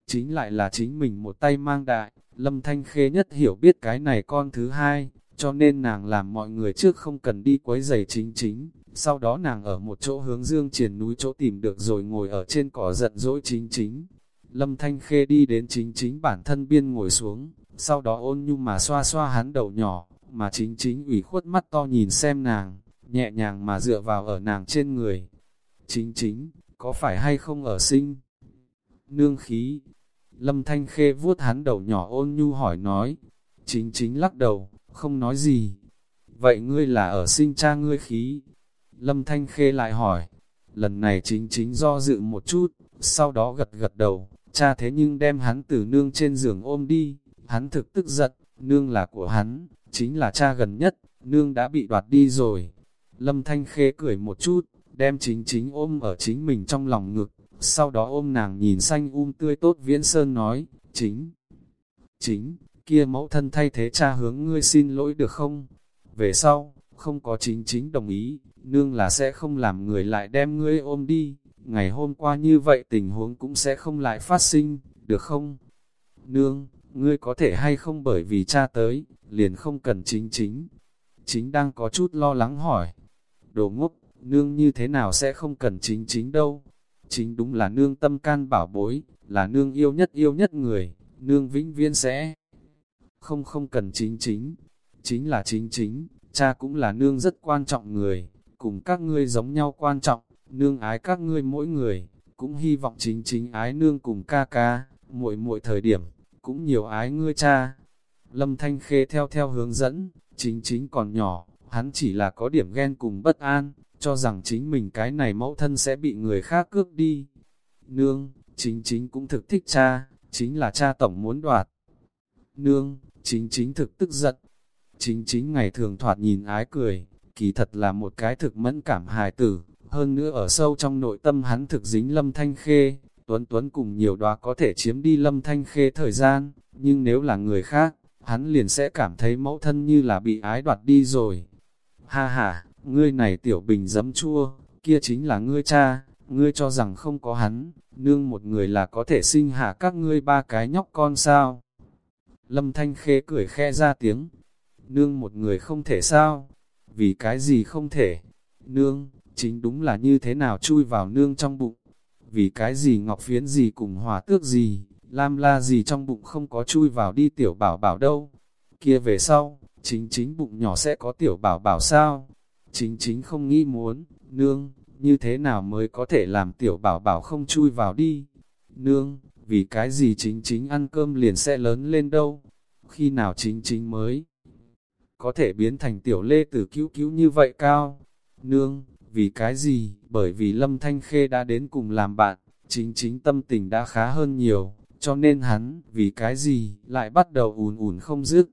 chính lại là chính mình một tay mang đại, lâm thanh khê nhất hiểu biết cái này con thứ hai, cho nên nàng làm mọi người trước không cần đi quấy giày chính chính, sau đó nàng ở một chỗ hướng dương triển núi chỗ tìm được rồi ngồi ở trên cỏ giận dỗi chính chính, Lâm Thanh Khê đi đến chính chính bản thân biên ngồi xuống, sau đó ôn nhu mà xoa xoa hắn đầu nhỏ, mà chính chính ủy khuất mắt to nhìn xem nàng, nhẹ nhàng mà dựa vào ở nàng trên người. Chính chính, có phải hay không ở sinh? Nương khí. Lâm Thanh Khê vuốt hắn đầu nhỏ ôn nhu hỏi nói. Chính chính lắc đầu, không nói gì. Vậy ngươi là ở sinh cha ngươi khí? Lâm Thanh Khê lại hỏi. Lần này chính chính do dự một chút, sau đó gật gật đầu, cha thế nhưng đem hắn từ nương trên giường ôm đi, hắn thực tức giận, nương là của hắn, chính là cha gần nhất, nương đã bị đoạt đi rồi. Lâm Thanh Khê cười một chút, đem chính chính ôm ở chính mình trong lòng ngực, sau đó ôm nàng nhìn xanh um tươi tốt viễn sơn nói, chính, chính, kia mẫu thân thay thế cha hướng ngươi xin lỗi được không? Về sau, không có chính chính đồng ý, nương là sẽ không làm người lại đem ngươi ôm đi ngày hôm qua như vậy tình huống cũng sẽ không lại phát sinh, được không? Nương, ngươi có thể hay không bởi vì cha tới, liền không cần chính chính. Chính đang có chút lo lắng hỏi. Đồ ngốc, nương như thế nào sẽ không cần chính chính đâu? Chính đúng là nương tâm can bảo bối, là nương yêu nhất yêu nhất người, nương vĩnh viên sẽ không không cần chính chính. Chính là chính chính, cha cũng là nương rất quan trọng người, cùng các ngươi giống nhau quan trọng nương ái các ngươi mỗi người, cũng hy vọng chính chính ái nương cùng ca ca, muội muội thời điểm, cũng nhiều ái ngươi cha. Lâm Thanh Khê theo theo hướng dẫn, chính chính còn nhỏ, hắn chỉ là có điểm ghen cùng bất an, cho rằng chính mình cái này mẫu thân sẽ bị người khác cướp đi. Nương, chính chính cũng thực thích cha, chính là cha tổng muốn đoạt. Nương, chính chính thực tức giận. Chính chính ngày thường thoạt nhìn ái cười, kỳ thật là một cái thực mẫn cảm hài tử, hơn nữa ở sâu trong nội tâm hắn thực dính lâm thanh khê, Tuấn Tuấn cùng nhiều đoá có thể chiếm đi lâm thanh khê thời gian, nhưng nếu là người khác, hắn liền sẽ cảm thấy mẫu thân như là bị ái đoạt đi rồi. Ha ha, ngươi này tiểu bình dấm chua, kia chính là ngươi cha, ngươi cho rằng không có hắn, nương một người là có thể sinh hạ các ngươi ba cái nhóc con sao. Lâm Thanh Khê cười khe ra tiếng, nương một người không thể sao, vì cái gì không thể, nương, chính đúng là như thế nào chui vào nương trong bụng. Vì cái gì ngọc phiến gì cùng hòa tước gì, lam la gì trong bụng không có chui vào đi tiểu bảo bảo đâu. Kia về sau, chính chính bụng nhỏ sẽ có tiểu bảo bảo sao? Chính chính không nghĩ muốn, nương, như thế nào mới có thể làm tiểu bảo bảo không chui vào đi? Nương, vì cái gì chính chính ăn cơm liền sẽ lớn lên đâu? Khi nào chính chính mới có thể biến thành tiểu lê tử cứu cứu như vậy cao? Nương, Vì cái gì? Bởi vì Lâm Thanh Khê đã đến cùng làm bạn, chính chính tâm tình đã khá hơn nhiều, cho nên hắn, vì cái gì, lại bắt đầu ùn ùn không dứt.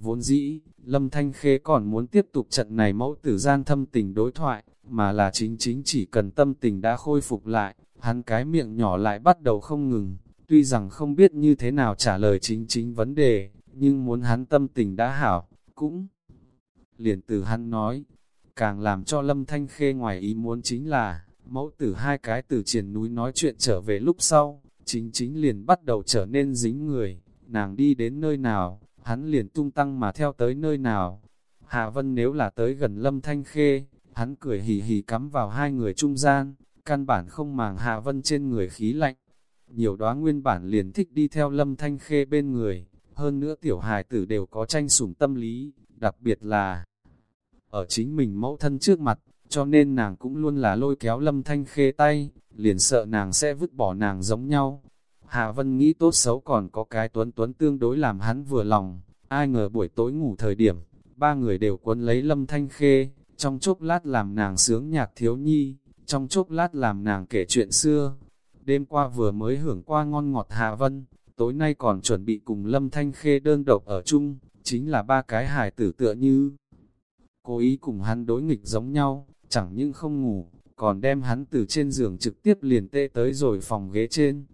Vốn dĩ, Lâm Thanh Khê còn muốn tiếp tục trận này mẫu tử gian thâm tình đối thoại, mà là chính chính chỉ cần tâm tình đã khôi phục lại, hắn cái miệng nhỏ lại bắt đầu không ngừng, tuy rằng không biết như thế nào trả lời chính chính vấn đề, nhưng muốn hắn tâm tình đã hảo, cũng liền từ hắn nói, càng làm cho Lâm Thanh Khê ngoài ý muốn chính là, mẫu tử hai cái từ triển núi nói chuyện trở về lúc sau, chính chính liền bắt đầu trở nên dính người, nàng đi đến nơi nào, hắn liền tung tăng mà theo tới nơi nào. Hạ Vân nếu là tới gần Lâm Thanh Khê, hắn cười hì hì cắm vào hai người trung gian, căn bản không màng Hạ Vân trên người khí lạnh. Nhiều đóa nguyên bản liền thích đi theo Lâm Thanh Khê bên người, hơn nữa tiểu hài tử đều có tranh sủng tâm lý, đặc biệt là ở chính mình mẫu thân trước mặt, cho nên nàng cũng luôn là lôi kéo Lâm Thanh Khê tay, liền sợ nàng sẽ vứt bỏ nàng giống nhau. Hạ Vân nghĩ tốt xấu còn có cái tuấn tuấn tương đối làm hắn vừa lòng, ai ngờ buổi tối ngủ thời điểm, ba người đều quấn lấy Lâm Thanh Khê, trong chốc lát làm nàng sướng nhạc thiếu nhi, trong chốc lát làm nàng kể chuyện xưa. Đêm qua vừa mới hưởng qua ngon ngọt Hạ Vân, tối nay còn chuẩn bị cùng Lâm Thanh Khê đơn độc ở chung, chính là ba cái hài tử tựa như. Cố ý cùng hắn đối nghịch giống nhau, chẳng những không ngủ, còn đem hắn từ trên giường trực tiếp liền tê tới rồi phòng ghế trên.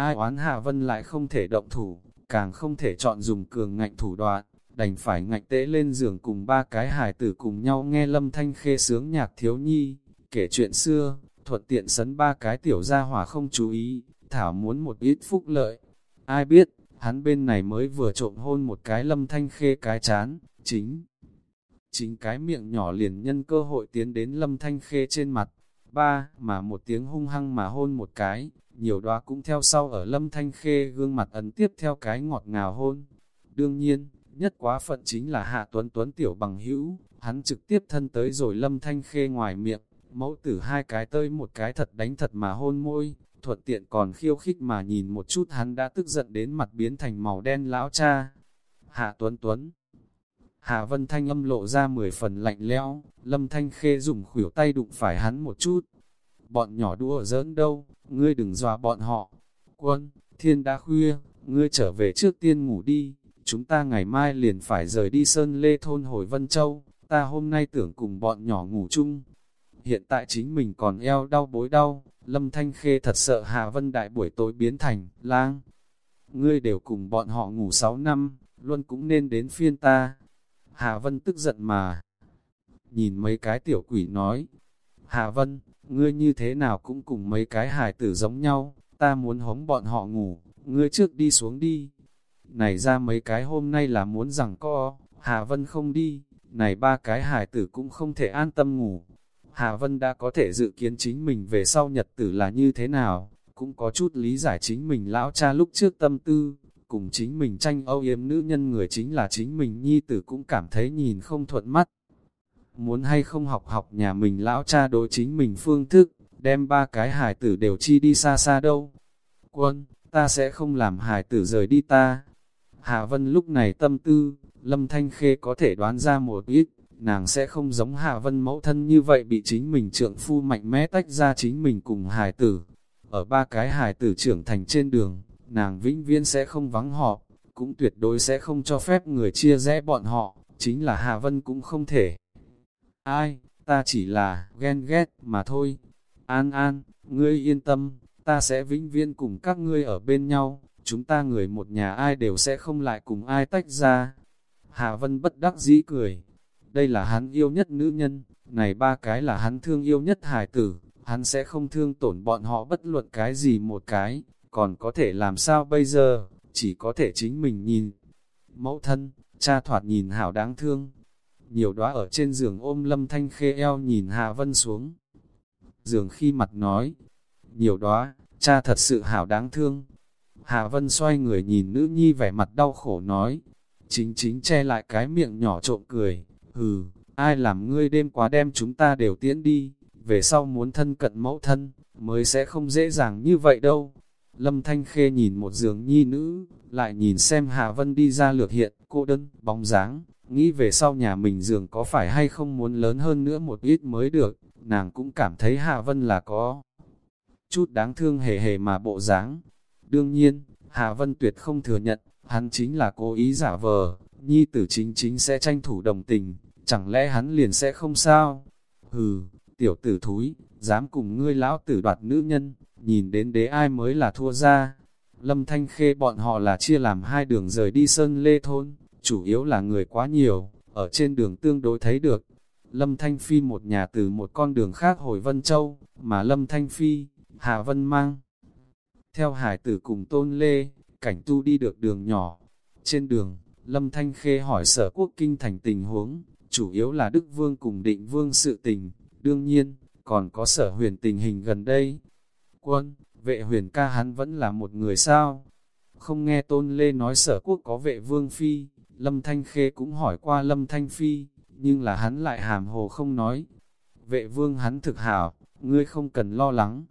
Ai oán Hạ Vân lại không thể động thủ, càng không thể chọn dùng cường ngạnh thủ đoạn, đành phải ngạnh tễ lên giường cùng ba cái hài tử cùng nhau nghe lâm thanh khê sướng nhạc thiếu nhi, kể chuyện xưa, thuận tiện sấn ba cái tiểu gia hỏa không chú ý, thảo muốn một ít phúc lợi. Ai biết, hắn bên này mới vừa trộm hôn một cái lâm thanh khê cái chán, chính. Chính cái miệng nhỏ liền nhân cơ hội tiến đến lâm thanh khê trên mặt, ba, mà một tiếng hung hăng mà hôn một cái, nhiều đoá cũng theo sau ở lâm thanh khê gương mặt ấn tiếp theo cái ngọt ngào hôn. Đương nhiên, nhất quá phận chính là hạ tuấn tuấn tiểu bằng hữu, hắn trực tiếp thân tới rồi lâm thanh khê ngoài miệng, mẫu tử hai cái tơi một cái thật đánh thật mà hôn môi, thuận tiện còn khiêu khích mà nhìn một chút hắn đã tức giận đến mặt biến thành màu đen lão cha. Hạ tuấn tuấn Hạ Vân Thanh âm lộ ra mười phần lạnh lẽo, Lâm Thanh Khê dùng khuỷu tay đụng phải hắn một chút. Bọn nhỏ đua giỡn đâu, ngươi đừng dọa bọn họ. Quân, thiên đã khuya, ngươi trở về trước tiên ngủ đi, chúng ta ngày mai liền phải rời đi Sơn Lê Thôn hồi Vân Châu, ta hôm nay tưởng cùng bọn nhỏ ngủ chung. Hiện tại chính mình còn eo đau bối đau, Lâm Thanh Khê thật sợ Hạ Vân Đại buổi tối biến thành, lang. Ngươi đều cùng bọn họ ngủ 6 năm, luôn cũng nên đến phiên ta. Hạ Vân tức giận mà. Nhìn mấy cái tiểu quỷ nói, Hạ Vân, ngươi như thế nào cũng cùng mấy cái hài tử giống nhau, ta muốn hống bọn họ ngủ, ngươi trước đi xuống đi. Này ra mấy cái hôm nay là muốn rằng co, Hà Vân không đi, này ba cái hài tử cũng không thể an tâm ngủ. Hà Vân đã có thể dự kiến chính mình về sau nhật tử là như thế nào, cũng có chút lý giải chính mình lão cha lúc trước tâm tư, cùng chính mình tranh âu yếm nữ nhân người chính là chính mình nhi tử cũng cảm thấy nhìn không thuận mắt muốn hay không học học nhà mình lão cha đối chính mình phương thức, đem ba cái hài tử đều chi đi xa xa đâu. Quân, ta sẽ không làm hài tử rời đi ta. Hạ Vân lúc này tâm tư, Lâm Thanh Khê có thể đoán ra một ít, nàng sẽ không giống Hạ Vân mẫu thân như vậy bị chính mình trượng phu mạnh mẽ tách ra chính mình cùng hài tử. Ở ba cái hài tử trưởng thành trên đường, nàng vĩnh viễn sẽ không vắng họ, cũng tuyệt đối sẽ không cho phép người chia rẽ bọn họ, chính là Hạ Vân cũng không thể. Ai, ta chỉ là ghen ghét mà thôi. An An, ngươi yên tâm, ta sẽ vĩnh viễn cùng các ngươi ở bên nhau, chúng ta người một nhà ai đều sẽ không lại cùng ai tách ra. Hà Vân bất đắc dĩ cười, đây là hắn yêu nhất nữ nhân, này ba cái là hắn thương yêu nhất hài tử, hắn sẽ không thương tổn bọn họ bất luận cái gì một cái, còn có thể làm sao bây giờ, chỉ có thể chính mình nhìn. Mẫu thân, cha thoạt nhìn hảo đáng thương, nhiều đóa ở trên giường ôm lâm thanh khê eo nhìn Hạ Vân xuống. Giường khi mặt nói, nhiều đóa, cha thật sự hảo đáng thương. Hạ Vân xoay người nhìn nữ nhi vẻ mặt đau khổ nói, chính chính che lại cái miệng nhỏ trộm cười, hừ, ai làm ngươi đêm quá đem chúng ta đều tiễn đi, về sau muốn thân cận mẫu thân, mới sẽ không dễ dàng như vậy đâu. Lâm Thanh Khê nhìn một giường nhi nữ, lại nhìn xem Hạ Vân đi ra lược hiện, cô đơn, bóng dáng, nghĩ về sau nhà mình giường có phải hay không muốn lớn hơn nữa một ít mới được, nàng cũng cảm thấy Hạ Vân là có chút đáng thương hề hề mà bộ dáng. Đương nhiên, Hạ Vân tuyệt không thừa nhận, hắn chính là cố ý giả vờ, nhi tử chính chính sẽ tranh thủ đồng tình, chẳng lẽ hắn liền sẽ không sao? Hừ, tiểu tử thúi, dám cùng ngươi lão tử đoạt nữ nhân, nhìn đến đế ai mới là thua ra. Lâm Thanh Khê bọn họ là chia làm hai đường rời đi Sơn Lê Thôn, chủ yếu là người quá nhiều, ở trên đường tương đối thấy được. Lâm Thanh Phi một nhà từ một con đường khác hồi Vân Châu, mà Lâm Thanh Phi, Hà Vân mang. Theo hải tử cùng tôn lê, cảnh tu đi được đường nhỏ. Trên đường, Lâm Thanh Khê hỏi sở quốc kinh thành tình huống, chủ yếu là Đức Vương cùng định Vương sự tình, đương nhiên, còn có sở huyền tình hình gần đây. Quân, vệ huyền ca hắn vẫn là một người sao? Không nghe tôn lê nói sở quốc có vệ vương phi, Lâm Thanh Khê cũng hỏi qua Lâm Thanh Phi, nhưng là hắn lại hàm hồ không nói. Vệ vương hắn thực hảo, ngươi không cần lo lắng.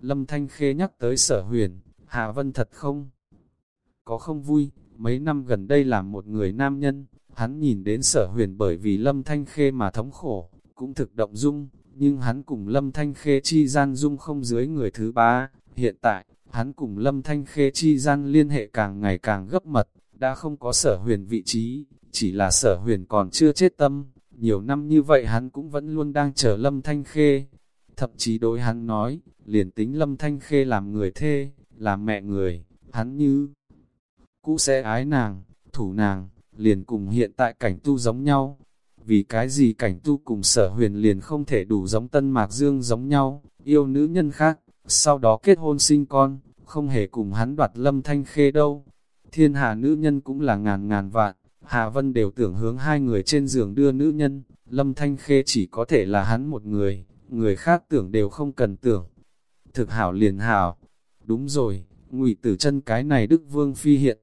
Lâm Thanh Khê nhắc tới sở huyền, Hà Vân thật không? Có không vui, mấy năm gần đây làm một người nam nhân, hắn nhìn đến sở huyền bởi vì Lâm Thanh Khê mà thống khổ, cũng thực động dung, nhưng hắn cùng Lâm Thanh Khê chi gian dung không dưới người thứ ba. Hiện tại, hắn cùng Lâm Thanh Khê chi gian liên hệ càng ngày càng gấp mật, đã không có sở huyền vị trí, chỉ là sở huyền còn chưa chết tâm, nhiều năm như vậy hắn cũng vẫn luôn đang chờ Lâm Thanh Khê. Thậm chí đối hắn nói, liền tính Lâm Thanh Khê làm người thê, làm mẹ người, hắn như cũ sẽ ái nàng, thủ nàng, liền cùng hiện tại cảnh tu giống nhau. Vì cái gì cảnh tu cùng sở huyền liền không thể đủ giống tân mạc dương giống nhau, yêu nữ nhân khác, sau đó kết hôn sinh con, không hề cùng hắn đoạt lâm thanh khê đâu. Thiên hạ nữ nhân cũng là ngàn ngàn vạn, Hà Vân đều tưởng hướng hai người trên giường đưa nữ nhân, Lâm Thanh Khê chỉ có thể là hắn một người, người khác tưởng đều không cần tưởng. Thực hảo liền hảo, đúng rồi, ngụy tử chân cái này Đức Vương Phi hiện.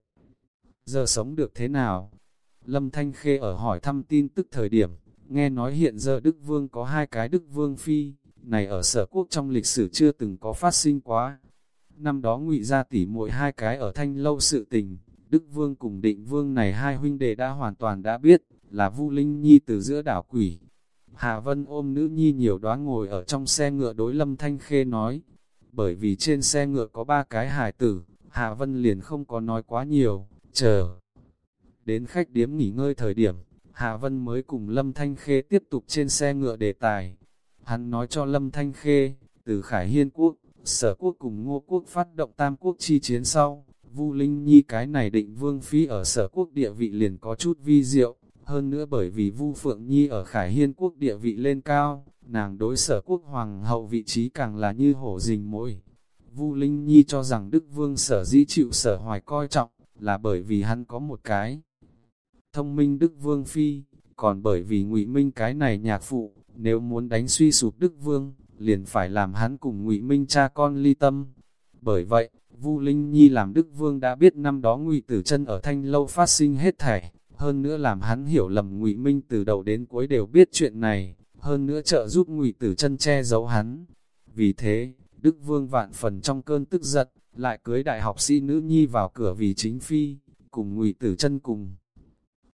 Giờ sống được thế nào? Lâm Thanh Khê ở hỏi thăm tin tức thời điểm, nghe nói hiện giờ Đức Vương có hai cái Đức Vương Phi, này ở sở quốc trong lịch sử chưa từng có phát sinh quá. Năm đó ngụy ra tỉ muội hai cái ở thanh lâu sự tình, Đức Vương cùng Định Vương này hai huynh đệ đã hoàn toàn đã biết, là Vu Linh Nhi từ giữa đảo quỷ. Hà Vân ôm nữ nhi nhiều đoán ngồi ở trong xe ngựa đối Lâm Thanh Khê nói, bởi vì trên xe ngựa có ba cái hài tử, Hà Vân liền không có nói quá nhiều, chờ. Đến khách điếm nghỉ ngơi thời điểm, Hà Vân mới cùng Lâm Thanh Khê tiếp tục trên xe ngựa đề tài. Hắn nói cho Lâm Thanh Khê, từ Khải Hiên Quốc, Sở Quốc cùng Ngô Quốc phát động Tam Quốc chi chiến sau, Vu Linh Nhi cái này định vương phi ở Sở Quốc địa vị liền có chút vi diệu, hơn nữa bởi vì Vu Phượng Nhi ở Khải Hiên Quốc địa vị lên cao, nàng đối Sở Quốc hoàng hậu vị trí càng là như hổ rình mồi. Vu Linh Nhi cho rằng Đức Vương Sở dĩ chịu Sở Hoài coi trọng, là bởi vì hắn có một cái thông minh Đức Vương Phi, còn bởi vì ngụy Minh cái này nhạc phụ, nếu muốn đánh suy sụp Đức Vương, liền phải làm hắn cùng ngụy Minh cha con ly tâm. Bởi vậy, Vu Linh Nhi làm Đức Vương đã biết năm đó ngụy Tử chân ở thanh lâu phát sinh hết thảy, hơn nữa làm hắn hiểu lầm ngụy Minh từ đầu đến cuối đều biết chuyện này, hơn nữa trợ giúp ngụy Tử chân che giấu hắn. Vì thế, Đức Vương vạn phần trong cơn tức giận, lại cưới đại học sĩ nữ nhi vào cửa vì chính phi, cùng ngụy Tử chân cùng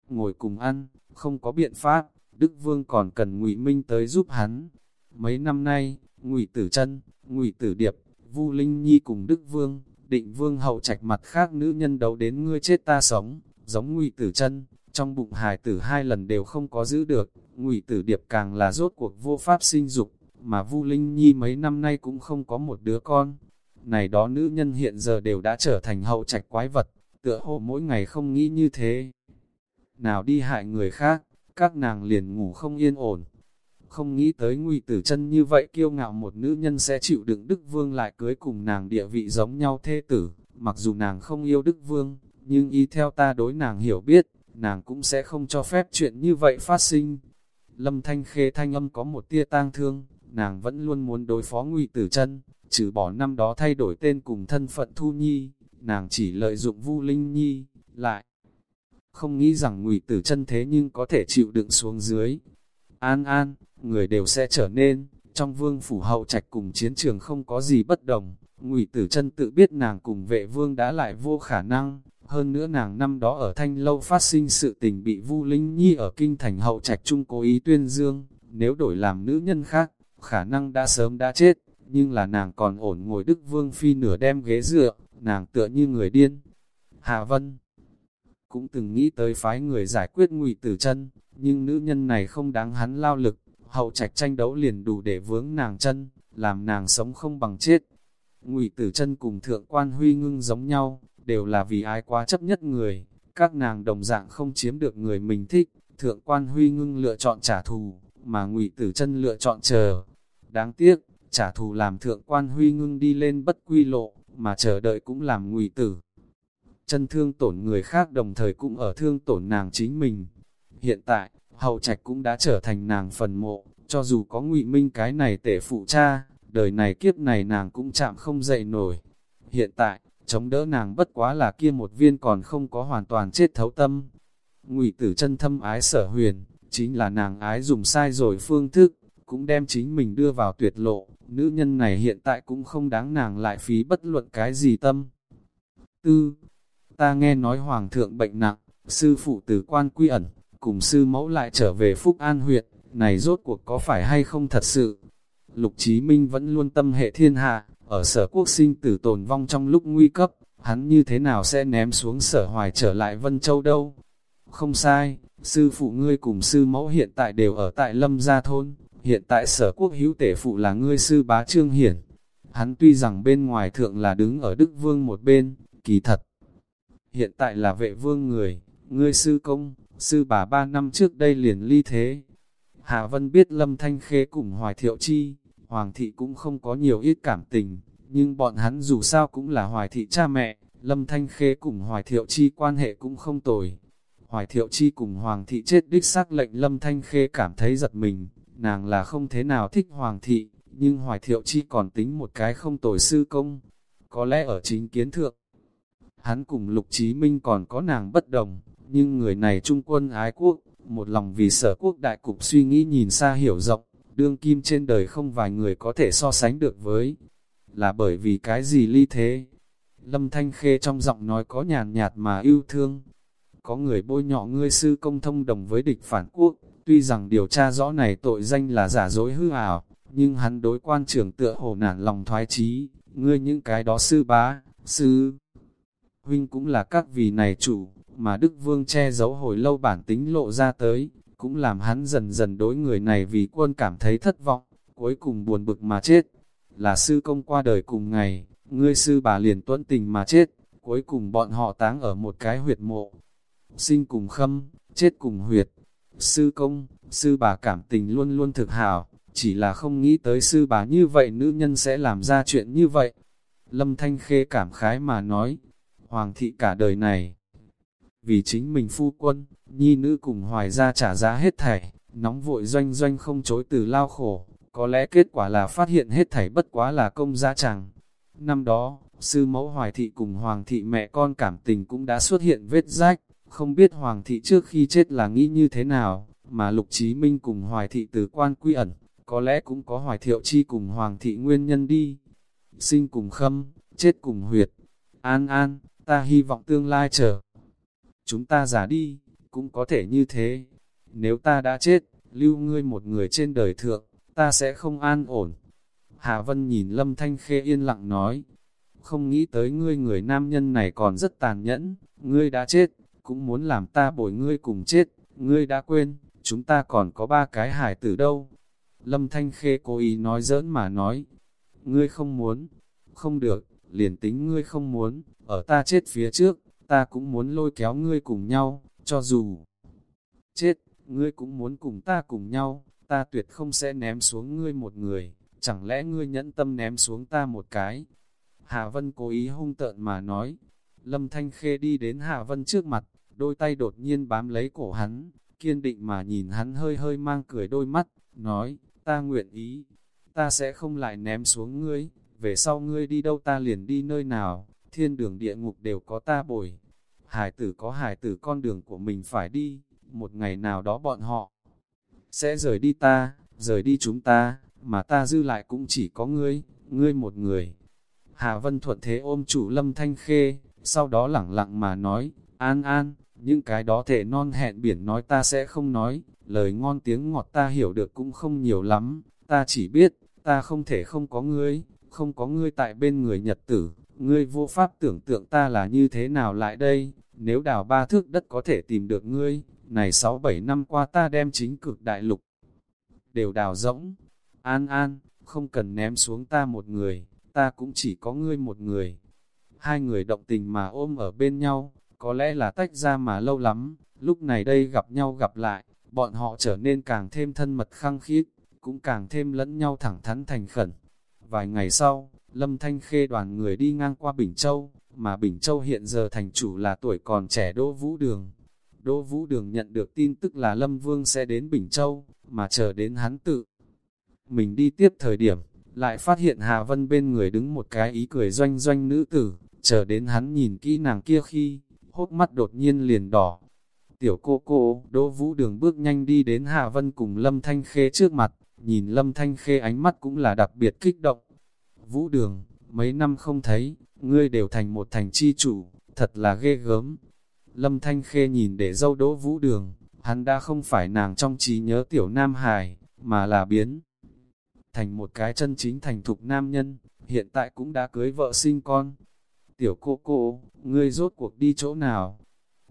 ngồi cùng ăn, không có biện pháp, Đức Vương còn cần Ngụy Minh tới giúp hắn. Mấy năm nay, Ngụy Tử Chân, Ngụy Tử Điệp, Vu Linh Nhi cùng Đức Vương, Định Vương hậu trạch mặt khác nữ nhân đấu đến ngươi chết ta sống, giống Ngụy Tử Chân, trong bụng hài tử hai lần đều không có giữ được, Ngụy Tử Điệp càng là rốt cuộc vô pháp sinh dục, mà Vu Linh Nhi mấy năm nay cũng không có một đứa con. Này đó nữ nhân hiện giờ đều đã trở thành hậu trạch quái vật, tựa hồ mỗi ngày không nghĩ như thế nào đi hại người khác, các nàng liền ngủ không yên ổn. Không nghĩ tới ngụy tử chân như vậy kiêu ngạo một nữ nhân sẽ chịu đựng Đức Vương lại cưới cùng nàng địa vị giống nhau thê tử, mặc dù nàng không yêu Đức Vương, nhưng y theo ta đối nàng hiểu biết, nàng cũng sẽ không cho phép chuyện như vậy phát sinh. Lâm Thanh Khê thanh âm có một tia tang thương, nàng vẫn luôn muốn đối phó ngụy tử chân, trừ bỏ năm đó thay đổi tên cùng thân phận Thu Nhi, nàng chỉ lợi dụng Vu Linh Nhi, lại không nghĩ rằng ngụy tử chân thế nhưng có thể chịu đựng xuống dưới. An an, người đều sẽ trở nên, trong vương phủ hậu trạch cùng chiến trường không có gì bất đồng, ngụy tử chân tự biết nàng cùng vệ vương đã lại vô khả năng, hơn nữa nàng năm đó ở thanh lâu phát sinh sự tình bị Vu Linh Nhi ở kinh thành hậu trạch trung cố ý tuyên dương, nếu đổi làm nữ nhân khác, khả năng đã sớm đã chết, nhưng là nàng còn ổn ngồi Đức Vương Phi nửa đem ghế dựa, nàng tựa như người điên. hà Vân cũng từng nghĩ tới phái người giải quyết ngụy tử chân, nhưng nữ nhân này không đáng hắn lao lực, hậu trạch tranh đấu liền đủ để vướng nàng chân, làm nàng sống không bằng chết. Ngụy tử chân cùng thượng quan huy ngưng giống nhau, đều là vì ai quá chấp nhất người, các nàng đồng dạng không chiếm được người mình thích, thượng quan huy ngưng lựa chọn trả thù, mà ngụy tử chân lựa chọn chờ. Đáng tiếc, trả thù làm thượng quan huy ngưng đi lên bất quy lộ, mà chờ đợi cũng làm ngụy tử. Chân thương tổn người khác đồng thời cũng ở thương tổn nàng chính mình. Hiện tại, hậu trạch cũng đã trở thành nàng phần mộ, cho dù có ngụy minh cái này tể phụ cha, đời này kiếp này nàng cũng chạm không dậy nổi. Hiện tại, chống đỡ nàng bất quá là kia một viên còn không có hoàn toàn chết thấu tâm. Ngụy tử chân thâm ái sở huyền, chính là nàng ái dùng sai rồi phương thức, cũng đem chính mình đưa vào tuyệt lộ, nữ nhân này hiện tại cũng không đáng nàng lại phí bất luận cái gì tâm. Tư, ta nghe nói hoàng thượng bệnh nặng, sư phụ tử quan quy ẩn, cùng sư mẫu lại trở về Phúc An huyện, này rốt cuộc có phải hay không thật sự? Lục Chí Minh vẫn luôn tâm hệ thiên hạ, ở sở quốc sinh tử tồn vong trong lúc nguy cấp, hắn như thế nào sẽ ném xuống sở hoài trở lại Vân Châu đâu? Không sai, sư phụ ngươi cùng sư mẫu hiện tại đều ở tại Lâm Gia Thôn, hiện tại sở quốc hữu tể phụ là ngươi sư bá Trương Hiển. Hắn tuy rằng bên ngoài thượng là đứng ở Đức Vương một bên, kỳ thật. Hiện tại là vệ vương người, ngươi sư công, sư bà ba năm trước đây liền ly thế. Hà Vân biết Lâm Thanh Khê cùng Hoài Thiệu Chi, Hoàng thị cũng không có nhiều ít cảm tình, nhưng bọn hắn dù sao cũng là Hoài thị cha mẹ, Lâm Thanh Khê cùng Hoài Thiệu Chi quan hệ cũng không tồi. Hoài Thiệu Chi cùng Hoàng thị chết đích xác lệnh Lâm Thanh Khê cảm thấy giật mình, nàng là không thế nào thích Hoàng thị, nhưng Hoài Thiệu Chi còn tính một cái không tồi sư công. Có lẽ ở chính kiến thượng, hắn cùng Lục Chí Minh còn có nàng bất đồng, nhưng người này trung quân ái quốc, một lòng vì sở quốc đại cục suy nghĩ nhìn xa hiểu rộng, đương kim trên đời không vài người có thể so sánh được với, là bởi vì cái gì ly thế. Lâm Thanh Khê trong giọng nói có nhàn nhạt mà yêu thương. Có người bôi nhọ ngươi sư công thông đồng với địch phản quốc, tuy rằng điều tra rõ này tội danh là giả dối hư ảo, nhưng hắn đối quan trưởng tựa hồ nản lòng thoái chí ngươi những cái đó sư bá, sư huynh cũng là các vị này chủ, mà Đức Vương che giấu hồi lâu bản tính lộ ra tới, cũng làm hắn dần dần đối người này vì quân cảm thấy thất vọng, cuối cùng buồn bực mà chết. Là sư công qua đời cùng ngày, ngươi sư bà liền tuẫn tình mà chết, cuối cùng bọn họ táng ở một cái huyệt mộ. Sinh cùng khâm, chết cùng huyệt. Sư công, sư bà cảm tình luôn luôn thực hảo, chỉ là không nghĩ tới sư bà như vậy nữ nhân sẽ làm ra chuyện như vậy. Lâm Thanh Khê cảm khái mà nói, Hoàng thị cả đời này, vì chính mình phu quân, nhi nữ cùng hoài ra trả giá hết thảy, nóng vội doanh doanh không chối từ lao khổ, có lẽ kết quả là phát hiện hết thảy bất quá là công gia chẳng. Năm đó, sư mẫu hoài thị cùng hoàng thị mẹ con cảm tình cũng đã xuất hiện vết rách, không biết hoàng thị trước khi chết là nghĩ như thế nào, mà lục chí minh cùng hoài thị từ quan quy ẩn, có lẽ cũng có hoài thiệu chi cùng hoàng thị nguyên nhân đi. Sinh cùng khâm, chết cùng huyệt. An an, ta hy vọng tương lai trở chúng ta già đi, cũng có thể như thế. Nếu ta đã chết, lưu ngươi một người trên đời thượng, ta sẽ không an ổn. Hà Vân nhìn Lâm Thanh Khê yên lặng nói, không nghĩ tới ngươi người nam nhân này còn rất tàn nhẫn, ngươi đã chết, cũng muốn làm ta bồi ngươi cùng chết, ngươi đã quên, chúng ta còn có ba cái hải tử đâu. Lâm Thanh Khê cố ý nói giỡn mà nói, ngươi không muốn, không được, liền tính ngươi không muốn, ở ta chết phía trước, ta cũng muốn lôi kéo ngươi cùng nhau, cho dù chết, ngươi cũng muốn cùng ta cùng nhau, ta tuyệt không sẽ ném xuống ngươi một người, chẳng lẽ ngươi nhẫn tâm ném xuống ta một cái. Hà Vân cố ý hung tợn mà nói, Lâm Thanh Khê đi đến Hà Vân trước mặt, đôi tay đột nhiên bám lấy cổ hắn, kiên định mà nhìn hắn hơi hơi mang cười đôi mắt, nói, ta nguyện ý, ta sẽ không lại ném xuống ngươi, về sau ngươi đi đâu ta liền đi nơi nào, thiên đường địa ngục đều có ta bồi. Hải tử có hải tử con đường của mình phải đi, một ngày nào đó bọn họ sẽ rời đi ta, rời đi chúng ta, mà ta dư lại cũng chỉ có ngươi, ngươi một người. Hà Vân thuận thế ôm chủ lâm thanh khê, sau đó lẳng lặng mà nói, an an, những cái đó thể non hẹn biển nói ta sẽ không nói, lời ngon tiếng ngọt ta hiểu được cũng không nhiều lắm, ta chỉ biết, ta không thể không có ngươi, không có ngươi tại bên người nhật tử, ngươi vô pháp tưởng tượng ta là như thế nào lại đây, nếu đào ba thước đất có thể tìm được ngươi, này 6-7 năm qua ta đem chính cực đại lục, đều đào rỗng, an an, không cần ném xuống ta một người, ta cũng chỉ có ngươi một người. Hai người động tình mà ôm ở bên nhau, có lẽ là tách ra mà lâu lắm, lúc này đây gặp nhau gặp lại, bọn họ trở nên càng thêm thân mật khăng khít, cũng càng thêm lẫn nhau thẳng thắn thành khẩn. Vài ngày sau, Lâm Thanh Khê đoàn người đi ngang qua Bình Châu, mà Bình Châu hiện giờ thành chủ là tuổi còn trẻ Đỗ Vũ Đường. Đỗ Vũ Đường nhận được tin tức là Lâm Vương sẽ đến Bình Châu, mà chờ đến hắn tự. Mình đi tiếp thời điểm, lại phát hiện Hà Vân bên người đứng một cái ý cười doanh doanh nữ tử, chờ đến hắn nhìn kỹ nàng kia khi, hốt mắt đột nhiên liền đỏ. Tiểu cô cô, Đỗ Vũ Đường bước nhanh đi đến Hà Vân cùng Lâm Thanh Khê trước mặt, nhìn Lâm Thanh Khê ánh mắt cũng là đặc biệt kích động. Vũ Đường, mấy năm không thấy, ngươi đều thành một thành chi chủ, thật là ghê gớm. Lâm Thanh Khê nhìn để dâu Đỗ Vũ Đường, hắn đã không phải nàng trong trí nhớ tiểu Nam Hải, mà là biến thành một cái chân chính thành thục nam nhân, hiện tại cũng đã cưới vợ sinh con. Tiểu cô cô, ngươi rốt cuộc đi chỗ nào?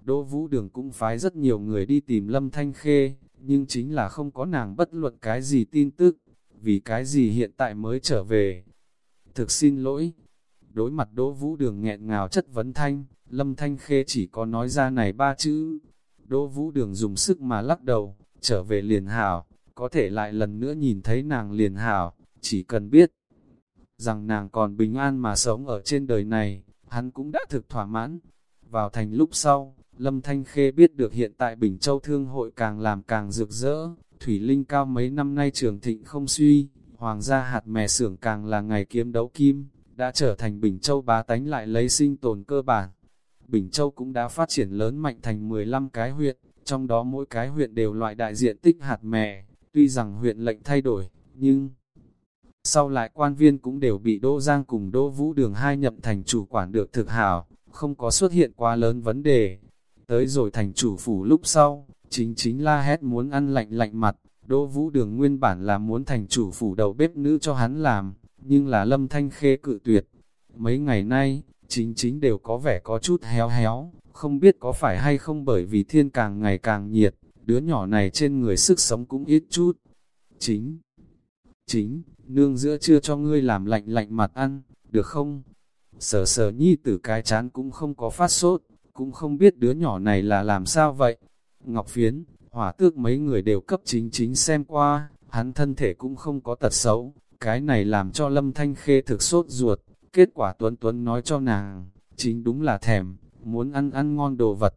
Đỗ Vũ Đường cũng phái rất nhiều người đi tìm Lâm Thanh Khê, nhưng chính là không có nàng bất luận cái gì tin tức, vì cái gì hiện tại mới trở về. Thực xin lỗi, đối mặt Đỗ Vũ Đường nghẹn ngào chất vấn thanh, Lâm Thanh Khê chỉ có nói ra này ba chữ. Đỗ Vũ Đường dùng sức mà lắc đầu, trở về liền hảo, có thể lại lần nữa nhìn thấy nàng liền hảo, chỉ cần biết rằng nàng còn bình an mà sống ở trên đời này, hắn cũng đã thực thỏa mãn. Vào thành lúc sau, Lâm Thanh Khê biết được hiện tại Bình Châu Thương hội càng làm càng rực rỡ, Thủy Linh Cao mấy năm nay trường thịnh không suy, Hoàng gia hạt mè xưởng càng là ngày kiếm đấu kim, đã trở thành Bình Châu bá tánh lại lấy sinh tồn cơ bản. Bình Châu cũng đã phát triển lớn mạnh thành 15 cái huyện, trong đó mỗi cái huyện đều loại đại diện tích hạt mè, tuy rằng huyện lệnh thay đổi, nhưng sau lại quan viên cũng đều bị Đô Giang cùng Đô Vũ Đường hai nhậm thành chủ quản được thực hảo, không có xuất hiện quá lớn vấn đề. Tới rồi thành chủ phủ lúc sau, chính chính la hét muốn ăn lạnh lạnh mặt, Đỗ Vũ Đường nguyên bản là muốn thành chủ phủ đầu bếp nữ cho hắn làm, nhưng là lâm thanh khê cự tuyệt. Mấy ngày nay, chính chính đều có vẻ có chút héo héo, không biết có phải hay không bởi vì thiên càng ngày càng nhiệt, đứa nhỏ này trên người sức sống cũng ít chút. Chính, chính, nương giữa chưa cho ngươi làm lạnh lạnh mặt ăn, được không? Sờ sờ nhi tử cái chán cũng không có phát sốt, cũng không biết đứa nhỏ này là làm sao vậy. Ngọc Phiến, hỏa tước mấy người đều cấp chính chính xem qua, hắn thân thể cũng không có tật xấu, cái này làm cho Lâm Thanh Khê thực sốt ruột, kết quả Tuấn Tuấn nói cho nàng, chính đúng là thèm, muốn ăn ăn ngon đồ vật.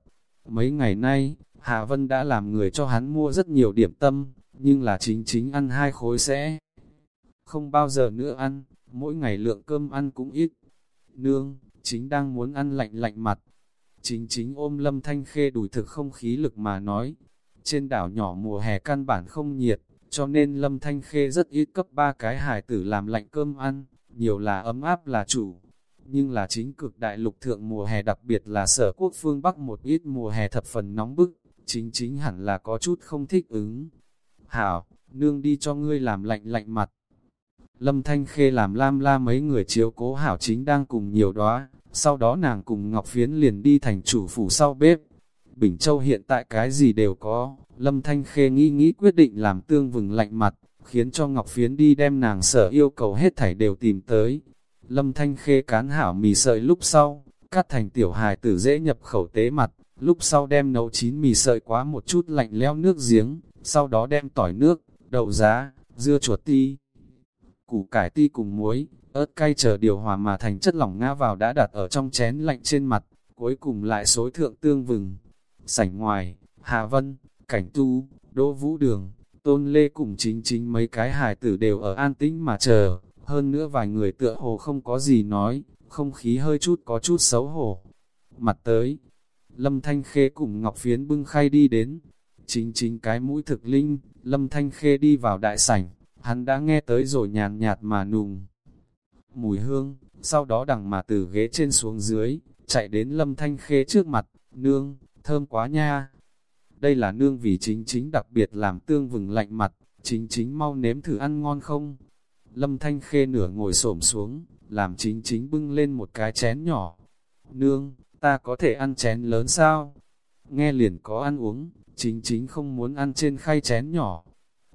Mấy ngày nay, Hạ Vân đã làm người cho hắn mua rất nhiều điểm tâm, nhưng là chính chính ăn hai khối sẽ không bao giờ nữa ăn, mỗi ngày lượng cơm ăn cũng ít. Nương, chính đang muốn ăn lạnh lạnh mặt. Chính chính ôm lâm thanh khê đùi thực không khí lực mà nói. Trên đảo nhỏ mùa hè căn bản không nhiệt, cho nên lâm thanh khê rất ít cấp ba cái hải tử làm lạnh cơm ăn, nhiều là ấm áp là chủ. Nhưng là chính cực đại lục thượng mùa hè đặc biệt là sở quốc phương Bắc một ít mùa hè thập phần nóng bức, chính chính hẳn là có chút không thích ứng. Hảo, nương đi cho ngươi làm lạnh lạnh mặt. Lâm Thanh Khê làm lam la mấy người chiếu cố hảo chính đang cùng nhiều đóa, sau đó nàng cùng Ngọc Phiến liền đi thành chủ phủ sau bếp. Bình Châu hiện tại cái gì đều có, Lâm Thanh Khê nghĩ nghĩ quyết định làm tương vừng lạnh mặt, khiến cho Ngọc Phiến đi đem nàng sở yêu cầu hết thảy đều tìm tới. Lâm Thanh Khê cán hảo mì sợi lúc sau, cắt thành tiểu hài tử dễ nhập khẩu tế mặt, lúc sau đem nấu chín mì sợi quá một chút lạnh leo nước giếng, sau đó đem tỏi nước, đậu giá, dưa chuột ti, củ cải ti cùng muối, ớt cay chờ điều hòa mà thành chất lỏng ngã vào đã đặt ở trong chén lạnh trên mặt, cuối cùng lại xối thượng tương vừng. Sảnh ngoài, Hà Vân, Cảnh Tu, Đỗ Vũ Đường, Tôn Lê cùng chính chính mấy cái hài tử đều ở an tĩnh mà chờ, hơn nữa vài người tựa hồ không có gì nói, không khí hơi chút có chút xấu hổ. Mặt tới, Lâm Thanh Khê cùng Ngọc Phiến bưng khay đi đến, chính chính cái mũi thực linh, Lâm Thanh Khê đi vào đại sảnh, hắn đã nghe tới rồi nhàn nhạt mà nùng. Mùi hương, sau đó đằng mà từ ghế trên xuống dưới, chạy đến lâm thanh khê trước mặt, nương, thơm quá nha. Đây là nương vì chính chính đặc biệt làm tương vừng lạnh mặt, Chính chính mau nếm thử ăn ngon không? Lâm Thanh Khê nửa ngồi xổm xuống, làm chính chính bưng lên một cái chén nhỏ. Nương, ta có thể ăn chén lớn sao? Nghe liền có ăn uống, chính chính không muốn ăn trên khay chén nhỏ.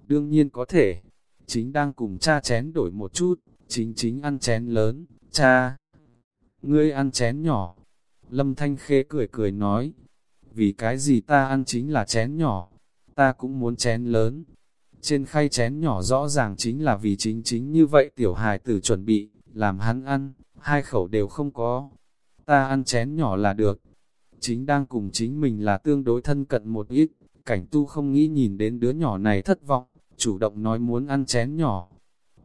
Đương nhiên có thể, chính đang cùng cha chén đổi một chút, chính chính ăn chén lớn, cha. Ngươi ăn chén nhỏ. Lâm Thanh Khê cười cười nói, vì cái gì ta ăn chính là chén nhỏ, ta cũng muốn chén lớn. Trên khay chén nhỏ rõ ràng chính là vì chính chính như vậy tiểu hài tử chuẩn bị, làm hắn ăn, hai khẩu đều không có. Ta ăn chén nhỏ là được. Chính đang cùng chính mình là tương đối thân cận một ít, cảnh tu không nghĩ nhìn đến đứa nhỏ này thất vọng, chủ động nói muốn ăn chén nhỏ.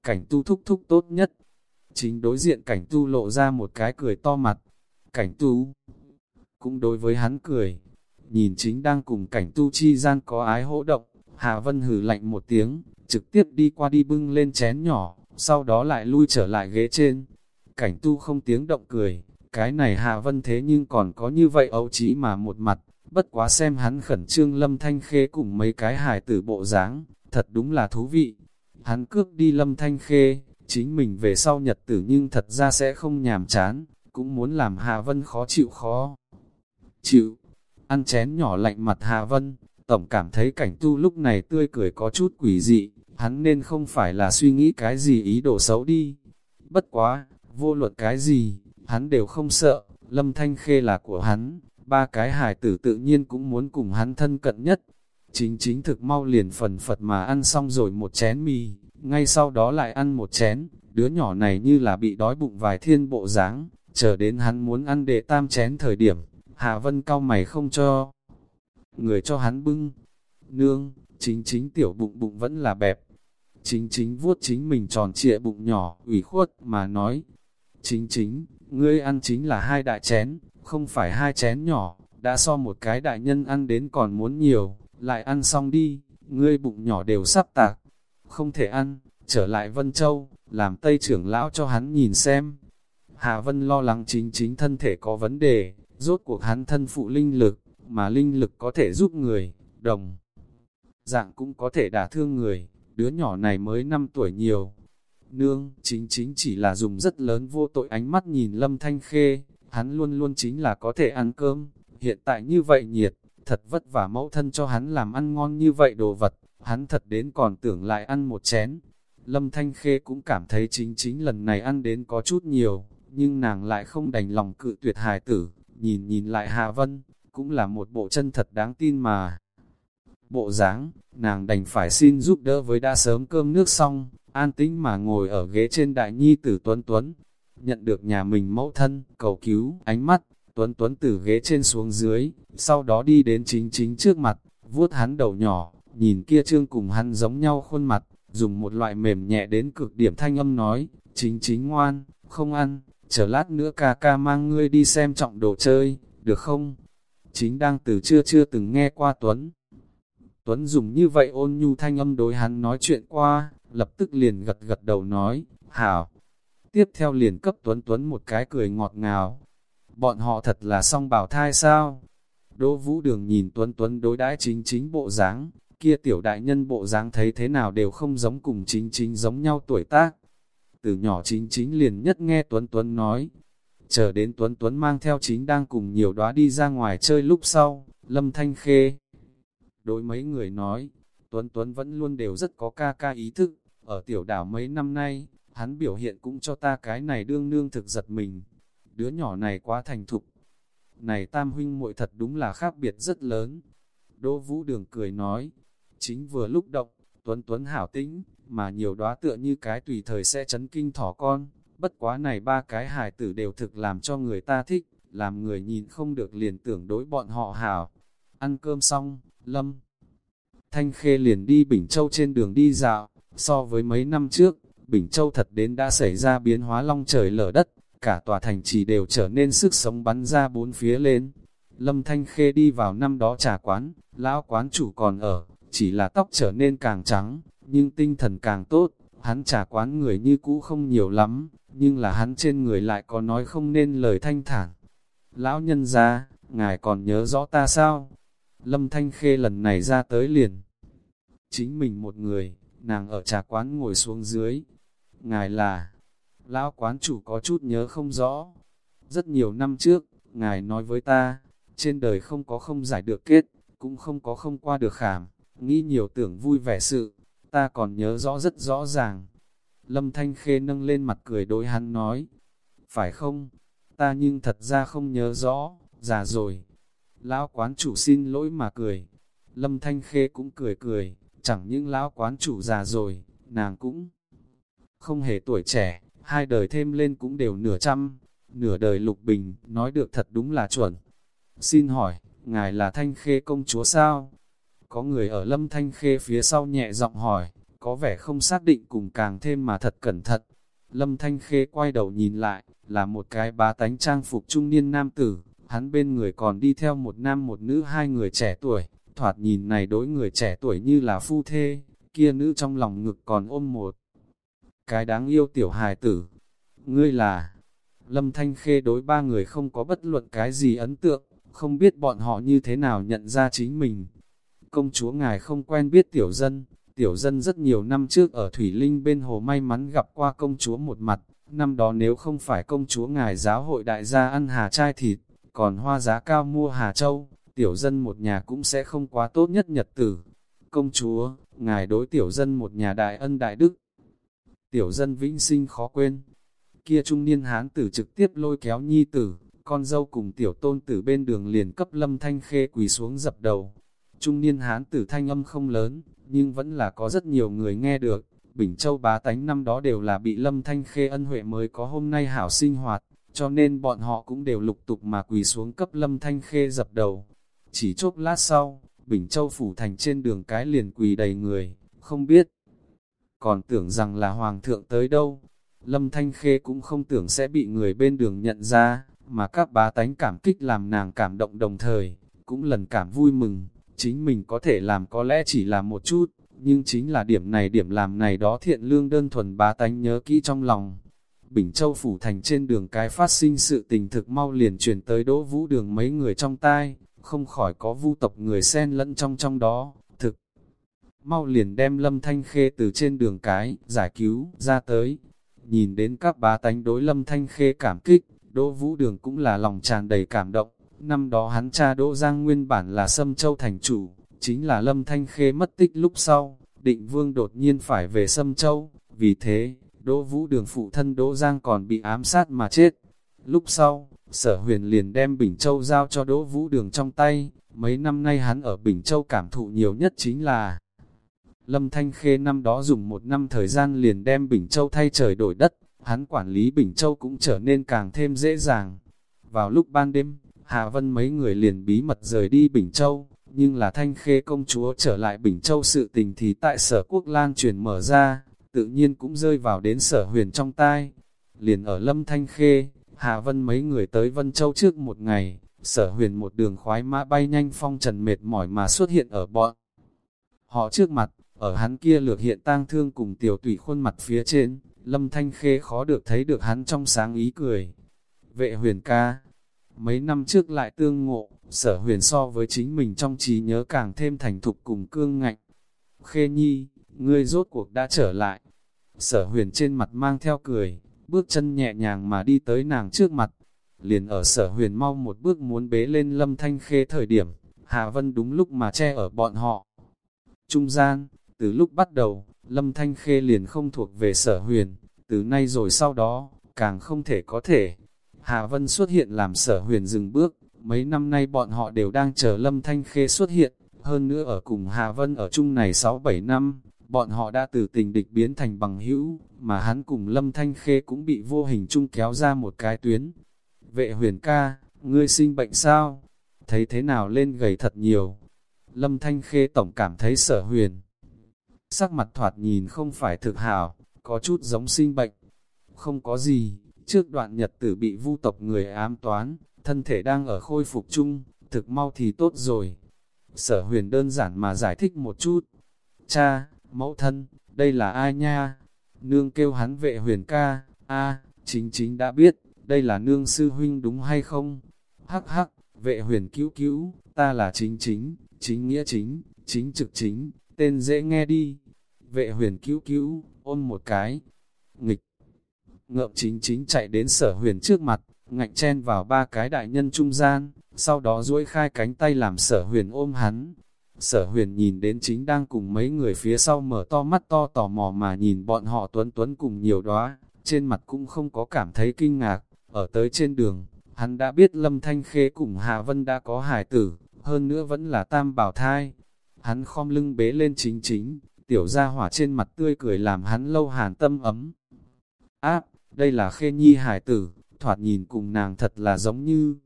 Cảnh tu thúc thúc tốt nhất. Chính đối diện cảnh tu lộ ra một cái cười to mặt. Cảnh tu cũng đối với hắn cười. Nhìn chính đang cùng cảnh tu chi gian có ái hỗ động, Hà Vân hử lạnh một tiếng, trực tiếp đi qua đi bưng lên chén nhỏ, sau đó lại lui trở lại ghế trên. Cảnh tu không tiếng động cười, cái này Hà Vân thế nhưng còn có như vậy ấu chỉ mà một mặt, bất quá xem hắn khẩn trương lâm thanh khê cùng mấy cái hài tử bộ dáng thật đúng là thú vị. Hắn cước đi lâm thanh khê, chính mình về sau nhật tử nhưng thật ra sẽ không nhàm chán, cũng muốn làm Hà Vân khó chịu khó. Chịu, ăn chén nhỏ lạnh mặt Hà Vân, tổng cảm thấy cảnh tu lúc này tươi cười có chút quỷ dị, hắn nên không phải là suy nghĩ cái gì ý đồ xấu đi. Bất quá, vô luật cái gì, hắn đều không sợ, lâm thanh khê là của hắn, ba cái hài tử tự nhiên cũng muốn cùng hắn thân cận nhất. Chính chính thực mau liền phần phật mà ăn xong rồi một chén mì, ngay sau đó lại ăn một chén, đứa nhỏ này như là bị đói bụng vài thiên bộ dáng chờ đến hắn muốn ăn đệ tam chén thời điểm, Hà Vân cao mày không cho. Người cho hắn bưng, nương, chính chính tiểu bụng bụng vẫn là bẹp. Chính chính vuốt chính mình tròn trịa bụng nhỏ, ủy khuất mà nói. Chính chính, ngươi ăn chính là hai đại chén, không phải hai chén nhỏ, đã so một cái đại nhân ăn đến còn muốn nhiều, lại ăn xong đi, ngươi bụng nhỏ đều sắp tạc. Không thể ăn, trở lại Vân Châu, làm Tây trưởng lão cho hắn nhìn xem. Hà Vân lo lắng chính chính thân thể có vấn đề, rốt cuộc hắn thân phụ linh lực, mà linh lực có thể giúp người, đồng. Dạng cũng có thể đả thương người, đứa nhỏ này mới 5 tuổi nhiều. Nương, chính chính chỉ là dùng rất lớn vô tội ánh mắt nhìn Lâm Thanh Khê, hắn luôn luôn chính là có thể ăn cơm, hiện tại như vậy nhiệt, thật vất vả mẫu thân cho hắn làm ăn ngon như vậy đồ vật, hắn thật đến còn tưởng lại ăn một chén. Lâm Thanh Khê cũng cảm thấy chính chính lần này ăn đến có chút nhiều, nhưng nàng lại không đành lòng cự tuyệt hài tử, nhìn nhìn lại Hà Vân, cũng là một bộ chân thật đáng tin mà. Bộ dáng, nàng đành phải xin giúp đỡ với đã sớm cơm nước xong, an tĩnh mà ngồi ở ghế trên đại nhi tử Tuấn Tuấn. Nhận được nhà mình mẫu thân, cầu cứu, ánh mắt, Tuấn Tuấn từ ghế trên xuống dưới, sau đó đi đến chính chính trước mặt, vuốt hắn đầu nhỏ, nhìn kia trương cùng hắn giống nhau khuôn mặt, dùng một loại mềm nhẹ đến cực điểm thanh âm nói, chính chính ngoan, không ăn, chờ lát nữa ca ca mang ngươi đi xem trọng đồ chơi, được không? Chính đang từ chưa chưa từng nghe qua Tuấn. Tuấn dùng như vậy ôn nhu thanh âm đối hắn nói chuyện qua, lập tức liền gật gật đầu nói, hảo. Tiếp theo liền cấp Tuấn Tuấn một cái cười ngọt ngào. Bọn họ thật là song bảo thai sao? Đỗ Vũ Đường nhìn Tuấn Tuấn đối đãi chính chính bộ dáng, kia tiểu đại nhân bộ dáng thấy thế nào đều không giống cùng chính chính giống nhau tuổi tác. Từ nhỏ chính chính liền nhất nghe Tuấn Tuấn nói, chờ đến Tuấn Tuấn mang theo chính đang cùng nhiều đóa đi ra ngoài chơi lúc sau, Lâm Thanh Khê. Đối mấy người nói, Tuấn Tuấn vẫn luôn đều rất có ca ca ý thức, ở tiểu đảo mấy năm nay, hắn biểu hiện cũng cho ta cái này đương nương thực giật mình. Đứa nhỏ này quá thành thục. Này tam huynh muội thật đúng là khác biệt rất lớn. Đỗ Vũ Đường cười nói, chính vừa lúc động, Tuấn Tuấn hảo tĩnh, mà nhiều đóa tựa như cái tùy thời sẽ chấn kinh thỏ con. Bất quá này ba cái hài tử đều thực làm cho người ta thích, làm người nhìn không được liền tưởng đối bọn họ hảo. Ăn cơm xong, Lâm Thanh Khê liền đi Bình Châu trên đường đi dạo, so với mấy năm trước, Bình Châu thật đến đã xảy ra biến hóa long trời lở đất, cả tòa thành chỉ đều trở nên sức sống bắn ra bốn phía lên. Lâm Thanh Khê đi vào năm đó trà quán, lão quán chủ còn ở, chỉ là tóc trở nên càng trắng, nhưng tinh thần càng tốt, hắn trà quán người như cũ không nhiều lắm, nhưng là hắn trên người lại có nói không nên lời thanh thản. Lão nhân ra, ngài còn nhớ rõ ta sao? Lâm Thanh Khê lần này ra tới liền. Chính mình một người, nàng ở trà quán ngồi xuống dưới. Ngài là, lão quán chủ có chút nhớ không rõ. Rất nhiều năm trước, ngài nói với ta, trên đời không có không giải được kết, cũng không có không qua được khảm, nghĩ nhiều tưởng vui vẻ sự, ta còn nhớ rõ rất rõ ràng. Lâm Thanh Khê nâng lên mặt cười đối hắn nói, phải không, ta nhưng thật ra không nhớ rõ, già rồi. Lão quán chủ xin lỗi mà cười, Lâm Thanh Khê cũng cười cười, chẳng những lão quán chủ già rồi, nàng cũng không hề tuổi trẻ, hai đời thêm lên cũng đều nửa trăm, nửa đời lục bình, nói được thật đúng là chuẩn. Xin hỏi, ngài là Thanh Khê công chúa sao? Có người ở Lâm Thanh Khê phía sau nhẹ giọng hỏi, có vẻ không xác định cùng càng thêm mà thật cẩn thận. Lâm Thanh Khê quay đầu nhìn lại, là một cái bá tánh trang phục trung niên nam tử, hắn bên người còn đi theo một nam một nữ hai người trẻ tuổi, thoạt nhìn này đối người trẻ tuổi như là phu thê, kia nữ trong lòng ngực còn ôm một cái đáng yêu tiểu hài tử. Ngươi là, Lâm Thanh Khê đối ba người không có bất luận cái gì ấn tượng, không biết bọn họ như thế nào nhận ra chính mình. Công chúa ngài không quen biết tiểu dân, tiểu dân rất nhiều năm trước ở Thủy Linh bên hồ may mắn gặp qua công chúa một mặt, năm đó nếu không phải công chúa ngài giáo hội đại gia ăn hà chai thịt, còn hoa giá cao mua hà châu, tiểu dân một nhà cũng sẽ không quá tốt nhất nhật tử. Công chúa, ngài đối tiểu dân một nhà đại ân đại đức. Tiểu dân vĩnh sinh khó quên. Kia trung niên hán tử trực tiếp lôi kéo nhi tử, con dâu cùng tiểu tôn tử bên đường liền cấp lâm thanh khê quỳ xuống dập đầu. Trung niên hán tử thanh âm không lớn, nhưng vẫn là có rất nhiều người nghe được. Bình Châu bá tánh năm đó đều là bị lâm thanh khê ân huệ mới có hôm nay hảo sinh hoạt, cho nên bọn họ cũng đều lục tục mà quỳ xuống cấp lâm thanh khê dập đầu. Chỉ chốc lát sau, Bình Châu phủ thành trên đường cái liền quỳ đầy người, không biết. Còn tưởng rằng là hoàng thượng tới đâu, Lâm Thanh Khê cũng không tưởng sẽ bị người bên đường nhận ra, mà các bá tánh cảm kích làm nàng cảm động đồng thời, cũng lần cảm vui mừng, chính mình có thể làm có lẽ chỉ là một chút, nhưng chính là điểm này điểm làm này đó thiện lương đơn thuần bá tánh nhớ kỹ trong lòng. Bình Châu phủ thành trên đường cái phát sinh sự tình thực mau liền truyền tới đỗ vũ đường mấy người trong tai, không khỏi có vu tộc người xen lẫn trong trong đó, thực. Mau liền đem lâm thanh khê từ trên đường cái, giải cứu, ra tới. Nhìn đến các bá tánh đối lâm thanh khê cảm kích, đỗ vũ đường cũng là lòng tràn đầy cảm động. Năm đó hắn cha đỗ giang nguyên bản là Sâm Châu thành chủ, chính là lâm thanh khê mất tích lúc sau, định vương đột nhiên phải về Sâm Châu, vì thế, đỗ vũ đường phụ thân đỗ giang còn bị ám sát mà chết. Lúc sau, sở huyền liền đem Bình Châu giao cho Đỗ Vũ Đường trong tay, mấy năm nay hắn ở Bình Châu cảm thụ nhiều nhất chính là Lâm Thanh Khê năm đó dùng một năm thời gian liền đem Bình Châu thay trời đổi đất, hắn quản lý Bình Châu cũng trở nên càng thêm dễ dàng. Vào lúc ban đêm, Hà Vân mấy người liền bí mật rời đi Bình Châu, nhưng là Thanh Khê công chúa trở lại Bình Châu sự tình thì tại sở quốc lan truyền mở ra, tự nhiên cũng rơi vào đến sở huyền trong tai. Liền ở Lâm Thanh Khê, Hà Vân mấy người tới Vân Châu trước một ngày, sở huyền một đường khoái mã bay nhanh phong trần mệt mỏi mà xuất hiện ở bọn. Họ trước mặt, ở hắn kia lược hiện tang thương cùng tiểu tùy khuôn mặt phía trên, lâm thanh khê khó được thấy được hắn trong sáng ý cười. Vệ huyền ca, mấy năm trước lại tương ngộ, sở huyền so với chính mình trong trí nhớ càng thêm thành thục cùng cương ngạnh. Khê nhi, ngươi rốt cuộc đã trở lại. Sở huyền trên mặt mang theo cười, bước chân nhẹ nhàng mà đi tới nàng trước mặt. Liền ở sở huyền mau một bước muốn bế lên lâm thanh khê thời điểm, Hà Vân đúng lúc mà che ở bọn họ. Trung gian, từ lúc bắt đầu, lâm thanh khê liền không thuộc về sở huyền, từ nay rồi sau đó, càng không thể có thể. Hà Vân xuất hiện làm sở huyền dừng bước, mấy năm nay bọn họ đều đang chờ lâm thanh khê xuất hiện, hơn nữa ở cùng Hà Vân ở chung này 6-7 năm, bọn họ đã từ tình địch biến thành bằng hữu, mà hắn cùng Lâm Thanh Khê cũng bị vô hình chung kéo ra một cái tuyến. Vệ huyền ca, ngươi sinh bệnh sao? Thấy thế nào lên gầy thật nhiều? Lâm Thanh Khê tổng cảm thấy sở huyền. Sắc mặt thoạt nhìn không phải thực hảo, có chút giống sinh bệnh. Không có gì, trước đoạn nhật tử bị vu tộc người ám toán, thân thể đang ở khôi phục chung, thực mau thì tốt rồi. Sở huyền đơn giản mà giải thích một chút. Cha, mẫu thân, đây là ai nha? Nương kêu hắn vệ huyền ca, a chính chính đã biết, đây là nương sư huynh đúng hay không? Hắc hắc, vệ huyền cứu cứu, ta là chính chính, chính nghĩa chính, chính trực chính, tên dễ nghe đi. vệ huyền cứu cứu, ôm một cái, nghịch. Ngợm chính chính chạy đến sở huyền trước mặt, ngạnh chen vào ba cái đại nhân trung gian, sau đó duỗi khai cánh tay làm sở huyền ôm hắn. Sở huyền nhìn đến chính đang cùng mấy người phía sau mở to mắt to tò mò mà nhìn bọn họ tuấn tuấn cùng nhiều đóa trên mặt cũng không có cảm thấy kinh ngạc, ở tới trên đường, hắn đã biết Lâm Thanh Khê cùng Hà Vân đã có hài tử, hơn nữa vẫn là tam bảo thai. Hắn khom lưng bế lên chính chính, tiểu gia hỏa trên mặt tươi cười làm hắn lâu hàn tâm ấm. Áp, đây là Khê Nhi hải tử, thoạt nhìn cùng nàng thật là giống như.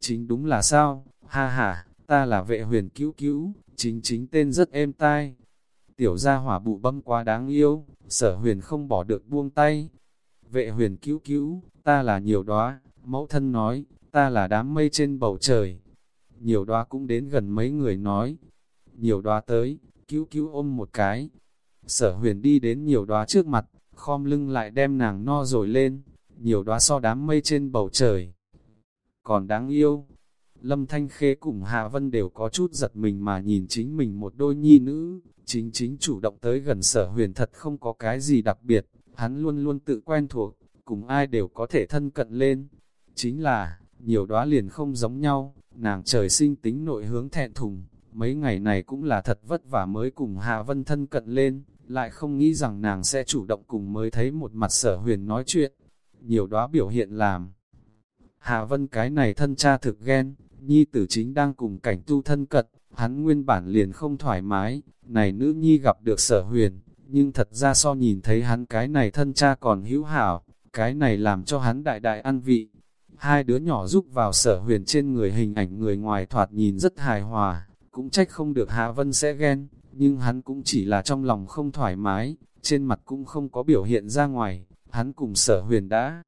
Chính đúng là sao, ha ha, ta là vệ huyền cứu cứu, chính chính tên rất êm tai. Tiểu gia hỏa bụ bâm quá đáng yêu, sở huyền không bỏ được buông tay. Vệ huyền cứu cứu, ta là nhiều đóa mẫu thân nói, ta là đám mây trên bầu trời. Nhiều đóa cũng đến gần mấy người nói, nhiều đóa tới, cứu cứu ôm một cái. Sở huyền đi đến nhiều đóa trước mặt, khom lưng lại đem nàng no rồi lên, nhiều đóa so đám mây trên bầu trời. Còn đáng yêu, Lâm Thanh Khê cùng Hạ Vân đều có chút giật mình mà nhìn chính mình một đôi nhi nữ, chính chính chủ động tới gần sở huyền thật không có cái gì đặc biệt, hắn luôn luôn tự quen thuộc, cùng ai đều có thể thân cận lên. Chính là, nhiều đóa liền không giống nhau, nàng trời sinh tính nội hướng thẹn thùng, mấy ngày này cũng là thật vất vả mới cùng Hạ Vân thân cận lên, lại không nghĩ rằng nàng sẽ chủ động cùng mới thấy một mặt sở huyền nói chuyện. Nhiều đóa biểu hiện làm. hà Vân cái này thân cha thực ghen, nhi tử chính đang cùng cảnh tu thân cận, hắn nguyên bản liền không thoải mái, này nữ nhi gặp được sở huyền, nhưng thật ra so nhìn thấy hắn cái này thân cha còn hữu hảo, cái này làm cho hắn đại đại ăn vị. Hai đứa nhỏ giúp vào sở huyền trên người hình ảnh người ngoài thoạt nhìn rất hài hòa, cũng trách không được hà Vân sẽ ghen, nhưng hắn cũng chỉ là trong lòng không thoải mái, trên mặt cũng không có biểu hiện ra ngoài, hắn cùng sở huyền đã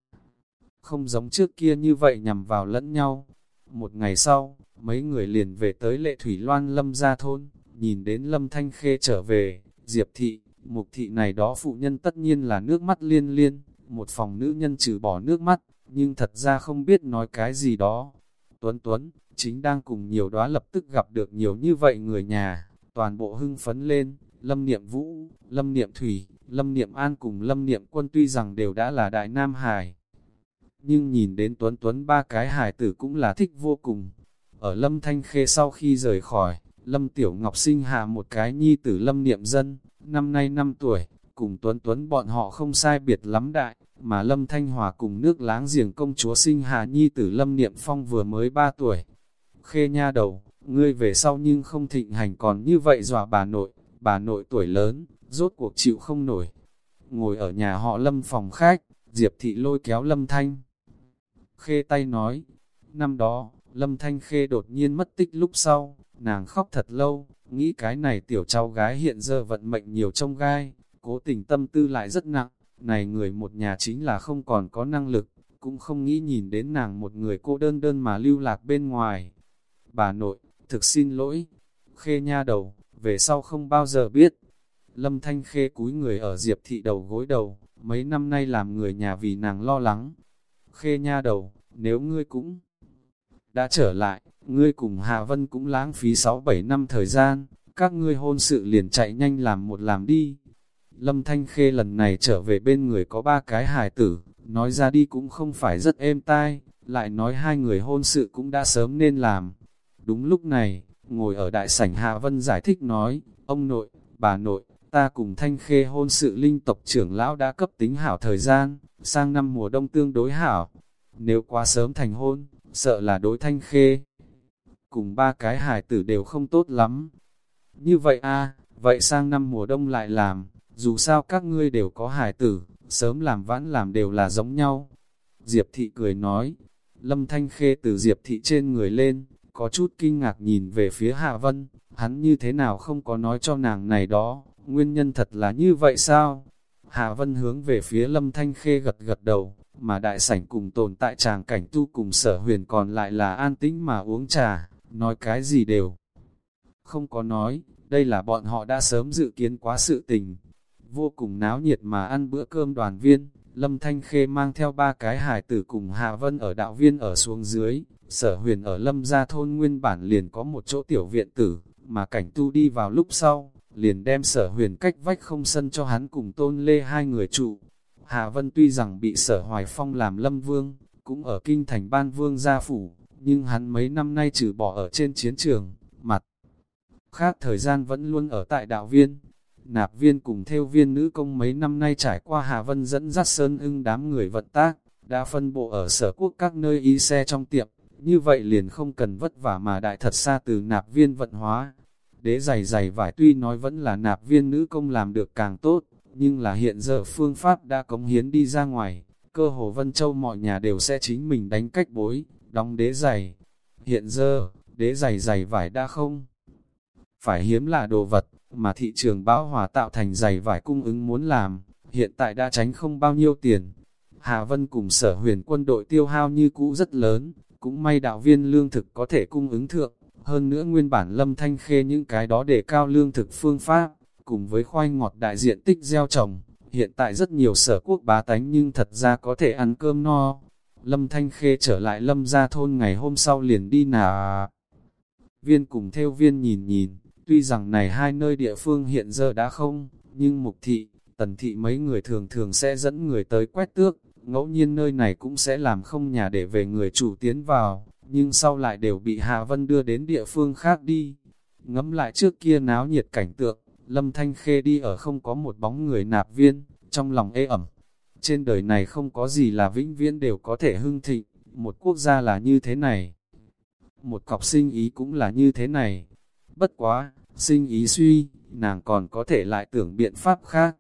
không giống trước kia như vậy nhằm vào lẫn nhau. Một ngày sau, mấy người liền về tới lệ thủy loan lâm gia thôn, nhìn đến lâm thanh khê trở về, diệp thị, mục thị này đó phụ nhân tất nhiên là nước mắt liên liên, một phòng nữ nhân trừ bỏ nước mắt, nhưng thật ra không biết nói cái gì đó. Tuấn Tuấn, chính đang cùng nhiều đóa lập tức gặp được nhiều như vậy người nhà, toàn bộ hưng phấn lên, Lâm Niệm Vũ, Lâm Niệm Thủy, Lâm Niệm An cùng Lâm Niệm Quân tuy rằng đều đã là đại nam hải Nhưng nhìn đến Tuấn Tuấn ba cái hài tử cũng là thích vô cùng. Ở Lâm Thanh Khê sau khi rời khỏi, Lâm Tiểu Ngọc sinh hạ một cái nhi tử Lâm Niệm Dân, năm nay 5 tuổi, cùng Tuấn Tuấn bọn họ không sai biệt lắm đại, mà Lâm Thanh Hòa cùng nước láng giềng công chúa sinh hạ nhi tử Lâm Niệm Phong vừa mới 3 tuổi. Khê nha đầu, ngươi về sau nhưng không thịnh hành còn như vậy dọa bà nội, bà nội tuổi lớn, rốt cuộc chịu không nổi. Ngồi ở nhà họ Lâm phòng khách, Diệp Thị lôi kéo Lâm Thanh. Khê tay nói, năm đó, Lâm Thanh Khê đột nhiên mất tích lúc sau, nàng khóc thật lâu, nghĩ cái này tiểu cháu gái hiện giờ vận mệnh nhiều trong gai, cố tình tâm tư lại rất nặng, này người một nhà chính là không còn có năng lực, cũng không nghĩ nhìn đến nàng một người cô đơn đơn mà lưu lạc bên ngoài. Bà nội, thực xin lỗi, khê nha đầu, về sau không bao giờ biết. Lâm Thanh Khê cúi người ở Diệp Thị đầu gối đầu, mấy năm nay làm người nhà vì nàng lo lắng. Khê nha đầu, nếu ngươi cũng đã trở lại, ngươi cùng Hà Vân cũng lãng phí 6-7 năm thời gian, các ngươi hôn sự liền chạy nhanh làm một làm đi. Lâm Thanh Khê lần này trở về bên người có ba cái hài tử, nói ra đi cũng không phải rất êm tai, lại nói hai người hôn sự cũng đã sớm nên làm. Đúng lúc này, ngồi ở đại sảnh Hạ Vân giải thích nói, ông nội, bà nội, ta cùng Thanh Khê hôn sự linh tộc trưởng lão đã cấp tính hảo thời gian, sang năm mùa đông tương đối hảo. Nếu quá sớm thành hôn, sợ là đối Thanh Khê. Cùng ba cái hài tử đều không tốt lắm. Như vậy a vậy sang năm mùa đông lại làm, dù sao các ngươi đều có hài tử, sớm làm vãn làm đều là giống nhau. Diệp thị cười nói, lâm thanh khê từ diệp thị trên người lên, có chút kinh ngạc nhìn về phía Hạ Vân, hắn như thế nào không có nói cho nàng này đó, nguyên nhân thật là như vậy sao? Hạ Vân hướng về phía lâm thanh khê gật gật đầu, mà đại sảnh cùng tồn tại tràng cảnh tu cùng sở huyền còn lại là an tĩnh mà uống trà, nói cái gì đều. Không có nói, đây là bọn họ đã sớm dự kiến quá sự tình, vô cùng náo nhiệt mà ăn bữa cơm đoàn viên. Lâm Thanh Khê mang theo ba cái hải tử cùng Hạ Vân ở đạo viên ở xuống dưới, sở huyền ở Lâm gia thôn nguyên bản liền có một chỗ tiểu viện tử, mà cảnh tu đi vào lúc sau, liền đem sở huyền cách vách không sân cho hắn cùng tôn lê hai người trụ. Hà Vân tuy rằng bị sở hoài phong làm lâm vương, cũng ở kinh thành ban vương gia phủ, nhưng hắn mấy năm nay trừ bỏ ở trên chiến trường, mặt khác thời gian vẫn luôn ở tại đạo viên. Nạp viên cùng theo viên nữ công mấy năm nay trải qua Hà Vân dẫn dắt sơn ưng đám người vận tác, đã phân bộ ở sở quốc các nơi y xe trong tiệm, như vậy liền không cần vất vả mà đại thật xa từ nạp viên vận hóa. Đế giày giày vải tuy nói vẫn là nạp viên nữ công làm được càng tốt, nhưng là hiện giờ phương pháp đã cống hiến đi ra ngoài, cơ hồ Vân Châu mọi nhà đều sẽ chính mình đánh cách bối, đóng đế giày. Hiện giờ, đế giày giày vải đã không phải hiếm là đồ vật, mà thị trường bão hòa tạo thành giày vải cung ứng muốn làm, hiện tại đã tránh không bao nhiêu tiền. Hà Vân cùng sở huyền quân đội tiêu hao như cũ rất lớn, cũng may đạo viên lương thực có thể cung ứng thượng, hơn nữa nguyên bản lâm thanh khê những cái đó để cao lương thực phương pháp, cùng với khoai ngọt đại diện tích gieo trồng, hiện tại rất nhiều sở quốc bá tánh nhưng thật ra có thể ăn cơm no. Lâm Thanh Khê trở lại lâm gia thôn ngày hôm sau liền đi nà. Viên cùng theo viên nhìn nhìn, tuy rằng này hai nơi địa phương hiện giờ đã không, nhưng mục thị, tần thị mấy người thường thường sẽ dẫn người tới quét tước, ngẫu nhiên nơi này cũng sẽ làm không nhà để về người chủ tiến vào, nhưng sau lại đều bị Hạ Vân đưa đến địa phương khác đi. Ngắm lại trước kia náo nhiệt cảnh tượng, Lâm Thanh Khê đi ở không có một bóng người nạp viên, trong lòng ê ẩm. Trên đời này không có gì là vĩnh viễn đều có thể hưng thịnh, một quốc gia là như thế này. Một cọc sinh ý cũng là như thế này. Bất quá, sinh ý suy, nàng còn có thể lại tưởng biện pháp khác.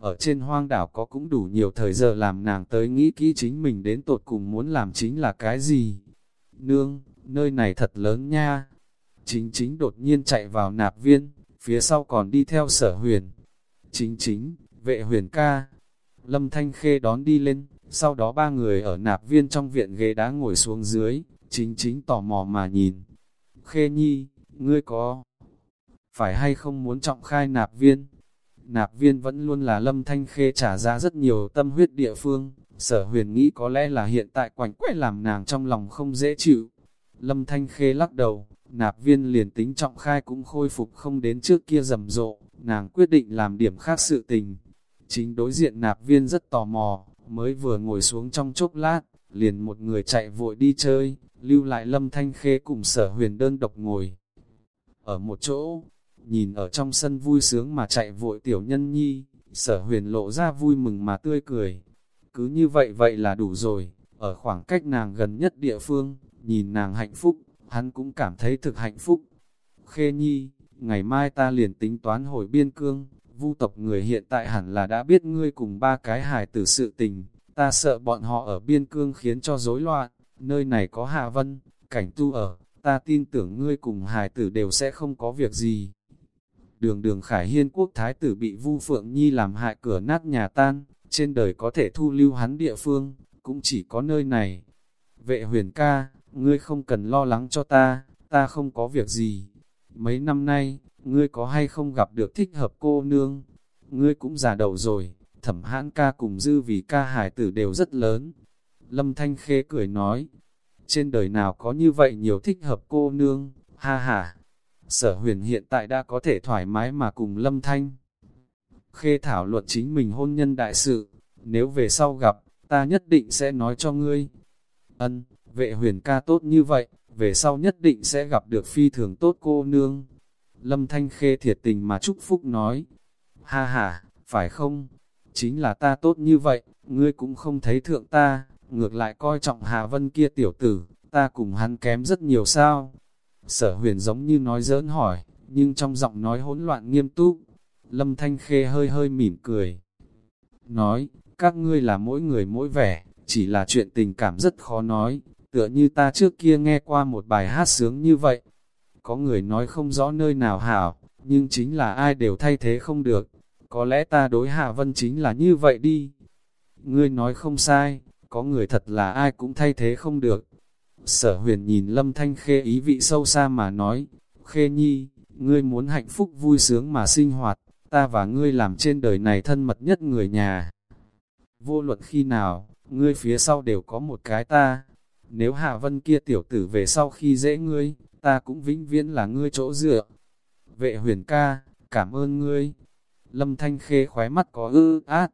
Ở trên hoang đảo có cũng đủ nhiều thời giờ làm nàng tới nghĩ kỹ chính mình đến tột cùng muốn làm chính là cái gì. Nương, nơi này thật lớn nha. Chính chính đột nhiên chạy vào nạp viên, phía sau còn đi theo sở huyền. Chính chính, vệ huyền ca. Lâm Thanh Khê đón đi lên, sau đó ba người ở nạp viên trong viện ghế đá ngồi xuống dưới, chính chính tò mò mà nhìn. Khê nhi, ngươi có phải hay không muốn trọng khai nạp viên? Nạp viên vẫn luôn là lâm thanh khê trả ra rất nhiều tâm huyết địa phương, sở huyền nghĩ có lẽ là hiện tại quảnh quay làm nàng trong lòng không dễ chịu. Lâm thanh khê lắc đầu, nạp viên liền tính trọng khai cũng khôi phục không đến trước kia rầm rộ, nàng quyết định làm điểm khác sự tình. Chính đối diện nạp viên rất tò mò, mới vừa ngồi xuống trong chốc lát, liền một người chạy vội đi chơi, lưu lại lâm thanh khê cùng sở huyền đơn độc ngồi. Ở một chỗ, nhìn ở trong sân vui sướng mà chạy vội tiểu nhân nhi, sở huyền lộ ra vui mừng mà tươi cười. Cứ như vậy vậy là đủ rồi, ở khoảng cách nàng gần nhất địa phương, nhìn nàng hạnh phúc, hắn cũng cảm thấy thực hạnh phúc. Khê nhi, ngày mai ta liền tính toán hồi biên cương, vu tộc người hiện tại hẳn là đã biết ngươi cùng ba cái hài tử sự tình, ta sợ bọn họ ở biên cương khiến cho rối loạn, nơi này có hạ vân, cảnh tu ở, ta tin tưởng ngươi cùng hài tử đều sẽ không có việc gì đường đường khải hiên quốc thái tử bị Vu Phượng Nhi làm hại cửa nát nhà tan, trên đời có thể thu lưu hắn địa phương, cũng chỉ có nơi này. Vệ huyền ca, ngươi không cần lo lắng cho ta, ta không có việc gì. Mấy năm nay, ngươi có hay không gặp được thích hợp cô nương? Ngươi cũng già đầu rồi, thẩm hãn ca cùng dư vì ca hải tử đều rất lớn. Lâm Thanh Khê cười nói, trên đời nào có như vậy nhiều thích hợp cô nương, ha ha sở huyền hiện tại đã có thể thoải mái mà cùng lâm thanh. Khê thảo luận chính mình hôn nhân đại sự, nếu về sau gặp, ta nhất định sẽ nói cho ngươi. Ân, vệ huyền ca tốt như vậy, về sau nhất định sẽ gặp được phi thường tốt cô nương. Lâm Thanh Khê thiệt tình mà chúc phúc nói, ha ha, phải không? Chính là ta tốt như vậy, ngươi cũng không thấy thượng ta, ngược lại coi trọng Hà Vân kia tiểu tử, ta cùng hắn kém rất nhiều sao? Sở huyền giống như nói giỡn hỏi, nhưng trong giọng nói hỗn loạn nghiêm túc. Lâm Thanh Khê hơi hơi mỉm cười. Nói, các ngươi là mỗi người mỗi vẻ, chỉ là chuyện tình cảm rất khó nói, tựa như ta trước kia nghe qua một bài hát sướng như vậy. Có người nói không rõ nơi nào hảo, nhưng chính là ai đều thay thế không được. Có lẽ ta đối Hạ Vân chính là như vậy đi. Ngươi nói không sai, có người thật là ai cũng thay thế không được. Sở huyền nhìn lâm thanh khê ý vị sâu xa mà nói, khê nhi, ngươi muốn hạnh phúc vui sướng mà sinh hoạt, ta và ngươi làm trên đời này thân mật nhất người nhà. Vô luận khi nào, ngươi phía sau đều có một cái ta. Nếu Hạ Vân kia tiểu tử về sau khi dễ ngươi, ta cũng vĩnh viễn là ngươi chỗ dựa. Vệ huyền ca, cảm ơn ngươi. Lâm Thanh Khê khóe mắt có ư át.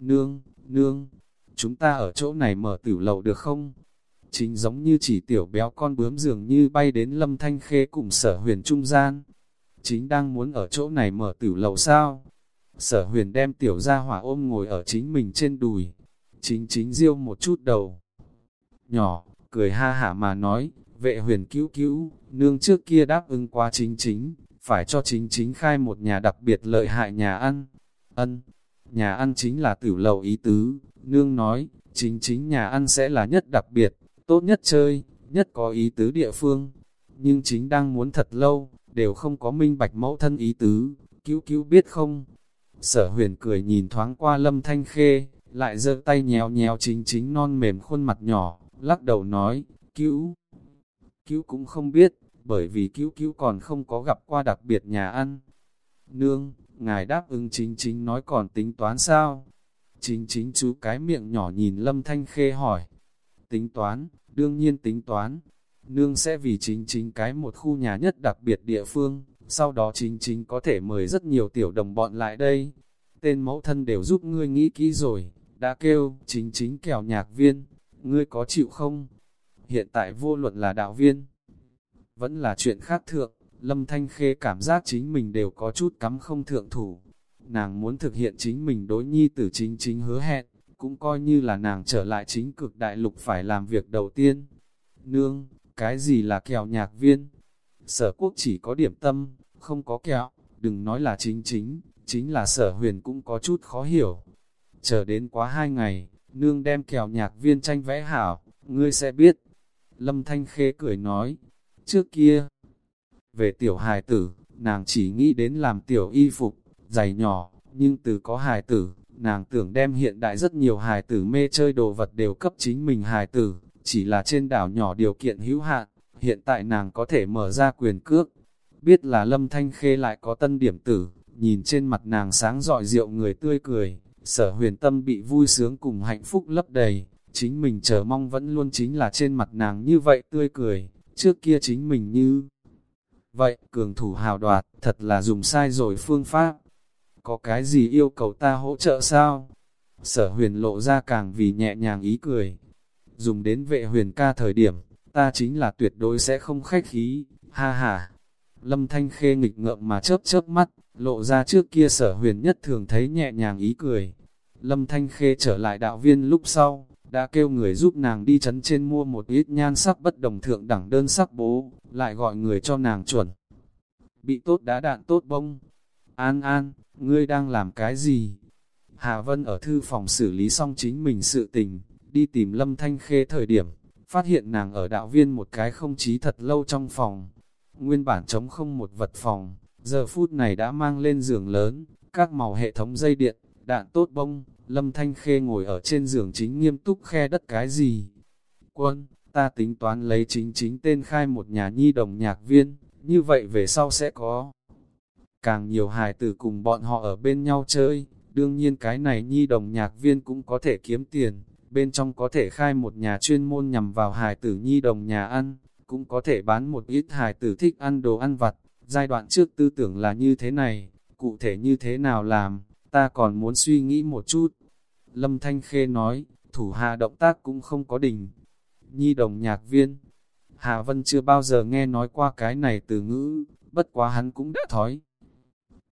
Nương, nương, chúng ta ở chỗ này mở tử lầu được không? Chính giống như chỉ tiểu béo con bướm dường như bay đến Lâm Thanh Khê cùng sở huyền trung gian. Chính đang muốn ở chỗ này mở tử lầu sao? Sở huyền đem tiểu ra hỏa ôm ngồi ở chính mình trên đùi. Chính chính riêu một chút đầu. Nhỏ, cười ha hả mà nói, vệ huyền cứu cứu, nương trước kia đáp ứng qua chính chính, phải cho chính chính khai một nhà đặc biệt lợi hại nhà ăn. Ân, nhà ăn chính là tử lầu ý tứ, nương nói, chính chính nhà ăn sẽ là nhất đặc biệt, tốt nhất chơi, nhất có ý tứ địa phương. Nhưng chính đang muốn thật lâu, đều không có minh bạch mẫu thân ý tứ, cứu cứu biết không? Sở huyền cười nhìn thoáng qua lâm thanh khê, lại giơ tay nhéo nhéo chính chính non mềm khuôn mặt nhỏ, lắc đầu nói, cứu, cứu cũng không biết, bởi vì cứu cứu còn không có gặp qua đặc biệt nhà ăn. Nương, ngài đáp ứng chính chính nói còn tính toán sao? Chính chính chú cái miệng nhỏ nhìn lâm thanh khê hỏi. Tính toán, đương nhiên tính toán. Nương sẽ vì chính chính cái một khu nhà nhất đặc biệt địa phương, sau đó chính chính có thể mời rất nhiều tiểu đồng bọn lại đây. Tên mẫu thân đều giúp ngươi nghĩ kỹ rồi, đã kêu chính chính kèo nhạc viên, ngươi có chịu không? Hiện tại vô luận là đạo viên, vẫn là chuyện khác thượng, Lâm Thanh Khê cảm giác chính mình đều có chút cắm không thượng thủ. Nàng muốn thực hiện chính mình đối nhi tử chính chính hứa hẹn, cũng coi như là nàng trở lại chính cực đại lục phải làm việc đầu tiên. Nương, cái gì là kẹo nhạc viên? Sở quốc chỉ có điểm tâm, không có kẹo, đừng nói là chính chính, chính là sở huyền cũng có chút khó hiểu. Chờ đến quá hai ngày, nương đem kẹo nhạc viên tranh vẽ hảo, ngươi sẽ biết. Lâm Thanh Khê cười nói, trước kia, về tiểu hài tử, nàng chỉ nghĩ đến làm tiểu y phục, giày nhỏ, nhưng từ có hài tử, nàng tưởng đem hiện đại rất nhiều hài tử mê chơi đồ vật đều cấp chính mình hài tử, chỉ là trên đảo nhỏ điều kiện hữu hạn, hiện tại nàng có thể mở ra quyền cước. Biết là lâm thanh khê lại có tân điểm tử, nhìn trên mặt nàng sáng rọi rượu người tươi cười, sở huyền tâm bị vui sướng cùng hạnh phúc lấp đầy, chính mình chờ mong vẫn luôn chính là trên mặt nàng như vậy tươi cười, trước kia chính mình như... Vậy, cường thủ hào đoạt, thật là dùng sai rồi phương pháp. Có cái gì yêu cầu ta hỗ trợ sao? Sở huyền lộ ra càng vì nhẹ nhàng ý cười. Dùng đến vệ huyền ca thời điểm, ta chính là tuyệt đối sẽ không khách khí, ha ha. Lâm Thanh Khê nghịch ngợm mà chớp chớp mắt, lộ ra trước kia sở huyền nhất thường thấy nhẹ nhàng ý cười. Lâm Thanh Khê trở lại đạo viên lúc sau, đã kêu người giúp nàng đi chấn trên mua một ít nhan sắc bất đồng thượng đẳng đơn sắc bố, lại gọi người cho nàng chuẩn. Bị tốt đá đạn tốt bông. An An, ngươi đang làm cái gì? Hà Vân ở thư phòng xử lý xong chính mình sự tình, đi tìm Lâm Thanh Khê thời điểm, phát hiện nàng ở đạo viên một cái không chí thật lâu trong phòng. Nguyên bản chống không một vật phòng, giờ phút này đã mang lên giường lớn, các màu hệ thống dây điện, đạn tốt bông, Lâm Thanh Khê ngồi ở trên giường chính nghiêm túc khe đất cái gì. Quân, ta tính toán lấy chính chính tên khai một nhà nhi đồng nhạc viên, như vậy về sau sẽ có. Càng nhiều hài tử cùng bọn họ ở bên nhau chơi, đương nhiên cái này nhi đồng nhạc viên cũng có thể kiếm tiền, bên trong có thể khai một nhà chuyên môn nhằm vào hài tử nhi đồng nhà ăn, cũng có thể bán một ít hài tử thích ăn đồ ăn vặt. Giai đoạn trước tư tưởng là như thế này, cụ thể như thế nào làm, ta còn muốn suy nghĩ một chút. Lâm Thanh Khê nói, thủ hạ động tác cũng không có đỉnh. Nhi đồng nhạc viên, Hà Vân chưa bao giờ nghe nói qua cái này từ ngữ, bất quá hắn cũng đã thói.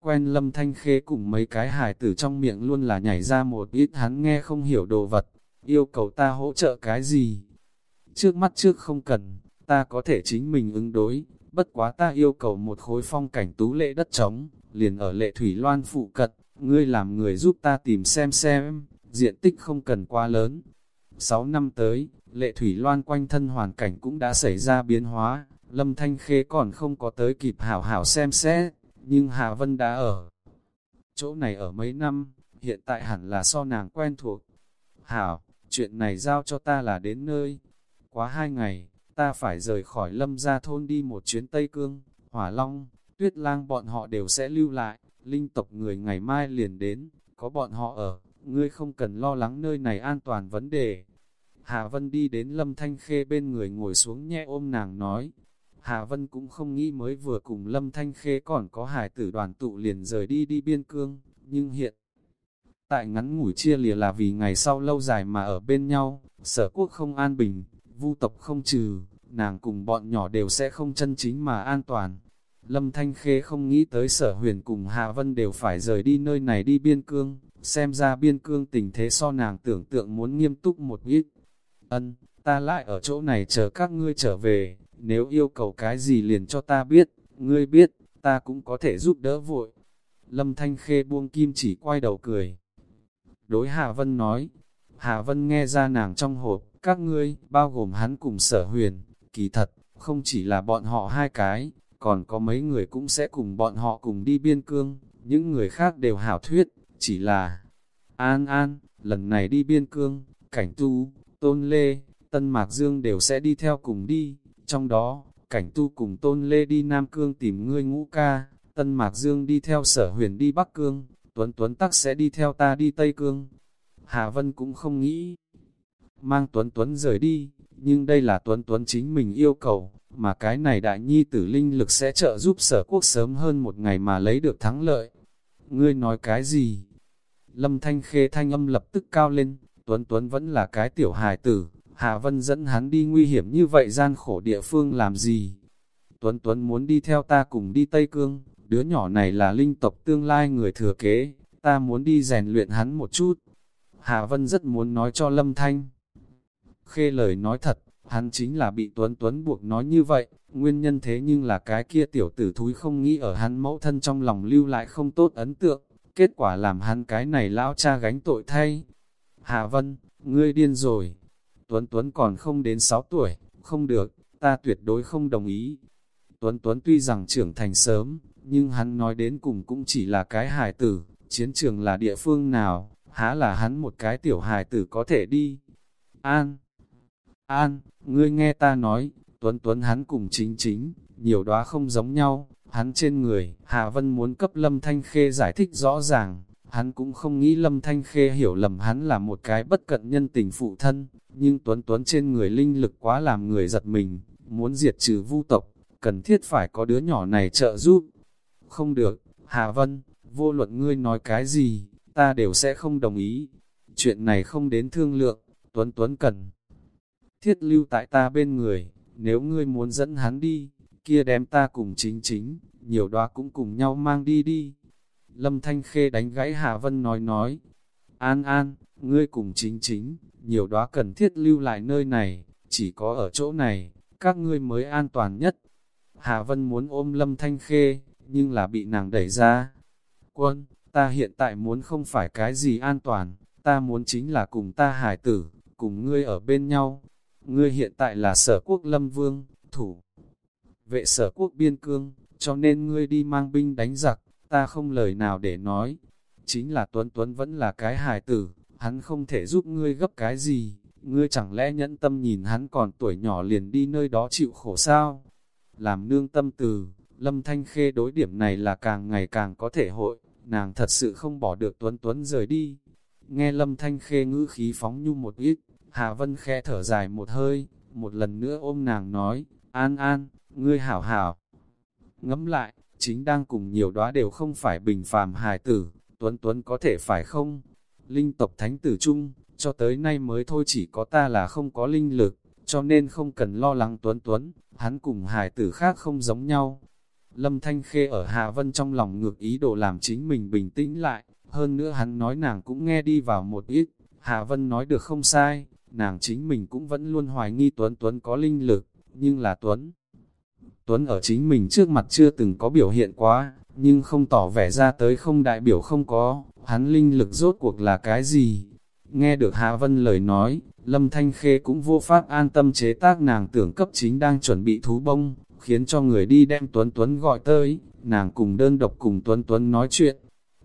Quen Lâm Thanh Khê cùng mấy cái hải tử trong miệng luôn là nhảy ra một ít hắn nghe không hiểu đồ vật, yêu cầu ta hỗ trợ cái gì. Trước mắt trước không cần, ta có thể chính mình ứng đối, bất quá ta yêu cầu một khối phong cảnh tú lệ đất trống, liền ở lệ thủy loan phụ cận, ngươi làm người giúp ta tìm xem xem, diện tích không cần quá lớn. 6 năm tới, lệ thủy loan quanh thân hoàn cảnh cũng đã xảy ra biến hóa, lâm thanh khê còn không có tới kịp hảo hảo xem xét, nhưng Hà Vân đã ở. Chỗ này ở mấy năm, hiện tại hẳn là so nàng quen thuộc. Hảo, chuyện này giao cho ta là đến nơi. Quá hai ngày, ta phải rời khỏi lâm gia thôn đi một chuyến Tây Cương, Hỏa Long, Tuyết Lang bọn họ đều sẽ lưu lại, linh tộc người ngày mai liền đến, có bọn họ ở, ngươi không cần lo lắng nơi này an toàn vấn đề. Hà Vân đi đến Lâm Thanh Khê bên người ngồi xuống nhẹ ôm nàng nói, Hà Vân cũng không nghĩ mới vừa cùng Lâm Thanh Khê còn có Hải tử đoàn tụ liền rời đi đi biên cương, nhưng hiện tại ngắn ngủi chia lìa là vì ngày sau lâu dài mà ở bên nhau, sở quốc không an bình, vu tộc không trừ, nàng cùng bọn nhỏ đều sẽ không chân chính mà an toàn. Lâm Thanh Khê không nghĩ tới sở huyền cùng Hà Vân đều phải rời đi nơi này đi biên cương, xem ra biên cương tình thế so nàng tưởng tượng muốn nghiêm túc một ít. Ân, ta lại ở chỗ này chờ các ngươi trở về, nếu yêu cầu cái gì liền cho ta biết, ngươi biết, ta cũng có thể giúp đỡ vội. Lâm Thanh Khê buông kim chỉ quay đầu cười. Đối Hà Vân nói, Hà Vân nghe ra nàng trong hộp, các ngươi, bao gồm hắn cùng sở huyền, kỳ thật, không chỉ là bọn họ hai cái, còn có mấy người cũng sẽ cùng bọn họ cùng đi biên cương, những người khác đều hảo thuyết, chỉ là An An, lần này đi biên cương, cảnh tu, tôn lê, tân mạc dương đều sẽ đi theo cùng đi, trong đó, cảnh tu cùng tôn lê đi Nam Cương tìm ngươi ngũ ca, tân mạc dương đi theo sở huyền đi Bắc Cương, Tuấn Tuấn tắc sẽ đi theo ta đi Tây Cương. Hà Vân cũng không nghĩ mang Tuấn Tuấn rời đi, nhưng đây là Tuấn Tuấn chính mình yêu cầu, mà cái này đại nhi tử linh lực sẽ trợ giúp sở quốc sớm hơn một ngày mà lấy được thắng lợi. Ngươi nói cái gì? Lâm Thanh Khê thanh âm lập tức cao lên, Tuấn Tuấn vẫn là cái tiểu hài tử, Hà Vân dẫn hắn đi nguy hiểm như vậy gian khổ địa phương làm gì? Tuấn Tuấn muốn đi theo ta cùng đi Tây Cương, đứa nhỏ này là linh tộc tương lai người thừa kế, ta muốn đi rèn luyện hắn một chút. Hà Vân rất muốn nói cho Lâm Thanh. Khê lời nói thật, hắn chính là bị Tuấn Tuấn buộc nói như vậy, nguyên nhân thế nhưng là cái kia tiểu tử thúi không nghĩ ở hắn mẫu thân trong lòng lưu lại không tốt ấn tượng, kết quả làm hắn cái này lão cha gánh tội thay. Hà Vân, ngươi điên rồi. Tuấn Tuấn còn không đến 6 tuổi, không được, ta tuyệt đối không đồng ý. Tuấn Tuấn tuy rằng trưởng thành sớm, nhưng hắn nói đến cùng cũng chỉ là cái hài tử, chiến trường là địa phương nào, há là hắn một cái tiểu hài tử có thể đi. An, An, ngươi nghe ta nói, Tuấn Tuấn hắn cùng chính chính, nhiều đóa không giống nhau, hắn trên người, Hà Vân muốn cấp Lâm Thanh Khê giải thích rõ ràng, hắn cũng không nghĩ Lâm Thanh Khê hiểu lầm hắn là một cái bất cận nhân tình phụ thân, nhưng Tuấn Tuấn trên người linh lực quá làm người giật mình, muốn diệt trừ vu tộc, cần thiết phải có đứa nhỏ này trợ giúp. Không được, Hà Vân, vô luận ngươi nói cái gì, ta đều sẽ không đồng ý. Chuyện này không đến thương lượng, Tuấn Tuấn cần thiết lưu tại ta bên người, nếu ngươi muốn dẫn hắn đi, kia đem ta cùng chính chính, nhiều đoá cũng cùng nhau mang đi đi. Lâm Thanh Khê đánh gãy Hà Vân nói nói, An An, ngươi cùng chính chính, nhiều đoá cần thiết lưu lại nơi này, chỉ có ở chỗ này, các ngươi mới an toàn nhất. Hà Vân muốn ôm Lâm Thanh Khê, nhưng là bị nàng đẩy ra. Quân, ta hiện tại muốn không phải cái gì an toàn, ta muốn chính là cùng ta hải tử, cùng ngươi ở bên nhau. Ngươi hiện tại là sở quốc lâm vương, thủ vệ sở quốc biên cương, cho nên ngươi đi mang binh đánh giặc, ta không lời nào để nói. Chính là Tuấn Tuấn vẫn là cái hài tử, hắn không thể giúp ngươi gấp cái gì, ngươi chẳng lẽ nhẫn tâm nhìn hắn còn tuổi nhỏ liền đi nơi đó chịu khổ sao? Làm nương tâm từ, Lâm Thanh Khê đối điểm này là càng ngày càng có thể hội, nàng thật sự không bỏ được Tuấn Tuấn rời đi. Nghe Lâm Thanh Khê ngữ khí phóng nhu một ít, Hà Vân khẽ thở dài một hơi, một lần nữa ôm nàng nói, An An, ngươi hảo hảo. Ngẫm lại, chính đang cùng nhiều đóa đều không phải bình phàm hài tử, Tuấn Tuấn có thể phải không? Linh tộc thánh tử chung, cho tới nay mới thôi chỉ có ta là không có linh lực, cho nên không cần lo lắng Tuấn Tuấn, hắn cùng hài tử khác không giống nhau. Lâm Thanh Khê ở Hà Vân trong lòng ngược ý đồ làm chính mình bình tĩnh lại, hơn nữa hắn nói nàng cũng nghe đi vào một ít, Hà Vân nói được không sai, nàng chính mình cũng vẫn luôn hoài nghi Tuấn Tuấn có linh lực, nhưng là Tuấn. Tuấn ở chính mình trước mặt chưa từng có biểu hiện quá, nhưng không tỏ vẻ ra tới không đại biểu không có, hắn linh lực rốt cuộc là cái gì. Nghe được hạ Vân lời nói, Lâm Thanh Khê cũng vô pháp an tâm chế tác nàng tưởng cấp chính đang chuẩn bị thú bông, khiến cho người đi đem Tuấn Tuấn gọi tới, nàng cùng đơn độc cùng Tuấn Tuấn nói chuyện.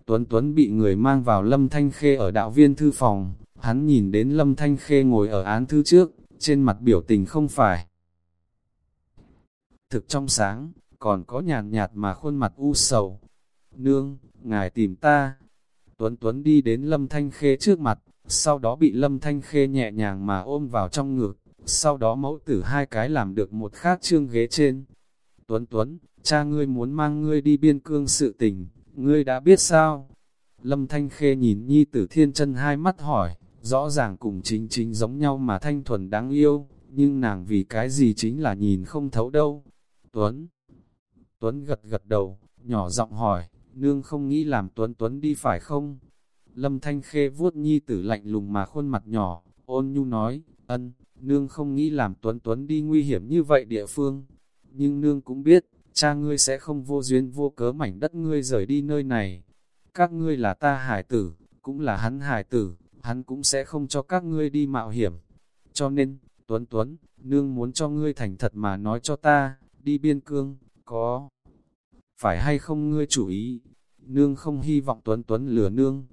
Tuấn Tuấn bị người mang vào Lâm Thanh Khê ở đạo viên thư phòng, hắn nhìn đến Lâm Thanh Khê ngồi ở án thư trước, trên mặt biểu tình không phải thực trong sáng, còn có nhàn nhạt mà khuôn mặt u sầu. Nương, ngài tìm ta. Tuấn Tuấn đi đến Lâm Thanh Khê trước mặt, sau đó bị Lâm Thanh Khê nhẹ nhàng mà ôm vào trong ngực, sau đó mẫu tử hai cái làm được một khác trương ghế trên. Tuấn Tuấn, cha ngươi muốn mang ngươi đi biên cương sự tình, ngươi đã biết sao? Lâm Thanh Khê nhìn nhi tử thiên chân hai mắt hỏi, rõ ràng cùng chính chính giống nhau mà thanh thuần đáng yêu, nhưng nàng vì cái gì chính là nhìn không thấu đâu. Tuấn Tuấn gật gật đầu, nhỏ giọng hỏi, nương không nghĩ làm Tuấn Tuấn đi phải không? Lâm Thanh Khê vuốt nhi tử lạnh lùng mà khuôn mặt nhỏ, ôn nhu nói, ân, nương không nghĩ làm Tuấn Tuấn đi nguy hiểm như vậy địa phương. Nhưng nương cũng biết, cha ngươi sẽ không vô duyên vô cớ mảnh đất ngươi rời đi nơi này. Các ngươi là ta hải tử, cũng là hắn hải tử, hắn cũng sẽ không cho các ngươi đi mạo hiểm. Cho nên, Tuấn Tuấn, nương muốn cho ngươi thành thật mà nói cho ta, đi biên cương, có phải hay không ngươi chủ ý? Nương không hy vọng Tuấn Tuấn lừa nương.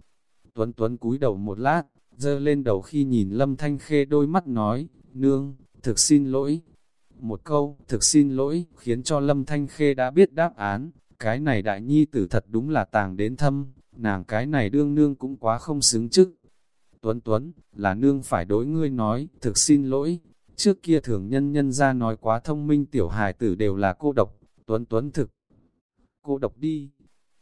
Tuấn Tuấn cúi đầu một lát, dơ lên đầu khi nhìn Lâm Thanh Khê đôi mắt nói, nương, thực xin lỗi. Một câu, thực xin lỗi, khiến cho Lâm Thanh Khê đã biết đáp án, cái này đại nhi tử thật đúng là tàng đến thâm, nàng cái này đương nương cũng quá không xứng chức. Tuấn Tuấn, là nương phải đối ngươi nói, thực xin lỗi, trước kia thường nhân nhân ra nói quá thông minh tiểu hài tử đều là cô độc, Tuấn Tuấn thực. Cô độc đi,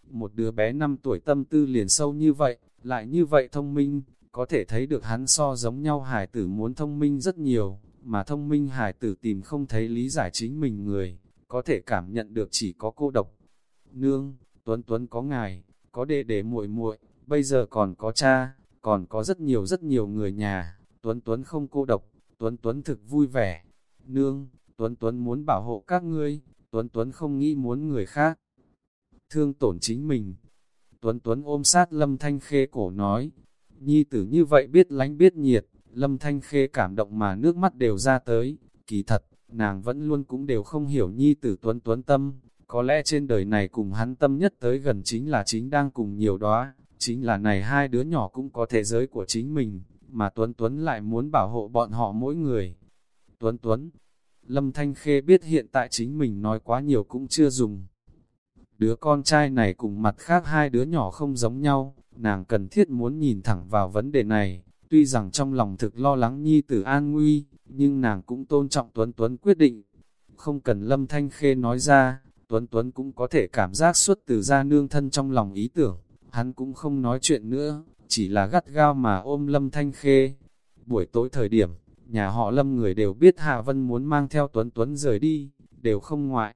một đứa bé 5 tuổi tâm tư liền sâu như vậy, lại như vậy thông minh, có thể thấy được hắn so giống nhau hải tử muốn thông minh rất nhiều, mà thông minh hải tử tìm không thấy lý giải chính mình người, có thể cảm nhận được chỉ có cô độc. Nương, Tuấn Tuấn có ngài, có đệ đệ muội muội, bây giờ còn có cha, còn có rất nhiều rất nhiều người nhà, Tuấn Tuấn không cô độc, Tuấn Tuấn thực vui vẻ. Nương, Tuấn Tuấn muốn bảo hộ các ngươi, Tuấn Tuấn không nghĩ muốn người khác. Thương tổn chính mình. Tuấn Tuấn ôm sát Lâm Thanh Khê cổ nói, nhi tử như vậy biết lánh biết nhiệt, Lâm Thanh Khê cảm động mà nước mắt đều ra tới, kỳ thật, nàng vẫn luôn cũng đều không hiểu nhi tử Tuấn Tuấn tâm, có lẽ trên đời này cùng hắn tâm nhất tới gần chính là chính đang cùng nhiều đó, chính là này hai đứa nhỏ cũng có thế giới của chính mình, mà Tuấn Tuấn lại muốn bảo hộ bọn họ mỗi người. Tuấn Tuấn, Lâm Thanh Khê biết hiện tại chính mình nói quá nhiều cũng chưa dùng. Đứa con trai này cùng mặt khác hai đứa nhỏ không giống nhau, nàng cần thiết muốn nhìn thẳng vào vấn đề này, tuy rằng trong lòng thực lo lắng nhi tử an nguy, nhưng nàng cũng tôn trọng Tuấn Tuấn quyết định. Không cần Lâm Thanh Khê nói ra, Tuấn Tuấn cũng có thể cảm giác xuất từ ra nương thân trong lòng ý tưởng, hắn cũng không nói chuyện nữa, chỉ là gắt gao mà ôm Lâm Thanh Khê. Buổi tối thời điểm, nhà họ Lâm người đều biết Hạ Vân muốn mang theo Tuấn Tuấn rời đi, đều không ngoại.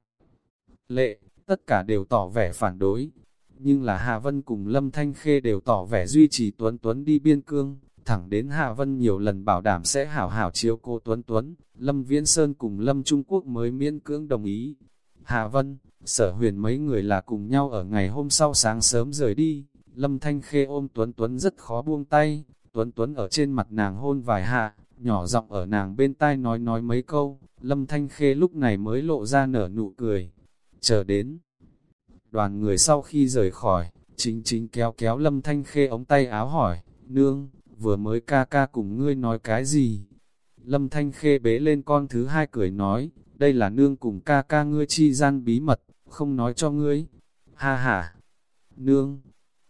Lệ, tất cả đều tỏ vẻ phản đối, nhưng là Hạ Vân cùng Lâm Thanh Khê đều tỏ vẻ duy trì Tuấn Tuấn đi biên cương, thẳng đến Hạ Vân nhiều lần bảo đảm sẽ hảo hảo chiếu cô Tuấn Tuấn, Lâm Viễn Sơn cùng Lâm Trung Quốc mới miễn cưỡng đồng ý. Hạ Vân, sở huyền mấy người là cùng nhau ở ngày hôm sau sáng sớm rời đi, Lâm Thanh Khê ôm Tuấn Tuấn rất khó buông tay, Tuấn Tuấn ở trên mặt nàng hôn vài hạ, nhỏ giọng ở nàng bên tai nói nói mấy câu, Lâm Thanh Khê lúc này mới lộ ra nở nụ cười. Chờ đến, đoàn người sau khi rời khỏi, chính chính kéo kéo Lâm Thanh Khê ống tay áo hỏi, nương, vừa mới ca ca cùng ngươi nói cái gì? Lâm Thanh Khê bế lên con thứ hai cười nói, đây là nương cùng ca ca ngươi chi gian bí mật, không nói cho ngươi. Ha ha! Nương!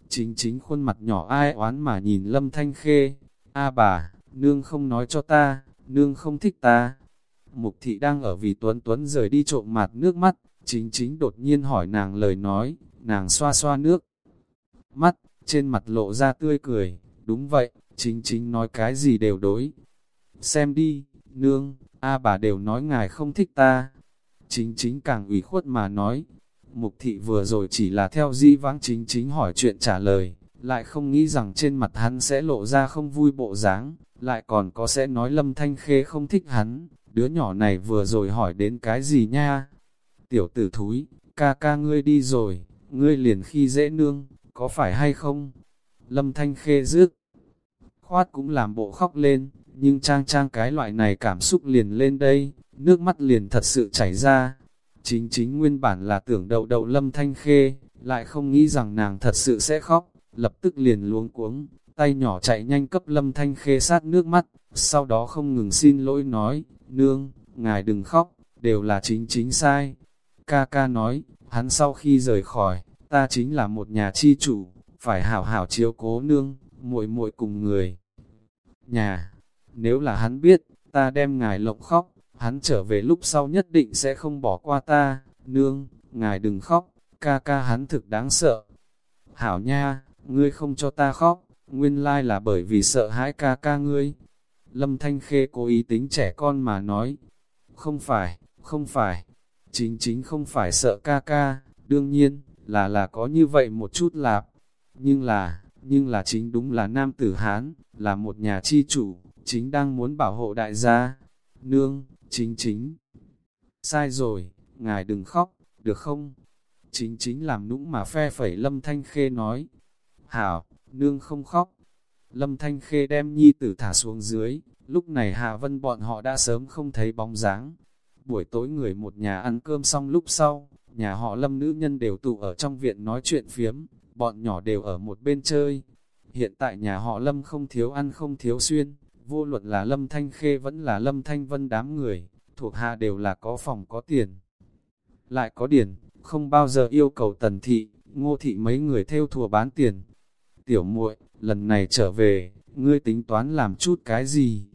Chính chính khuôn mặt nhỏ ai oán mà nhìn Lâm Thanh Khê. A bà, nương không nói cho ta, nương không thích ta. Mục thị đang ở vì Tuấn Tuấn rời đi trộm mặt nước mắt, chính chính đột nhiên hỏi nàng lời nói, nàng xoa xoa nước. Mắt, trên mặt lộ ra tươi cười, đúng vậy, chính chính nói cái gì đều đối. Xem đi, nương, A bà đều nói ngài không thích ta. Chính chính càng ủy khuất mà nói, Mục thị vừa rồi chỉ là theo di vãng chính chính hỏi chuyện trả lời, lại không nghĩ rằng trên mặt hắn sẽ lộ ra không vui bộ dáng, lại còn có sẽ nói lâm thanh khê không thích hắn, đứa nhỏ này vừa rồi hỏi đến cái gì nha? Tiểu tử thúi, ca ca ngươi đi rồi, ngươi liền khi dễ nương, có phải hay không? Lâm thanh khê rước, khoát cũng làm bộ khóc lên, nhưng trang trang cái loại này cảm xúc liền lên đây, nước mắt liền thật sự chảy ra, Chính chính nguyên bản là tưởng đậu đậu lâm thanh khê, lại không nghĩ rằng nàng thật sự sẽ khóc, lập tức liền luống cuống, tay nhỏ chạy nhanh cấp lâm thanh khê sát nước mắt, sau đó không ngừng xin lỗi nói, nương, ngài đừng khóc, đều là chính chính sai. Ca ca nói, hắn sau khi rời khỏi, ta chính là một nhà chi chủ, phải hảo hảo chiếu cố nương, muội muội cùng người. Nhà, nếu là hắn biết, ta đem ngài lộng khóc, hắn trở về lúc sau nhất định sẽ không bỏ qua ta, Nương, ngài đừng khóc, ca ca hắn thực đáng sợ. Hảo nha, ngươi không cho ta khóc, nguyên lai là bởi vì sợ hãi ca ca ngươi. Lâm Thanh Khê cố ý tính trẻ con mà nói, không phải, không phải, chính chính không phải sợ ca ca, đương nhiên, là là có như vậy một chút lạp, nhưng là, nhưng là chính đúng là nam tử Hán, là một nhà chi chủ, chính đang muốn bảo hộ đại gia. Nương, chính chính. Sai rồi, ngài đừng khóc, được không? Chính chính làm nũng mà phe phẩy Lâm Thanh Khê nói. Hảo, nương không khóc. Lâm Thanh Khê đem nhi tử thả xuống dưới, lúc này Hạ Vân bọn họ đã sớm không thấy bóng dáng. Buổi tối người một nhà ăn cơm xong lúc sau, nhà họ Lâm nữ nhân đều tụ ở trong viện nói chuyện phiếm, bọn nhỏ đều ở một bên chơi. Hiện tại nhà họ Lâm không thiếu ăn không thiếu xuyên, vô luận là Lâm Thanh Khê vẫn là Lâm Thanh Vân đám người, thuộc hạ đều là có phòng có tiền. Lại có điển, không bao giờ yêu cầu tần thị, ngô thị mấy người theo thùa bán tiền. Tiểu muội lần này trở về, ngươi tính toán làm chút cái gì?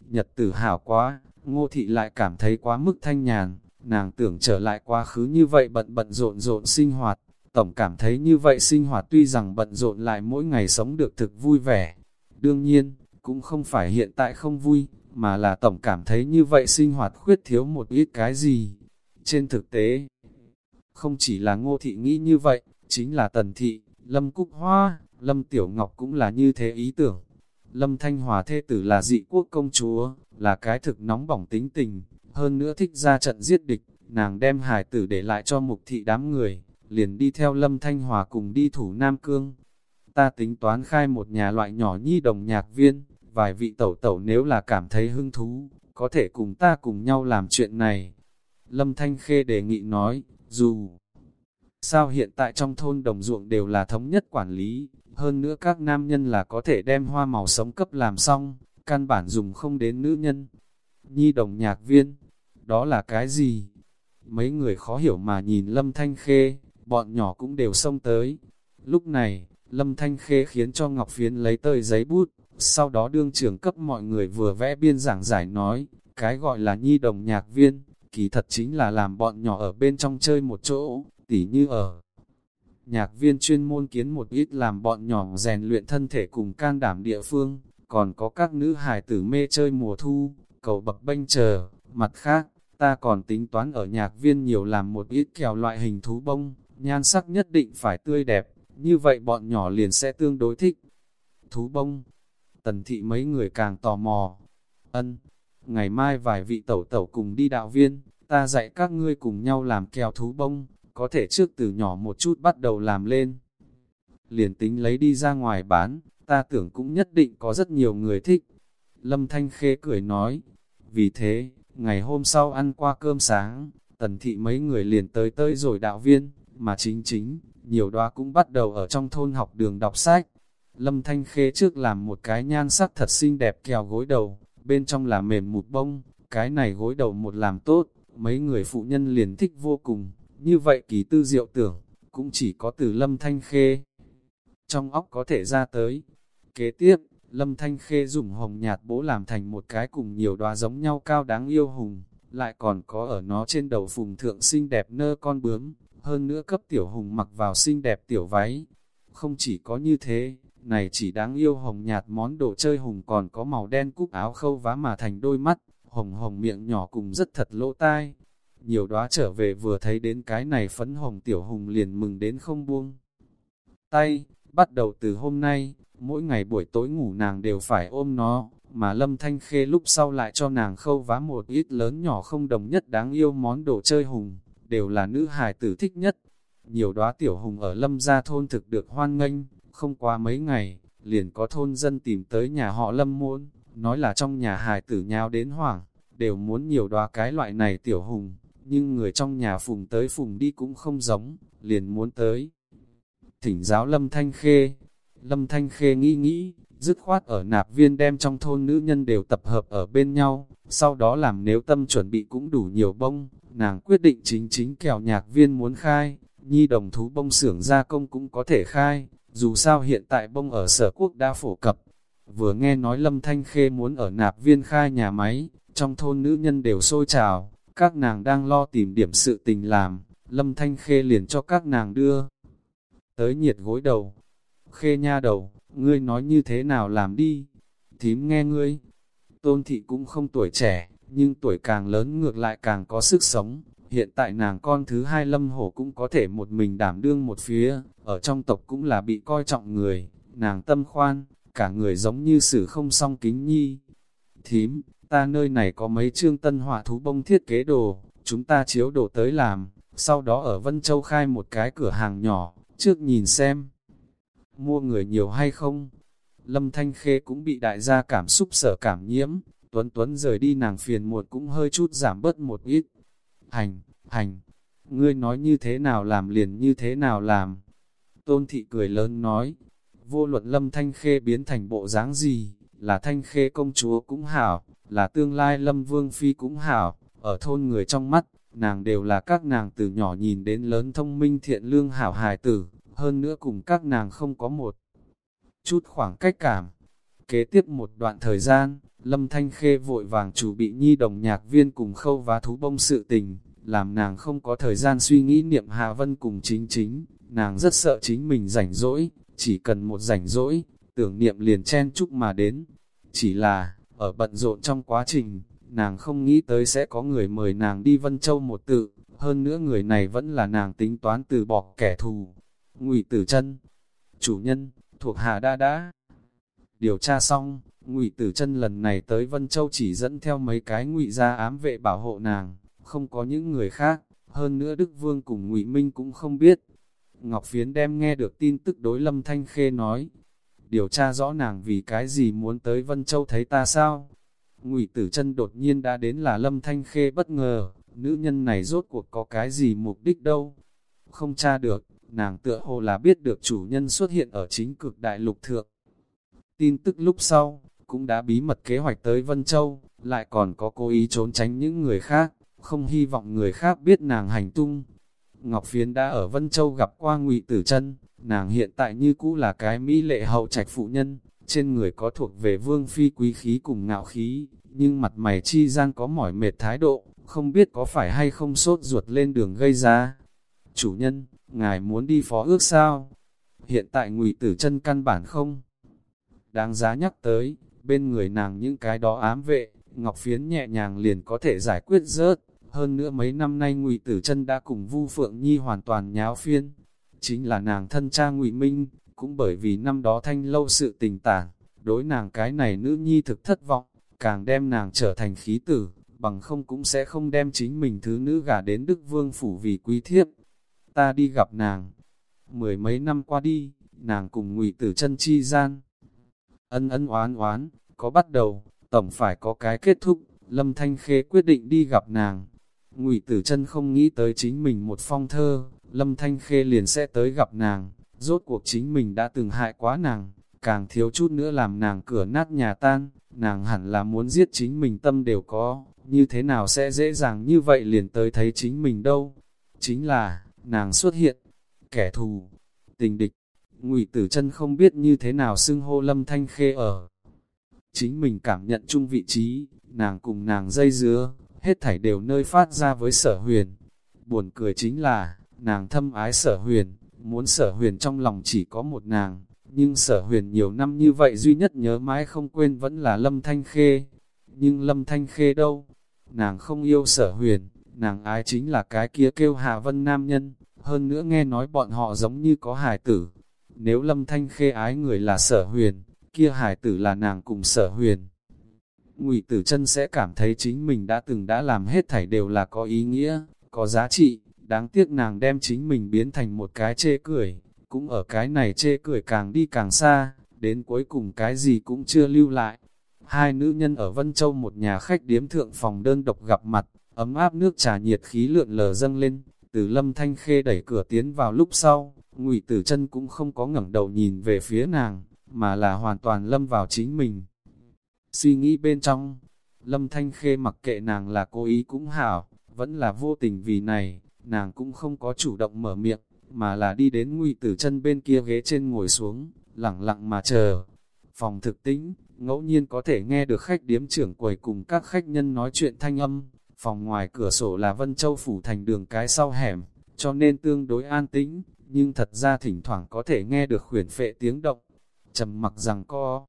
Nhật tử hảo quá, ngô thị lại cảm thấy quá mức thanh nhàn, nàng tưởng trở lại quá khứ như vậy bận bận rộn rộn sinh hoạt, tổng cảm thấy như vậy sinh hoạt tuy rằng bận rộn lại mỗi ngày sống được thực vui vẻ. Đương nhiên, cũng không phải hiện tại không vui, mà là tổng cảm thấy như vậy sinh hoạt khuyết thiếu một ít cái gì. Trên thực tế, không chỉ là ngô thị nghĩ như vậy, chính là tần thị, lâm cúc hoa, lâm tiểu ngọc cũng là như thế ý tưởng. Lâm Thanh Hòa thê tử là dị quốc công chúa, là cái thực nóng bỏng tính tình, hơn nữa thích ra trận giết địch, nàng đem hải tử để lại cho mục thị đám người, liền đi theo Lâm Thanh Hòa cùng đi thủ Nam Cương. Ta tính toán khai một nhà loại nhỏ nhi đồng nhạc viên, vài vị tẩu tẩu nếu là cảm thấy hứng thú, có thể cùng ta cùng nhau làm chuyện này. Lâm Thanh Khê đề nghị nói, dù sao hiện tại trong thôn đồng ruộng đều là thống nhất quản lý, hơn nữa các nam nhân là có thể đem hoa màu sống cấp làm xong, căn bản dùng không đến nữ nhân. Nhi đồng nhạc viên, đó là cái gì? Mấy người khó hiểu mà nhìn Lâm Thanh Khê, bọn nhỏ cũng đều xông tới. Lúc này, Lâm Thanh Khê khiến cho Ngọc Phiến lấy tơi giấy bút, sau đó đương trưởng cấp mọi người vừa vẽ biên giảng giải nói, cái gọi là nhi đồng nhạc viên, kỳ thật chính là làm bọn nhỏ ở bên trong chơi một chỗ, tỉ như ở. Nhạc viên chuyên môn kiến một ít làm bọn nhỏ rèn luyện thân thể cùng can đảm địa phương, còn có các nữ hài tử mê chơi mùa thu, cầu bậc bênh chờ, mặt khác, ta còn tính toán ở nhạc viên nhiều làm một ít kèo loại hình thú bông, nhan sắc nhất định phải tươi đẹp, như vậy bọn nhỏ liền sẽ tương đối thích. Thú bông, tần thị mấy người càng tò mò. Ân, ngày mai vài vị tẩu tẩu cùng đi đạo viên, ta dạy các ngươi cùng nhau làm kèo thú bông, có thể trước từ nhỏ một chút bắt đầu làm lên. Liền tính lấy đi ra ngoài bán, ta tưởng cũng nhất định có rất nhiều người thích. Lâm Thanh Khê cười nói, vì thế, ngày hôm sau ăn qua cơm sáng, tần thị mấy người liền tới tới rồi đạo viên, mà chính chính, nhiều đoá cũng bắt đầu ở trong thôn học đường đọc sách. Lâm Thanh Khê trước làm một cái nhan sắc thật xinh đẹp kèo gối đầu, bên trong là mềm mụt bông, cái này gối đầu một làm tốt, mấy người phụ nhân liền thích vô cùng, như vậy kỳ tư diệu tưởng, cũng chỉ có từ Lâm Thanh Khê. Trong óc có thể ra tới. Kế tiếp, Lâm Thanh Khê dùng hồng nhạt bố làm thành một cái cùng nhiều đoá giống nhau cao đáng yêu hùng, lại còn có ở nó trên đầu phùng thượng xinh đẹp nơ con bướm, hơn nữa cấp tiểu hùng mặc vào xinh đẹp tiểu váy. Không chỉ có như thế, này chỉ đáng yêu hồng nhạt món đồ chơi hùng còn có màu đen cúc áo khâu vá mà thành đôi mắt, hồng hồng miệng nhỏ cùng rất thật lỗ tai. Nhiều đóa trở về vừa thấy đến cái này phấn hồng tiểu hùng liền mừng đến không buông. Tay, bắt đầu từ hôm nay, mỗi ngày buổi tối ngủ nàng đều phải ôm nó, mà lâm thanh khê lúc sau lại cho nàng khâu vá một ít lớn nhỏ không đồng nhất đáng yêu món đồ chơi hùng, đều là nữ hài tử thích nhất. Nhiều đóa tiểu hùng ở lâm gia thôn thực được hoan nghênh, không qua mấy ngày, liền có thôn dân tìm tới nhà họ lâm Muốn nói là trong nhà hài tử nhau đến hoảng, đều muốn nhiều đoá cái loại này tiểu hùng, nhưng người trong nhà phùng tới phùng đi cũng không giống, liền muốn tới. Thỉnh giáo lâm thanh khê, lâm thanh khê nghĩ nghĩ, dứt khoát ở nạp viên đem trong thôn nữ nhân đều tập hợp ở bên nhau, sau đó làm nếu tâm chuẩn bị cũng đủ nhiều bông, nàng quyết định chính chính kèo nhạc viên muốn khai, nhi đồng thú bông xưởng gia công cũng có thể khai, dù sao hiện tại bông ở sở quốc đã phổ cập. Vừa nghe nói Lâm Thanh Khê muốn ở nạp viên khai nhà máy, trong thôn nữ nhân đều sôi trào, các nàng đang lo tìm điểm sự tình làm, Lâm Thanh Khê liền cho các nàng đưa. Tới nhiệt gối đầu. Khê nha đầu, ngươi nói như thế nào làm đi? Thím nghe ngươi. Tôn thị cũng không tuổi trẻ, nhưng tuổi càng lớn ngược lại càng có sức sống. Hiện tại nàng con thứ hai lâm hổ cũng có thể một mình đảm đương một phía, ở trong tộc cũng là bị coi trọng người, nàng tâm khoan, cả người giống như sử không song kính nhi. Thím, ta nơi này có mấy chương tân họa thú bông thiết kế đồ, chúng ta chiếu đồ tới làm, sau đó ở Vân Châu khai một cái cửa hàng nhỏ, trước nhìn xem. Mua người nhiều hay không? Lâm Thanh Khê cũng bị đại gia cảm xúc sở cảm nhiễm, Tuấn Tuấn rời đi nàng phiền muộn cũng hơi chút giảm bớt một ít. Hành, hành, ngươi nói như thế nào làm liền như thế nào làm. Tôn thị cười lớn nói, vô luận Lâm Thanh Khê biến thành bộ dáng gì, là Thanh Khê công chúa cũng hảo, là tương lai Lâm Vương Phi cũng hảo, ở thôn người trong mắt, nàng đều là các nàng từ nhỏ nhìn đến lớn thông minh thiện lương hảo hài tử, hơn nữa cùng các nàng không có một chút khoảng cách cảm. Kế tiếp một đoạn thời gian, Lâm Thanh Khê vội vàng chủ bị nhi đồng nhạc viên cùng khâu và thú bông sự tình, làm nàng không có thời gian suy nghĩ niệm Hà Vân cùng chính chính, nàng rất sợ chính mình rảnh rỗi, chỉ cần một rảnh rỗi, tưởng niệm liền chen chúc mà đến. Chỉ là, ở bận rộn trong quá trình, nàng không nghĩ tới sẽ có người mời nàng đi Vân Châu một tự, hơn nữa người này vẫn là nàng tính toán từ bỏ kẻ thù. Ngụy Tử Chân, chủ nhân, thuộc hạ đã đã điều tra xong, Ngụy Tử Chân lần này tới Vân Châu chỉ dẫn theo mấy cái ngụy gia ám vệ bảo hộ nàng, không có những người khác, hơn nữa Đức Vương cùng Ngụy Minh cũng không biết. Ngọc Phiến đem nghe được tin tức đối Lâm Thanh Khê nói, điều tra rõ nàng vì cái gì muốn tới Vân Châu thấy ta sao? Ngụy Tử Chân đột nhiên đã đến là Lâm Thanh Khê bất ngờ, nữ nhân này rốt cuộc có cái gì mục đích đâu? Không tra được, nàng tựa hồ là biết được chủ nhân xuất hiện ở chính cực đại lục thượng. Tin tức lúc sau, cũng đã bí mật kế hoạch tới Vân Châu, lại còn có cố ý trốn tránh những người khác, không hy vọng người khác biết nàng hành tung. Ngọc Phiến đã ở Vân Châu gặp qua ngụy Tử chân nàng hiện tại như cũ là cái mỹ lệ hậu trạch phụ nhân, trên người có thuộc về vương phi quý khí cùng ngạo khí, nhưng mặt mày chi gian có mỏi mệt thái độ, không biết có phải hay không sốt ruột lên đường gây ra. Chủ nhân, ngài muốn đi phó ước sao? Hiện tại ngụy tử chân căn bản không? Đáng giá nhắc tới, bên người nàng những cái đó ám vệ, Ngọc Phiến nhẹ nhàng liền có thể giải quyết rớt. Hơn nữa mấy năm nay ngụy Tử chân đã cùng Vu Phượng Nhi hoàn toàn nháo phiên. Chính là nàng thân cha ngụy Minh, cũng bởi vì năm đó thanh lâu sự tình tản, đối nàng cái này nữ nhi thực thất vọng, càng đem nàng trở thành khí tử, bằng không cũng sẽ không đem chính mình thứ nữ gả đến Đức Vương Phủ vì quý thiếp. Ta đi gặp nàng. Mười mấy năm qua đi, nàng cùng ngụy Tử chân chi gian. Ân ân oán oán, có bắt đầu, tổng phải có cái kết thúc, Lâm Thanh Khê quyết định đi gặp nàng. Ngụy Tử Chân không nghĩ tới chính mình một phong thơ, Lâm Thanh Khê liền sẽ tới gặp nàng, rốt cuộc chính mình đã từng hại quá nàng, càng thiếu chút nữa làm nàng cửa nát nhà tan, nàng hẳn là muốn giết chính mình tâm đều có, như thế nào sẽ dễ dàng như vậy liền tới thấy chính mình đâu. Chính là, nàng xuất hiện, kẻ thù, tình địch, Ngụy Tử Chân không biết như thế nào xưng hô Lâm Thanh Khê ở chính mình cảm nhận chung vị trí, nàng cùng nàng dây dứa, hết thảy đều nơi phát ra với sở huyền. Buồn cười chính là, nàng thâm ái sở huyền, muốn sở huyền trong lòng chỉ có một nàng, nhưng sở huyền nhiều năm như vậy duy nhất nhớ mãi không quên vẫn là Lâm Thanh Khê. Nhưng Lâm Thanh Khê đâu? Nàng không yêu sở huyền, nàng ái chính là cái kia kêu hà Vân Nam Nhân, hơn nữa nghe nói bọn họ giống như có hài tử. Nếu Lâm Thanh Khê ái người là sở huyền, kia hải tử là nàng cùng sở huyền. Ngụy tử chân sẽ cảm thấy chính mình đã từng đã làm hết thảy đều là có ý nghĩa, có giá trị, đáng tiếc nàng đem chính mình biến thành một cái chê cười, cũng ở cái này chê cười càng đi càng xa, đến cuối cùng cái gì cũng chưa lưu lại. Hai nữ nhân ở Vân Châu một nhà khách điếm thượng phòng đơn độc gặp mặt, ấm áp nước trà nhiệt khí lượn lờ dâng lên, từ lâm thanh khê đẩy cửa tiến vào lúc sau, ngụy tử chân cũng không có ngẩng đầu nhìn về phía nàng, mà là hoàn toàn lâm vào chính mình. Suy nghĩ bên trong, lâm thanh khê mặc kệ nàng là cố ý cũng hảo, vẫn là vô tình vì này, nàng cũng không có chủ động mở miệng, mà là đi đến Ngụy tử chân bên kia ghế trên ngồi xuống, lặng lặng mà chờ. Phòng thực tĩnh, ngẫu nhiên có thể nghe được khách điếm trưởng quầy cùng các khách nhân nói chuyện thanh âm, phòng ngoài cửa sổ là Vân Châu Phủ thành đường cái sau hẻm, cho nên tương đối an tĩnh, nhưng thật ra thỉnh thoảng có thể nghe được khuyển phệ tiếng động. trầm mặc rằng co.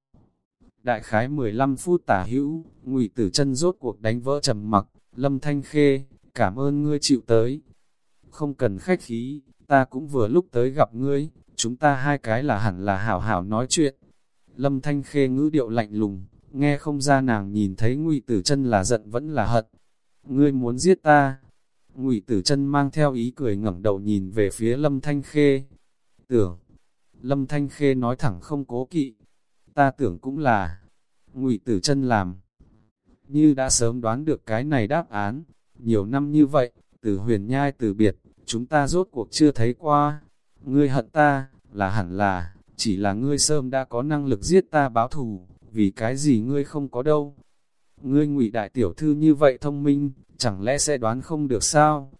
Đại khái 15 phút tả hữu, ngụy tử chân rốt cuộc đánh vỡ trầm mặc, lâm thanh khê, cảm ơn ngươi chịu tới. Không cần khách khí, ta cũng vừa lúc tới gặp ngươi, chúng ta hai cái là hẳn là hảo hảo nói chuyện. Lâm thanh khê ngữ điệu lạnh lùng, nghe không ra nàng nhìn thấy ngụy tử chân là giận vẫn là hận. Ngươi muốn giết ta, Ngụy Tử Chân mang theo ý cười ngẩng đầu nhìn về phía Lâm Thanh Khê. Tưởng, Lâm Thanh Khê nói thẳng không cố kỵ. Ta tưởng cũng là, Ngụy Tử Chân làm. Như đã sớm đoán được cái này đáp án, nhiều năm như vậy, từ huyền nhai từ biệt, chúng ta rốt cuộc chưa thấy qua. Ngươi hận ta, là hẳn là, chỉ là ngươi sớm đã có năng lực giết ta báo thù, vì cái gì ngươi không có đâu. Ngươi ngụy đại tiểu thư như vậy thông minh, chẳng lẽ sẽ đoán không được sao?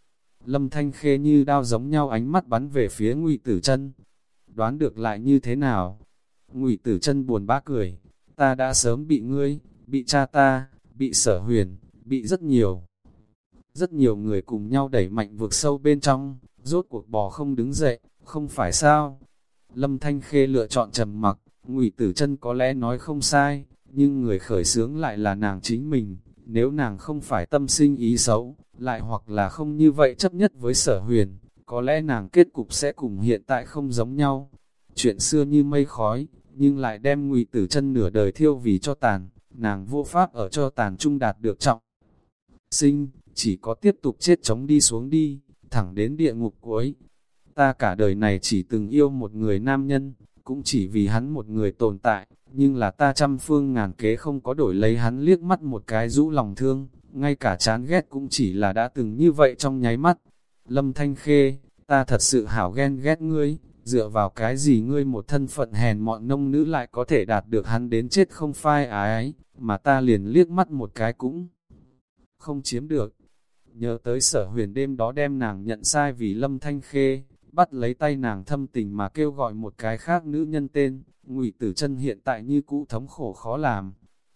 Lâm Thanh Khê như đao giống nhau ánh mắt bắn về phía Ngụy Tử Chân. Đoán được lại như thế nào? Ngụy Tử Chân buồn bã cười, ta đã sớm bị ngươi, bị cha ta, bị Sở Huyền, bị rất nhiều. Rất nhiều người cùng nhau đẩy mạnh vượt sâu bên trong, rốt cuộc bò không đứng dậy, không phải sao? Lâm Thanh Khê lựa chọn trầm mặc, Ngụy Tử Chân có lẽ nói không sai, nhưng người khởi sướng lại là nàng chính mình. Nếu nàng không phải tâm sinh ý xấu, lại hoặc là không như vậy chấp nhất với sở huyền, có lẽ nàng kết cục sẽ cùng hiện tại không giống nhau. Chuyện xưa như mây khói, nhưng lại đem ngụy tử chân nửa đời thiêu vì cho tàn, nàng vô pháp ở cho tàn trung đạt được trọng. Sinh, chỉ có tiếp tục chết chống đi xuống đi, thẳng đến địa ngục cuối. Ta cả đời này chỉ từng yêu một người nam nhân, cũng chỉ vì hắn một người tồn tại, nhưng là ta trăm phương ngàn kế không có đổi lấy hắn liếc mắt một cái rũ lòng thương, ngay cả chán ghét cũng chỉ là đã từng như vậy trong nháy mắt. Lâm Thanh Khê, ta thật sự hảo ghen ghét ngươi, dựa vào cái gì ngươi một thân phận hèn mọn nông nữ lại có thể đạt được hắn đến chết không phai ái ấy, mà ta liền liếc mắt một cái cũng không chiếm được. Nhớ tới sở huyền đêm đó đem nàng nhận sai vì Lâm Thanh Khê, bắt lấy tay nàng thâm tình mà kêu gọi một cái khác nữ nhân tên, ngụy tử chân hiện tại như cũ thống khổ khó làm.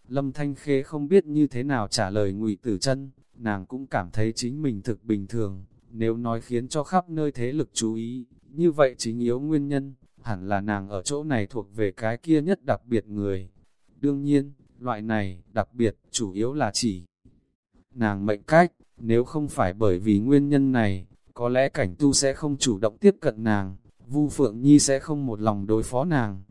Lâm Thanh Khê không biết như thế nào trả lời ngụy tử chân, nàng cũng cảm thấy chính mình thực bình thường, nếu nói khiến cho khắp nơi thế lực chú ý, như vậy chính yếu nguyên nhân, hẳn là nàng ở chỗ này thuộc về cái kia nhất đặc biệt người. Đương nhiên, loại này, đặc biệt, chủ yếu là chỉ nàng mệnh cách, nếu không phải bởi vì nguyên nhân này, có lẽ cảnh tu sẽ không chủ động tiếp cận nàng, Vu Phượng Nhi sẽ không một lòng đối phó nàng.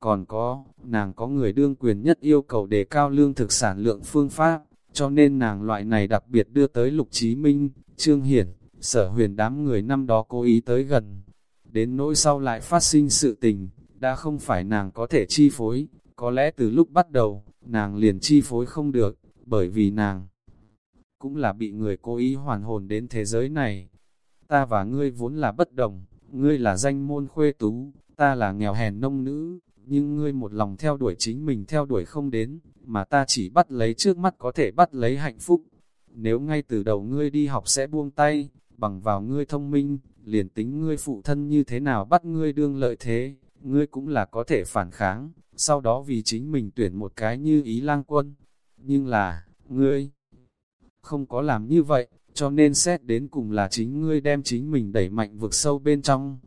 Còn có, nàng có người đương quyền nhất yêu cầu đề cao lương thực sản lượng phương pháp, cho nên nàng loại này đặc biệt đưa tới Lục Chí Minh, Trương Hiển, sở huyền đám người năm đó cố ý tới gần. Đến nỗi sau lại phát sinh sự tình, đã không phải nàng có thể chi phối, có lẽ từ lúc bắt đầu, nàng liền chi phối không được, bởi vì nàng cũng là bị người cố ý hoàn hồn đến thế giới này, ta và ngươi vốn là bất đồng, ngươi là danh môn khuê tú, ta là nghèo hèn nông nữ, nhưng ngươi một lòng theo đuổi chính mình theo đuổi không đến, mà ta chỉ bắt lấy trước mắt có thể bắt lấy hạnh phúc. Nếu ngay từ đầu ngươi đi học sẽ buông tay, bằng vào ngươi thông minh, liền tính ngươi phụ thân như thế nào bắt ngươi đương lợi thế, ngươi cũng là có thể phản kháng, sau đó vì chính mình tuyển một cái như ý lang quân. Nhưng là, ngươi không có làm như vậy, cho nên xét đến cùng là chính ngươi đem chính mình đẩy mạnh vực sâu bên trong.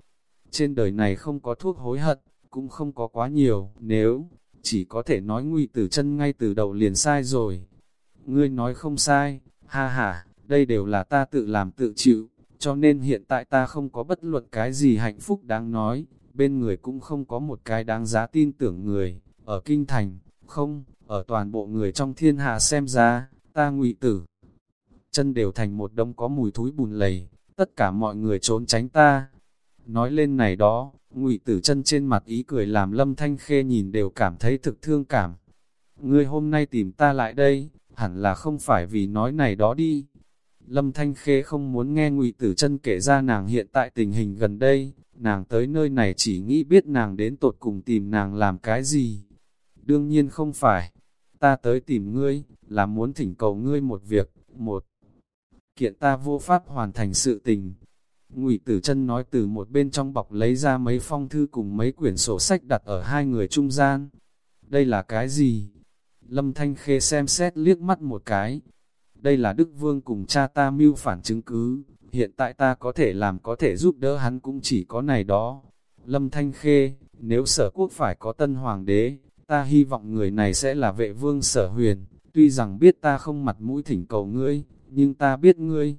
Trên đời này không có thuốc hối hận, cũng không có quá nhiều, nếu, chỉ có thể nói nguy từ chân ngay từ đầu liền sai rồi. Ngươi nói không sai, ha ha, đây đều là ta tự làm tự chịu, cho nên hiện tại ta không có bất luận cái gì hạnh phúc đáng nói, bên người cũng không có một cái đáng giá tin tưởng người, ở kinh thành, không, ở toàn bộ người trong thiên hạ xem ra, ta ngụy tử chân đều thành một đống có mùi thúi bùn lầy, tất cả mọi người trốn tránh ta. Nói lên này đó, ngụy tử chân trên mặt ý cười làm lâm thanh khê nhìn đều cảm thấy thực thương cảm. Ngươi hôm nay tìm ta lại đây, hẳn là không phải vì nói này đó đi. Lâm Thanh Khê không muốn nghe Ngụy Tử Chân kể ra nàng hiện tại tình hình gần đây, nàng tới nơi này chỉ nghĩ biết nàng đến tột cùng tìm nàng làm cái gì. Đương nhiên không phải, ta tới tìm ngươi, là muốn thỉnh cầu ngươi một việc, một kiện ta vô pháp hoàn thành sự tình. Ngụy Tử Chân nói từ một bên trong bọc lấy ra mấy phong thư cùng mấy quyển sổ sách đặt ở hai người trung gian. Đây là cái gì? Lâm Thanh Khê xem xét liếc mắt một cái. Đây là Đức Vương cùng cha ta mưu phản chứng cứ, hiện tại ta có thể làm có thể giúp đỡ hắn cũng chỉ có này đó. Lâm Thanh Khê, nếu sở quốc phải có tân hoàng đế, ta hy vọng người này sẽ là vệ vương sở huyền, tuy rằng biết ta không mặt mũi thỉnh cầu ngươi, nhưng ta biết ngươi.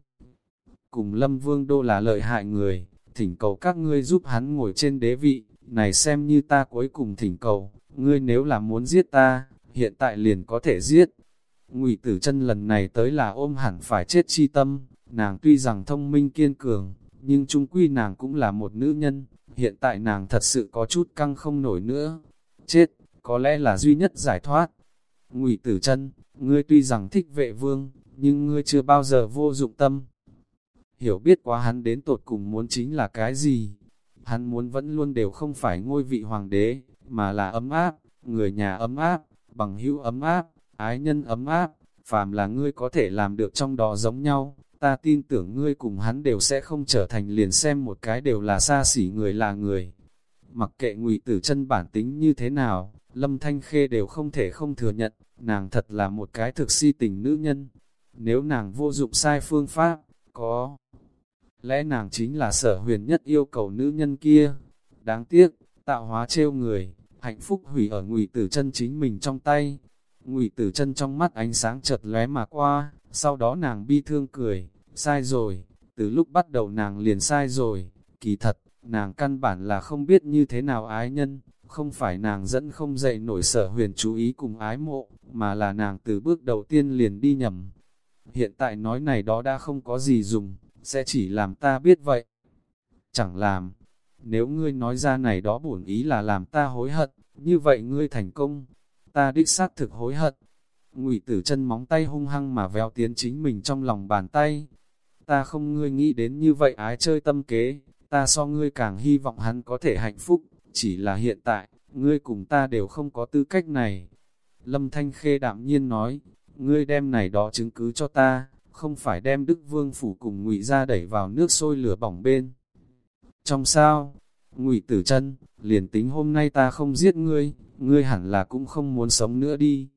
Cùng Lâm Vương Đô là lợi hại người, thỉnh cầu các ngươi giúp hắn ngồi trên đế vị, này xem như ta cuối cùng thỉnh cầu, ngươi nếu là muốn giết ta, hiện tại liền có thể giết. Ngụy Tử Chân lần này tới là ôm hẳn phải chết chi tâm, nàng tuy rằng thông minh kiên cường, nhưng chung quy nàng cũng là một nữ nhân, hiện tại nàng thật sự có chút căng không nổi nữa. Chết, có lẽ là duy nhất giải thoát. Ngụy Tử Chân, ngươi tuy rằng thích vệ vương, nhưng ngươi chưa bao giờ vô dụng tâm. Hiểu biết quá hắn đến tột cùng muốn chính là cái gì? Hắn muốn vẫn luôn đều không phải ngôi vị hoàng đế, mà là ấm áp, người nhà ấm áp, bằng hữu ấm áp, ái nhân ấm áp, phàm là ngươi có thể làm được trong đó giống nhau, ta tin tưởng ngươi cùng hắn đều sẽ không trở thành liền xem một cái đều là xa xỉ người là người. Mặc kệ ngụy tử chân bản tính như thế nào, Lâm Thanh Khê đều không thể không thừa nhận, nàng thật là một cái thực si tình nữ nhân. Nếu nàng vô dụng sai phương pháp, có lẽ nàng chính là sở huyền nhất yêu cầu nữ nhân kia. Đáng tiếc, tạo hóa trêu người, hạnh phúc hủy ở ngụy tử chân chính mình trong tay. Ngụy tử chân trong mắt ánh sáng chợt lóe mà qua, sau đó nàng bi thương cười, sai rồi, từ lúc bắt đầu nàng liền sai rồi, kỳ thật, nàng căn bản là không biết như thế nào ái nhân, không phải nàng dẫn không dậy nổi sở huyền chú ý cùng ái mộ, mà là nàng từ bước đầu tiên liền đi nhầm. Hiện tại nói này đó đã không có gì dùng, sẽ chỉ làm ta biết vậy. Chẳng làm, nếu ngươi nói ra này đó bổn ý là làm ta hối hận, như vậy ngươi thành công, ta đích xác thực hối hận. Ngụy tử chân móng tay hung hăng mà véo tiến chính mình trong lòng bàn tay. Ta không ngươi nghĩ đến như vậy ái chơi tâm kế, ta so ngươi càng hy vọng hắn có thể hạnh phúc, chỉ là hiện tại, ngươi cùng ta đều không có tư cách này. Lâm Thanh Khê đạm nhiên nói, ngươi đem này đó chứng cứ cho ta, không phải đem Đức Vương Phủ cùng ngụy ra đẩy vào nước sôi lửa bỏng bên. Trong sao, ngụy tử chân, liền tính hôm nay ta không giết ngươi, ngươi hẳn là cũng không muốn sống nữa đi.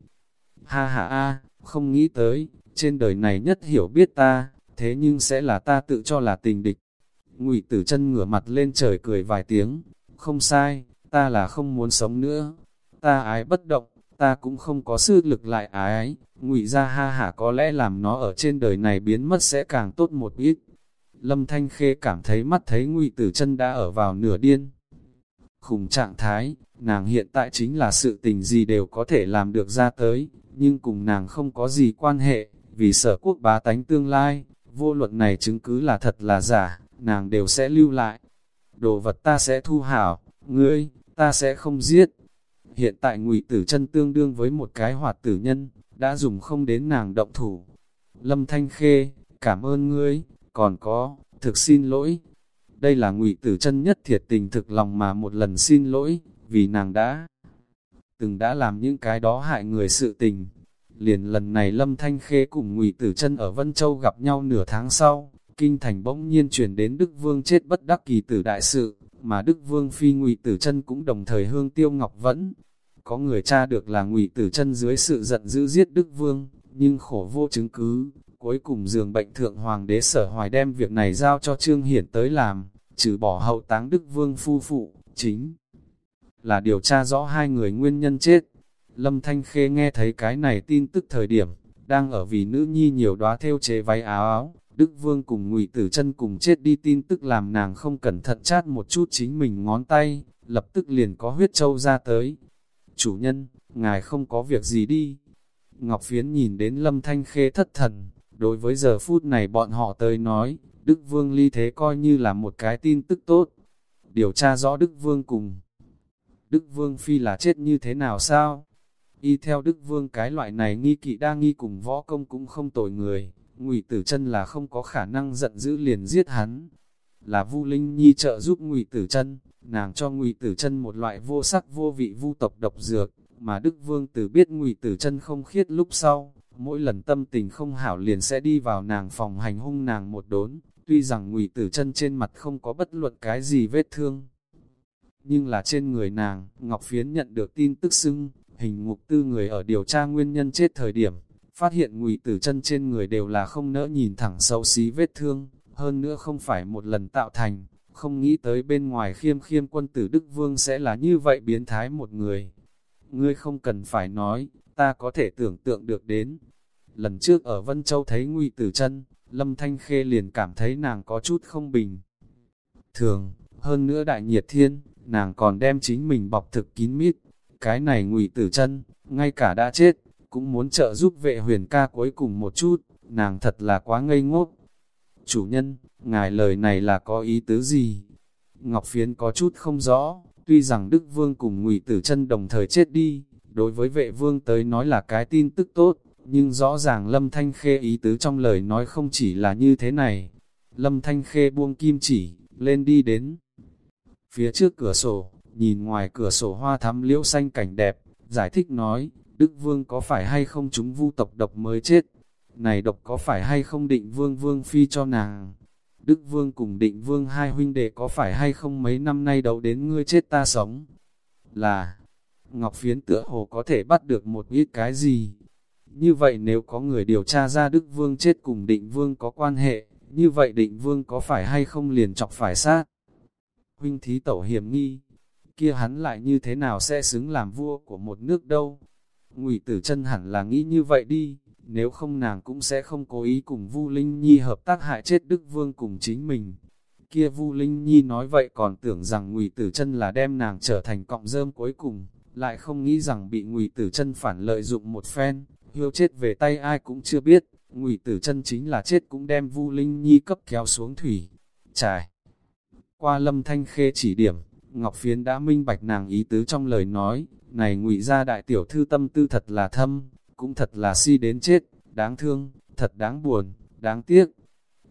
Ha ha a, không nghĩ tới, trên đời này nhất hiểu biết ta, thế nhưng sẽ là ta tự cho là tình địch. Ngụy Tử Chân ngửa mặt lên trời cười vài tiếng, không sai, ta là không muốn sống nữa. Ta ái bất động, ta cũng không có sư lực lại ái, Ngụy ra ha hả có lẽ làm nó ở trên đời này biến mất sẽ càng tốt một ít. Lâm Thanh Khê cảm thấy mắt thấy Ngụy Tử Chân đã ở vào nửa điên. Khủng trạng thái, nàng hiện tại chính là sự tình gì đều có thể làm được ra tới, nhưng cùng nàng không có gì quan hệ, vì sở quốc bá tánh tương lai, vô luận này chứng cứ là thật là giả, nàng đều sẽ lưu lại. Đồ vật ta sẽ thu hảo, ngươi, ta sẽ không giết. Hiện tại ngụy tử chân tương đương với một cái hoạt tử nhân, đã dùng không đến nàng động thủ. Lâm Thanh Khê, cảm ơn ngươi, còn có, thực xin lỗi. Đây là ngụy tử chân nhất thiệt tình thực lòng mà một lần xin lỗi, vì nàng đã từng đã làm những cái đó hại người sự tình. Liền lần này Lâm Thanh Khê cùng Ngụy Tử Chân ở Vân Châu gặp nhau nửa tháng sau, kinh thành bỗng nhiên truyền đến Đức Vương chết bất đắc kỳ tử đại sự, mà Đức Vương phi Ngụy Tử Chân cũng đồng thời hương tiêu ngọc vẫn. Có người tra được là Ngụy Tử Chân dưới sự giận dữ giết Đức Vương, nhưng khổ vô chứng cứ, cuối cùng giường bệnh thượng hoàng đế sở hoài đem việc này giao cho Trương Hiển tới làm, trừ bỏ hậu táng Đức Vương phu phụ, chính là điều tra rõ hai người nguyên nhân chết. Lâm Thanh Khê nghe thấy cái này tin tức thời điểm, đang ở vì nữ nhi nhiều đóa theo chế váy áo áo, Đức Vương cùng ngụy Tử chân cùng chết đi tin tức làm nàng không cẩn thận chát một chút chính mình ngón tay, lập tức liền có huyết châu ra tới. Chủ nhân, ngài không có việc gì đi. Ngọc Phiến nhìn đến Lâm Thanh Khê thất thần, đối với giờ phút này bọn họ tới nói, Đức Vương ly thế coi như là một cái tin tức tốt. Điều tra rõ Đức Vương cùng Đức Vương Phi là chết như thế nào sao? Y theo Đức Vương cái loại này nghi kỵ đa nghi cùng võ công cũng không tội người, ngụy Tử chân là không có khả năng giận dữ liền giết hắn. Là Vu Linh Nhi trợ giúp ngụy Tử chân, nàng cho ngụy Tử chân một loại vô sắc vô vị vu tộc độc dược, mà Đức Vương tử biết ngụy Tử chân không khiết lúc sau, mỗi lần tâm tình không hảo liền sẽ đi vào nàng phòng hành hung nàng một đốn, tuy rằng ngụy Tử chân trên mặt không có bất luận cái gì vết thương nhưng là trên người nàng, Ngọc Phiến nhận được tin tức xưng, hình ngục tư người ở điều tra nguyên nhân chết thời điểm, phát hiện ngụy tử chân trên người đều là không nỡ nhìn thẳng xấu xí vết thương, hơn nữa không phải một lần tạo thành, không nghĩ tới bên ngoài khiêm khiêm quân tử Đức Vương sẽ là như vậy biến thái một người. Ngươi không cần phải nói, ta có thể tưởng tượng được đến. Lần trước ở Vân Châu thấy Ngụy Tử chân Lâm Thanh Khê liền cảm thấy nàng có chút không bình. Thường, hơn nữa đại nhiệt thiên, nàng còn đem chính mình bọc thực kín mít. Cái này Ngụy Tử chân ngay cả đã chết, cũng muốn trợ giúp vệ huyền ca cuối cùng một chút, nàng thật là quá ngây ngốc. Chủ nhân, ngài lời này là có ý tứ gì? Ngọc Phiến có chút không rõ, tuy rằng Đức Vương cùng ngụy Tử chân đồng thời chết đi, đối với vệ vương tới nói là cái tin tức tốt, nhưng rõ ràng Lâm Thanh Khê ý tứ trong lời nói không chỉ là như thế này. Lâm Thanh Khê buông kim chỉ, lên đi đến phía trước cửa sổ, nhìn ngoài cửa sổ hoa thắm liễu xanh cảnh đẹp, giải thích nói, Đức Vương có phải hay không chúng vu tộc độc mới chết? Này độc có phải hay không định Vương Vương Phi cho nàng? Đức Vương cùng định Vương hai huynh đệ có phải hay không mấy năm nay đấu đến ngươi chết ta sống? Là, Ngọc Phiến tựa hồ có thể bắt được một ít cái gì? Như vậy nếu có người điều tra ra Đức Vương chết cùng định Vương có quan hệ, như vậy định Vương có phải hay không liền chọc phải sát? Huynh thí tẩu hiểm nghi, kia hắn lại như thế nào sẽ xứng làm vua của một nước đâu? Ngụy Tử Chân hẳn là nghĩ như vậy đi, nếu không nàng cũng sẽ không cố ý cùng Vu Linh Nhi hợp tác hại chết Đức Vương cùng chính mình. Kia Vu Linh Nhi nói vậy còn tưởng rằng Ngụy Tử Chân là đem nàng trở thành cọng rơm cuối cùng, lại không nghĩ rằng bị Ngụy Tử Chân phản lợi dụng một phen, hiêu chết về tay ai cũng chưa biết, Ngụy Tử Chân chính là chết cũng đem Vu Linh Nhi cấp kéo xuống thủy. Trải qua Lâm Thanh Khê chỉ điểm, Ngọc Phiến đã minh bạch nàng ý tứ trong lời nói, này ngụy ra đại tiểu thư tâm tư thật là thâm, cũng thật là si đến chết, đáng thương, thật đáng buồn, đáng tiếc.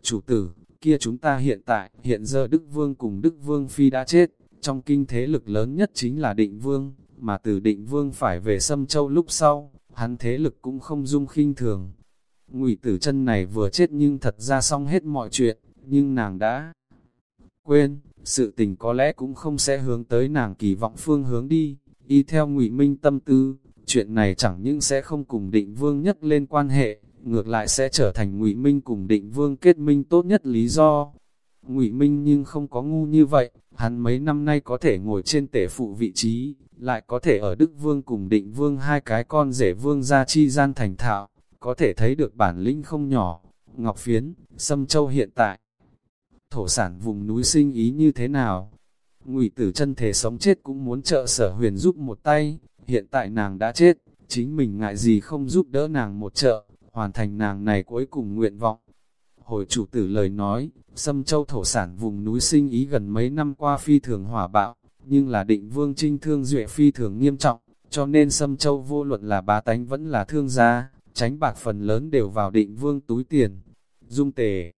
Chủ tử, kia chúng ta hiện tại, hiện giờ Đức Vương cùng Đức Vương Phi đã chết, trong kinh thế lực lớn nhất chính là định Vương, mà từ định Vương phải về Sâm Châu lúc sau, hắn thế lực cũng không dung khinh thường. Ngụy tử chân này vừa chết nhưng thật ra xong hết mọi chuyện, nhưng nàng đã quên, sự tình có lẽ cũng không sẽ hướng tới nàng kỳ vọng phương hướng đi, y theo ngụy Minh tâm tư, chuyện này chẳng những sẽ không cùng định vương nhất lên quan hệ, ngược lại sẽ trở thành ngụy Minh cùng định vương kết minh tốt nhất lý do. ngụy Minh nhưng không có ngu như vậy, hắn mấy năm nay có thể ngồi trên tể phụ vị trí, lại có thể ở Đức Vương cùng định vương hai cái con rể vương gia chi gian thành thạo, có thể thấy được bản lĩnh không nhỏ. Ngọc Phiến, Sâm Châu hiện tại, thổ sản vùng núi sinh ý như thế nào. Ngụy tử chân thể sống chết cũng muốn trợ sở huyền giúp một tay, hiện tại nàng đã chết, chính mình ngại gì không giúp đỡ nàng một trợ, hoàn thành nàng này cuối cùng nguyện vọng. Hồi chủ tử lời nói, Sâm Châu thổ sản vùng núi sinh ý gần mấy năm qua phi thường hỏa bạo, nhưng là định vương trinh thương duệ phi thường nghiêm trọng, cho nên Sâm Châu vô luận là bá tánh vẫn là thương gia, tránh bạc phần lớn đều vào định vương túi tiền. Dung tề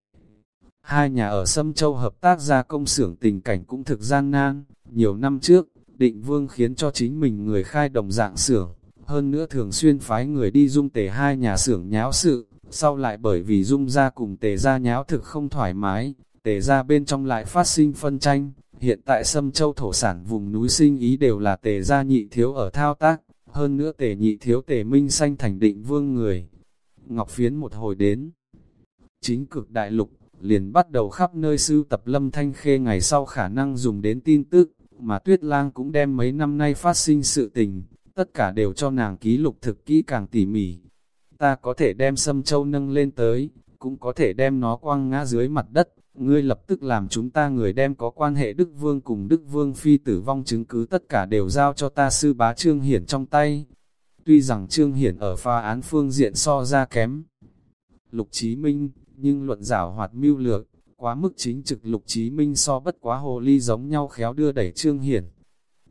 Hai nhà ở Sâm Châu hợp tác ra công xưởng tình cảnh cũng thực gian nan. Nhiều năm trước, định vương khiến cho chính mình người khai đồng dạng xưởng, hơn nữa thường xuyên phái người đi dung tề hai nhà xưởng nháo sự, sau lại bởi vì dung ra cùng tề ra nháo thực không thoải mái, tề ra bên trong lại phát sinh phân tranh, hiện tại Sâm Châu thổ sản vùng núi sinh ý đều là tề ra nhị thiếu ở thao tác, hơn nữa tề nhị thiếu tề minh sanh thành định vương người. Ngọc Phiến một hồi đến, chính cực đại lục, liền bắt đầu khắp nơi sưu tập lâm thanh khê ngày sau khả năng dùng đến tin tức, mà tuyết lang cũng đem mấy năm nay phát sinh sự tình, tất cả đều cho nàng ký lục thực kỹ càng tỉ mỉ. Ta có thể đem sâm châu nâng lên tới, cũng có thể đem nó quăng ngã dưới mặt đất, ngươi lập tức làm chúng ta người đem có quan hệ Đức Vương cùng Đức Vương Phi tử vong chứng cứ tất cả đều giao cho ta sư bá Trương Hiển trong tay. Tuy rằng Trương Hiển ở pha án phương diện so ra kém, Lục Chí Minh, nhưng luận giảo hoạt mưu lược, quá mức chính trực lục chí minh so bất quá hồ ly giống nhau khéo đưa đẩy trương hiển.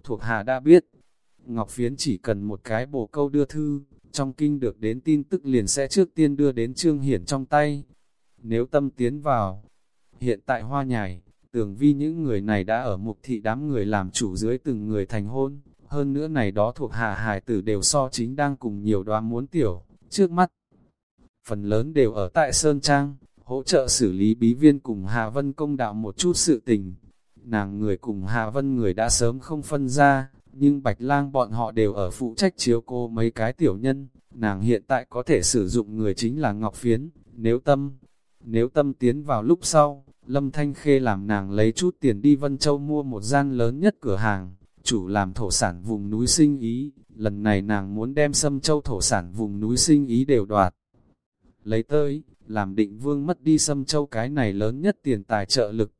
Thuộc hạ đã biết, Ngọc Phiến chỉ cần một cái bổ câu đưa thư, trong kinh được đến tin tức liền sẽ trước tiên đưa đến trương hiển trong tay. Nếu tâm tiến vào, hiện tại hoa nhài, tưởng vi những người này đã ở mục thị đám người làm chủ dưới từng người thành hôn, hơn nữa này đó thuộc hạ hài tử đều so chính đang cùng nhiều đoán muốn tiểu, trước mắt phần lớn đều ở tại Sơn Trang, hỗ trợ xử lý bí viên cùng Hà Vân công đạo một chút sự tình. Nàng người cùng Hà Vân người đã sớm không phân ra, nhưng Bạch Lang bọn họ đều ở phụ trách chiếu cô mấy cái tiểu nhân, nàng hiện tại có thể sử dụng người chính là Ngọc Phiến, nếu tâm, nếu tâm tiến vào lúc sau, Lâm Thanh Khê làm nàng lấy chút tiền đi Vân Châu mua một gian lớn nhất cửa hàng, chủ làm thổ sản vùng núi sinh ý, lần này nàng muốn đem Sâm Châu thổ sản vùng núi sinh ý đều đoạt. Lấy tới, làm định vương mất đi Sâm Châu cái này lớn nhất tiền tài trợ lực.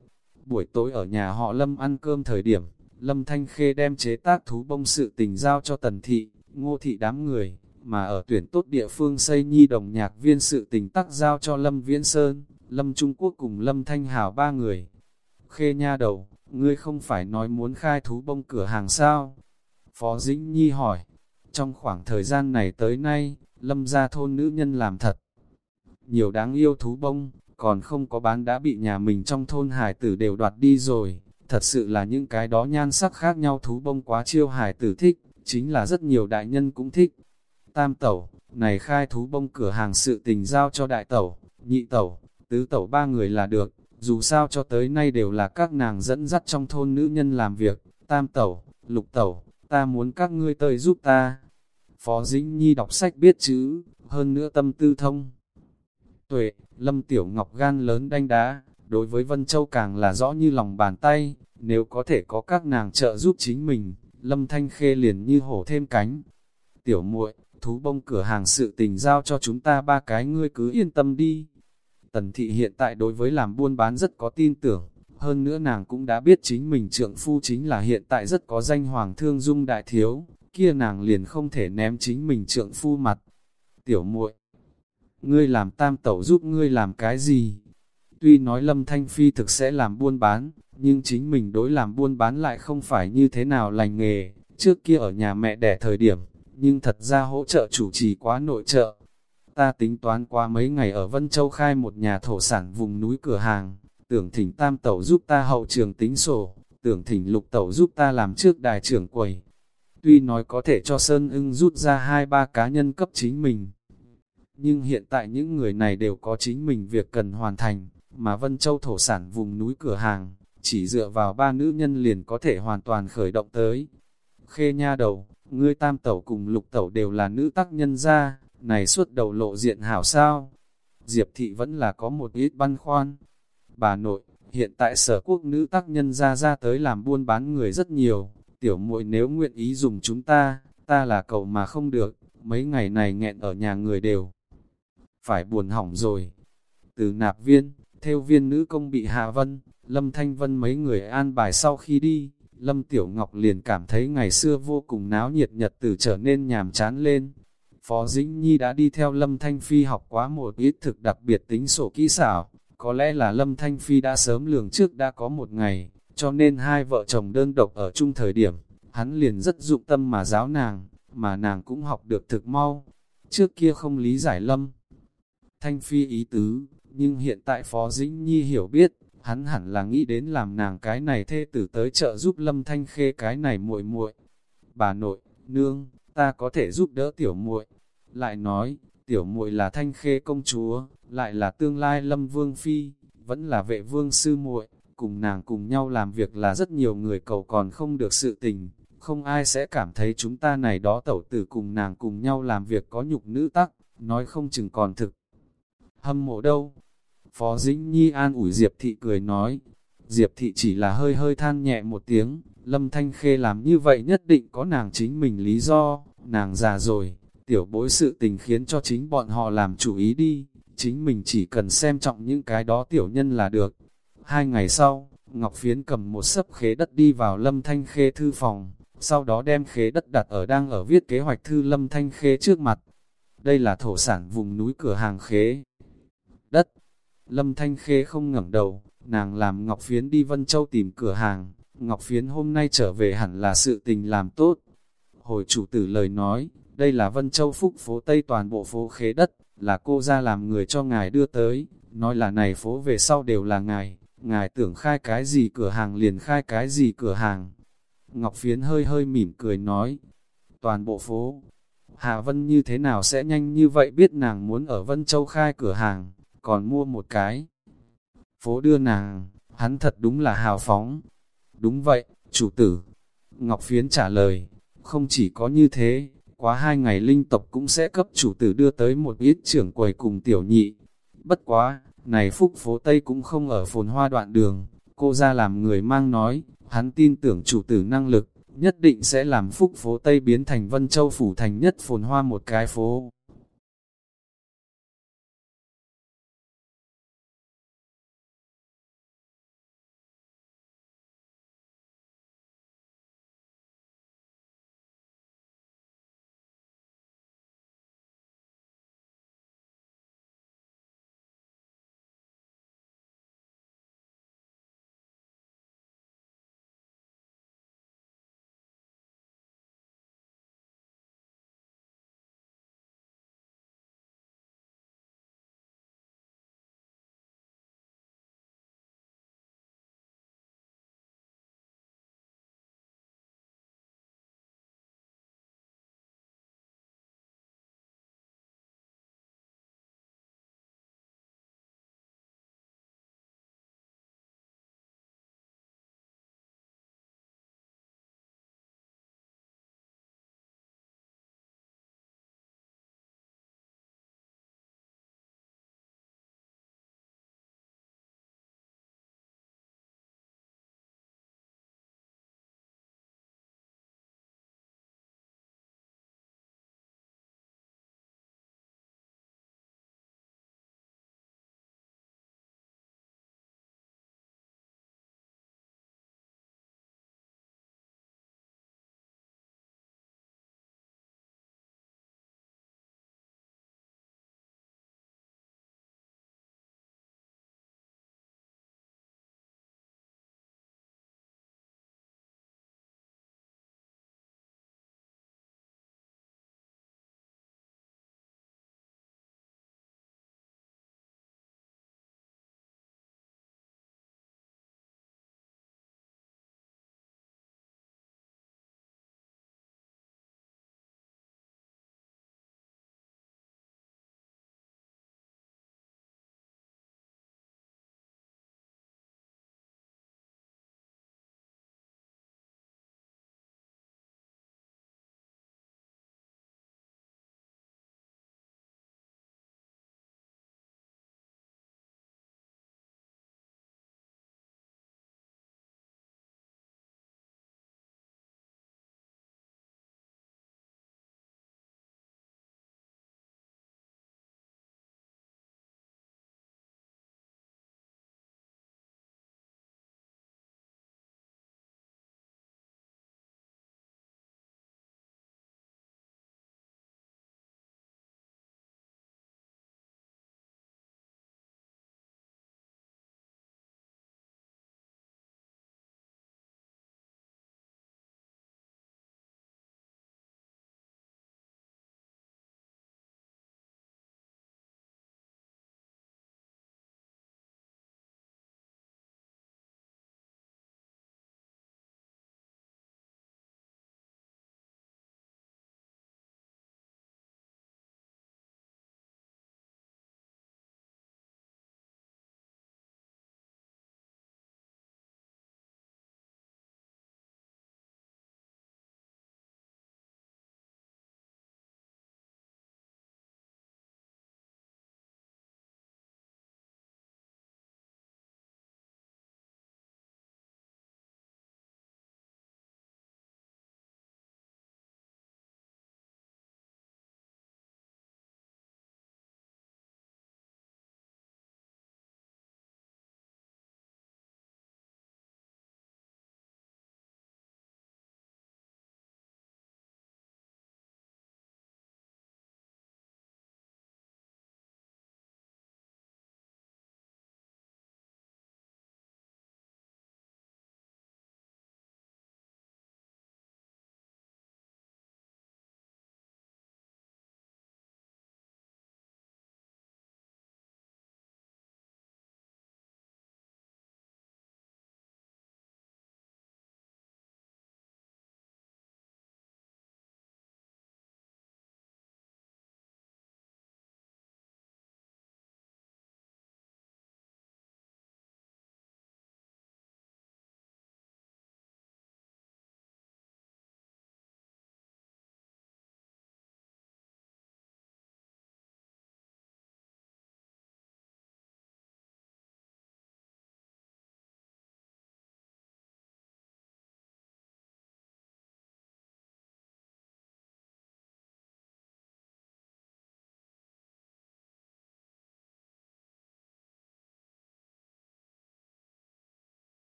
Buổi tối ở nhà họ Lâm ăn cơm thời điểm, Lâm Thanh Khê đem chế tác thú bông sự tình giao cho Tần Thị, Ngô Thị đám người, mà ở tuyển tốt địa phương xây nhi đồng nhạc viên sự tình tắc giao cho Lâm Viễn Sơn, Lâm Trung Quốc cùng Lâm Thanh Hảo ba người. Khê nha đầu, ngươi không phải nói muốn khai thú bông cửa hàng sao? Phó Dĩnh Nhi hỏi, trong khoảng thời gian này tới nay, Lâm gia thôn nữ nhân làm thật. Nhiều đáng yêu thú bông, còn không có bán đã bị nhà mình trong thôn hải tử đều đoạt đi rồi. Thật sự là những cái đó nhan sắc khác nhau thú bông quá chiêu hải tử thích, chính là rất nhiều đại nhân cũng thích. Tam tẩu, này khai thú bông cửa hàng sự tình giao cho đại tẩu, nhị tẩu, tứ tẩu ba người là được, dù sao cho tới nay đều là các nàng dẫn dắt trong thôn nữ nhân làm việc, tam tẩu, lục tẩu, ta muốn các ngươi tới giúp ta. Phó Dĩnh Nhi đọc sách biết chữ, hơn nữa tâm tư thông. Tuệ, Lâm Tiểu Ngọc gan lớn đanh đá, đối với Vân Châu càng là rõ như lòng bàn tay, nếu có thể có các nàng trợ giúp chính mình, Lâm Thanh Khê liền như hổ thêm cánh. Tiểu muội, thú bông cửa hàng sự tình giao cho chúng ta ba cái ngươi cứ yên tâm đi. Tần thị hiện tại đối với làm buôn bán rất có tin tưởng, hơn nữa nàng cũng đã biết chính mình trượng phu chính là hiện tại rất có danh hoàng thương dung đại thiếu, kia nàng liền không thể ném chính mình trượng phu mặt. Tiểu muội, ngươi làm tam tẩu giúp ngươi làm cái gì? Tuy nói Lâm Thanh Phi thực sẽ làm buôn bán, nhưng chính mình đối làm buôn bán lại không phải như thế nào lành nghề, trước kia ở nhà mẹ đẻ thời điểm, nhưng thật ra hỗ trợ chủ trì quá nội trợ. Ta tính toán qua mấy ngày ở Vân Châu khai một nhà thổ sản vùng núi cửa hàng, tưởng thỉnh tam tẩu giúp ta hậu trường tính sổ, tưởng thỉnh lục tẩu giúp ta làm trước đài trưởng quầy. Tuy nói có thể cho Sơn ưng rút ra hai ba cá nhân cấp chính mình, nhưng hiện tại những người này đều có chính mình việc cần hoàn thành, mà Vân Châu thổ sản vùng núi cửa hàng, chỉ dựa vào ba nữ nhân liền có thể hoàn toàn khởi động tới. Khê nha đầu, ngươi tam tẩu cùng lục tẩu đều là nữ tác nhân gia, này suốt đầu lộ diện hảo sao. Diệp thị vẫn là có một ít băn khoăn. Bà nội, hiện tại sở quốc nữ tác nhân gia ra tới làm buôn bán người rất nhiều, tiểu muội nếu nguyện ý dùng chúng ta, ta là cậu mà không được, mấy ngày này nghẹn ở nhà người đều. Phải buồn hỏng rồi. Từ nạp viên, theo viên nữ công bị hạ vân, Lâm Thanh Vân mấy người an bài sau khi đi, Lâm Tiểu Ngọc liền cảm thấy ngày xưa vô cùng náo nhiệt nhật tử trở nên nhàm chán lên. Phó Dĩnh Nhi đã đi theo Lâm Thanh Phi học quá một ít thực đặc biệt tính sổ kỹ xảo, có lẽ là Lâm Thanh Phi đã sớm lường trước đã có một ngày, cho nên hai vợ chồng đơn độc ở chung thời điểm, hắn liền rất dụng tâm mà giáo nàng, mà nàng cũng học được thực mau. Trước kia không lý giải Lâm Thanh Phi ý tứ, nhưng hiện tại Phó Dĩnh Nhi hiểu biết, hắn hẳn là nghĩ đến làm nàng cái này thê tử tới trợ giúp Lâm Thanh Khê cái này muội muội. Bà nội, nương, ta có thể giúp đỡ tiểu muội. Lại nói, tiểu muội là Thanh Khê công chúa, lại là tương lai Lâm Vương phi, vẫn là vệ vương sư muội, cùng nàng cùng nhau làm việc là rất nhiều người cầu còn không được sự tình, không ai sẽ cảm thấy chúng ta này đó tẩu tử cùng nàng cùng nhau làm việc có nhục nữ tắc, nói không chừng còn thực. Hâm mộ đâu, Phó Dĩnh Nhi an ủi Diệp Thị cười nói, Diệp Thị chỉ là hơi hơi than nhẹ một tiếng, Lâm Thanh Khê làm như vậy nhất định có nàng chính mình lý do, nàng già rồi, tiểu bối sự tình khiến cho chính bọn họ làm chủ ý đi, chính mình chỉ cần xem trọng những cái đó tiểu nhân là được. Hai ngày sau, Ngọc Phiến cầm một sấp khế đất đi vào Lâm Thanh Khê thư phòng, sau đó đem khế đất đặt ở đang ở viết kế hoạch thư Lâm Thanh Khê trước mặt. Đây là thổ sản vùng núi cửa hàng khế. Lâm Thanh Khê không ngẩng đầu, nàng làm Ngọc Phiến đi Vân Châu tìm cửa hàng, Ngọc Phiến hôm nay trở về hẳn là sự tình làm tốt. Hồi chủ tử lời nói, đây là Vân Châu Phúc phố Tây toàn bộ phố khế đất, là cô ra làm người cho ngài đưa tới, nói là này phố về sau đều là ngài, ngài tưởng khai cái gì cửa hàng liền khai cái gì cửa hàng. Ngọc Phiến hơi hơi mỉm cười nói, toàn bộ phố, Hà Vân như thế nào sẽ nhanh như vậy biết nàng muốn ở Vân Châu khai cửa hàng còn mua một cái. Phố đưa nàng, hắn thật đúng là hào phóng. Đúng vậy, chủ tử. Ngọc Phiến trả lời, không chỉ có như thế, quá hai ngày linh tộc cũng sẽ cấp chủ tử đưa tới một ít trưởng quầy cùng tiểu nhị. Bất quá, này phúc phố Tây cũng không ở phồn hoa đoạn đường, cô ra làm người mang nói, hắn tin tưởng chủ tử năng lực, nhất định sẽ làm phúc phố Tây biến thành Vân Châu Phủ thành nhất phồn hoa một cái phố.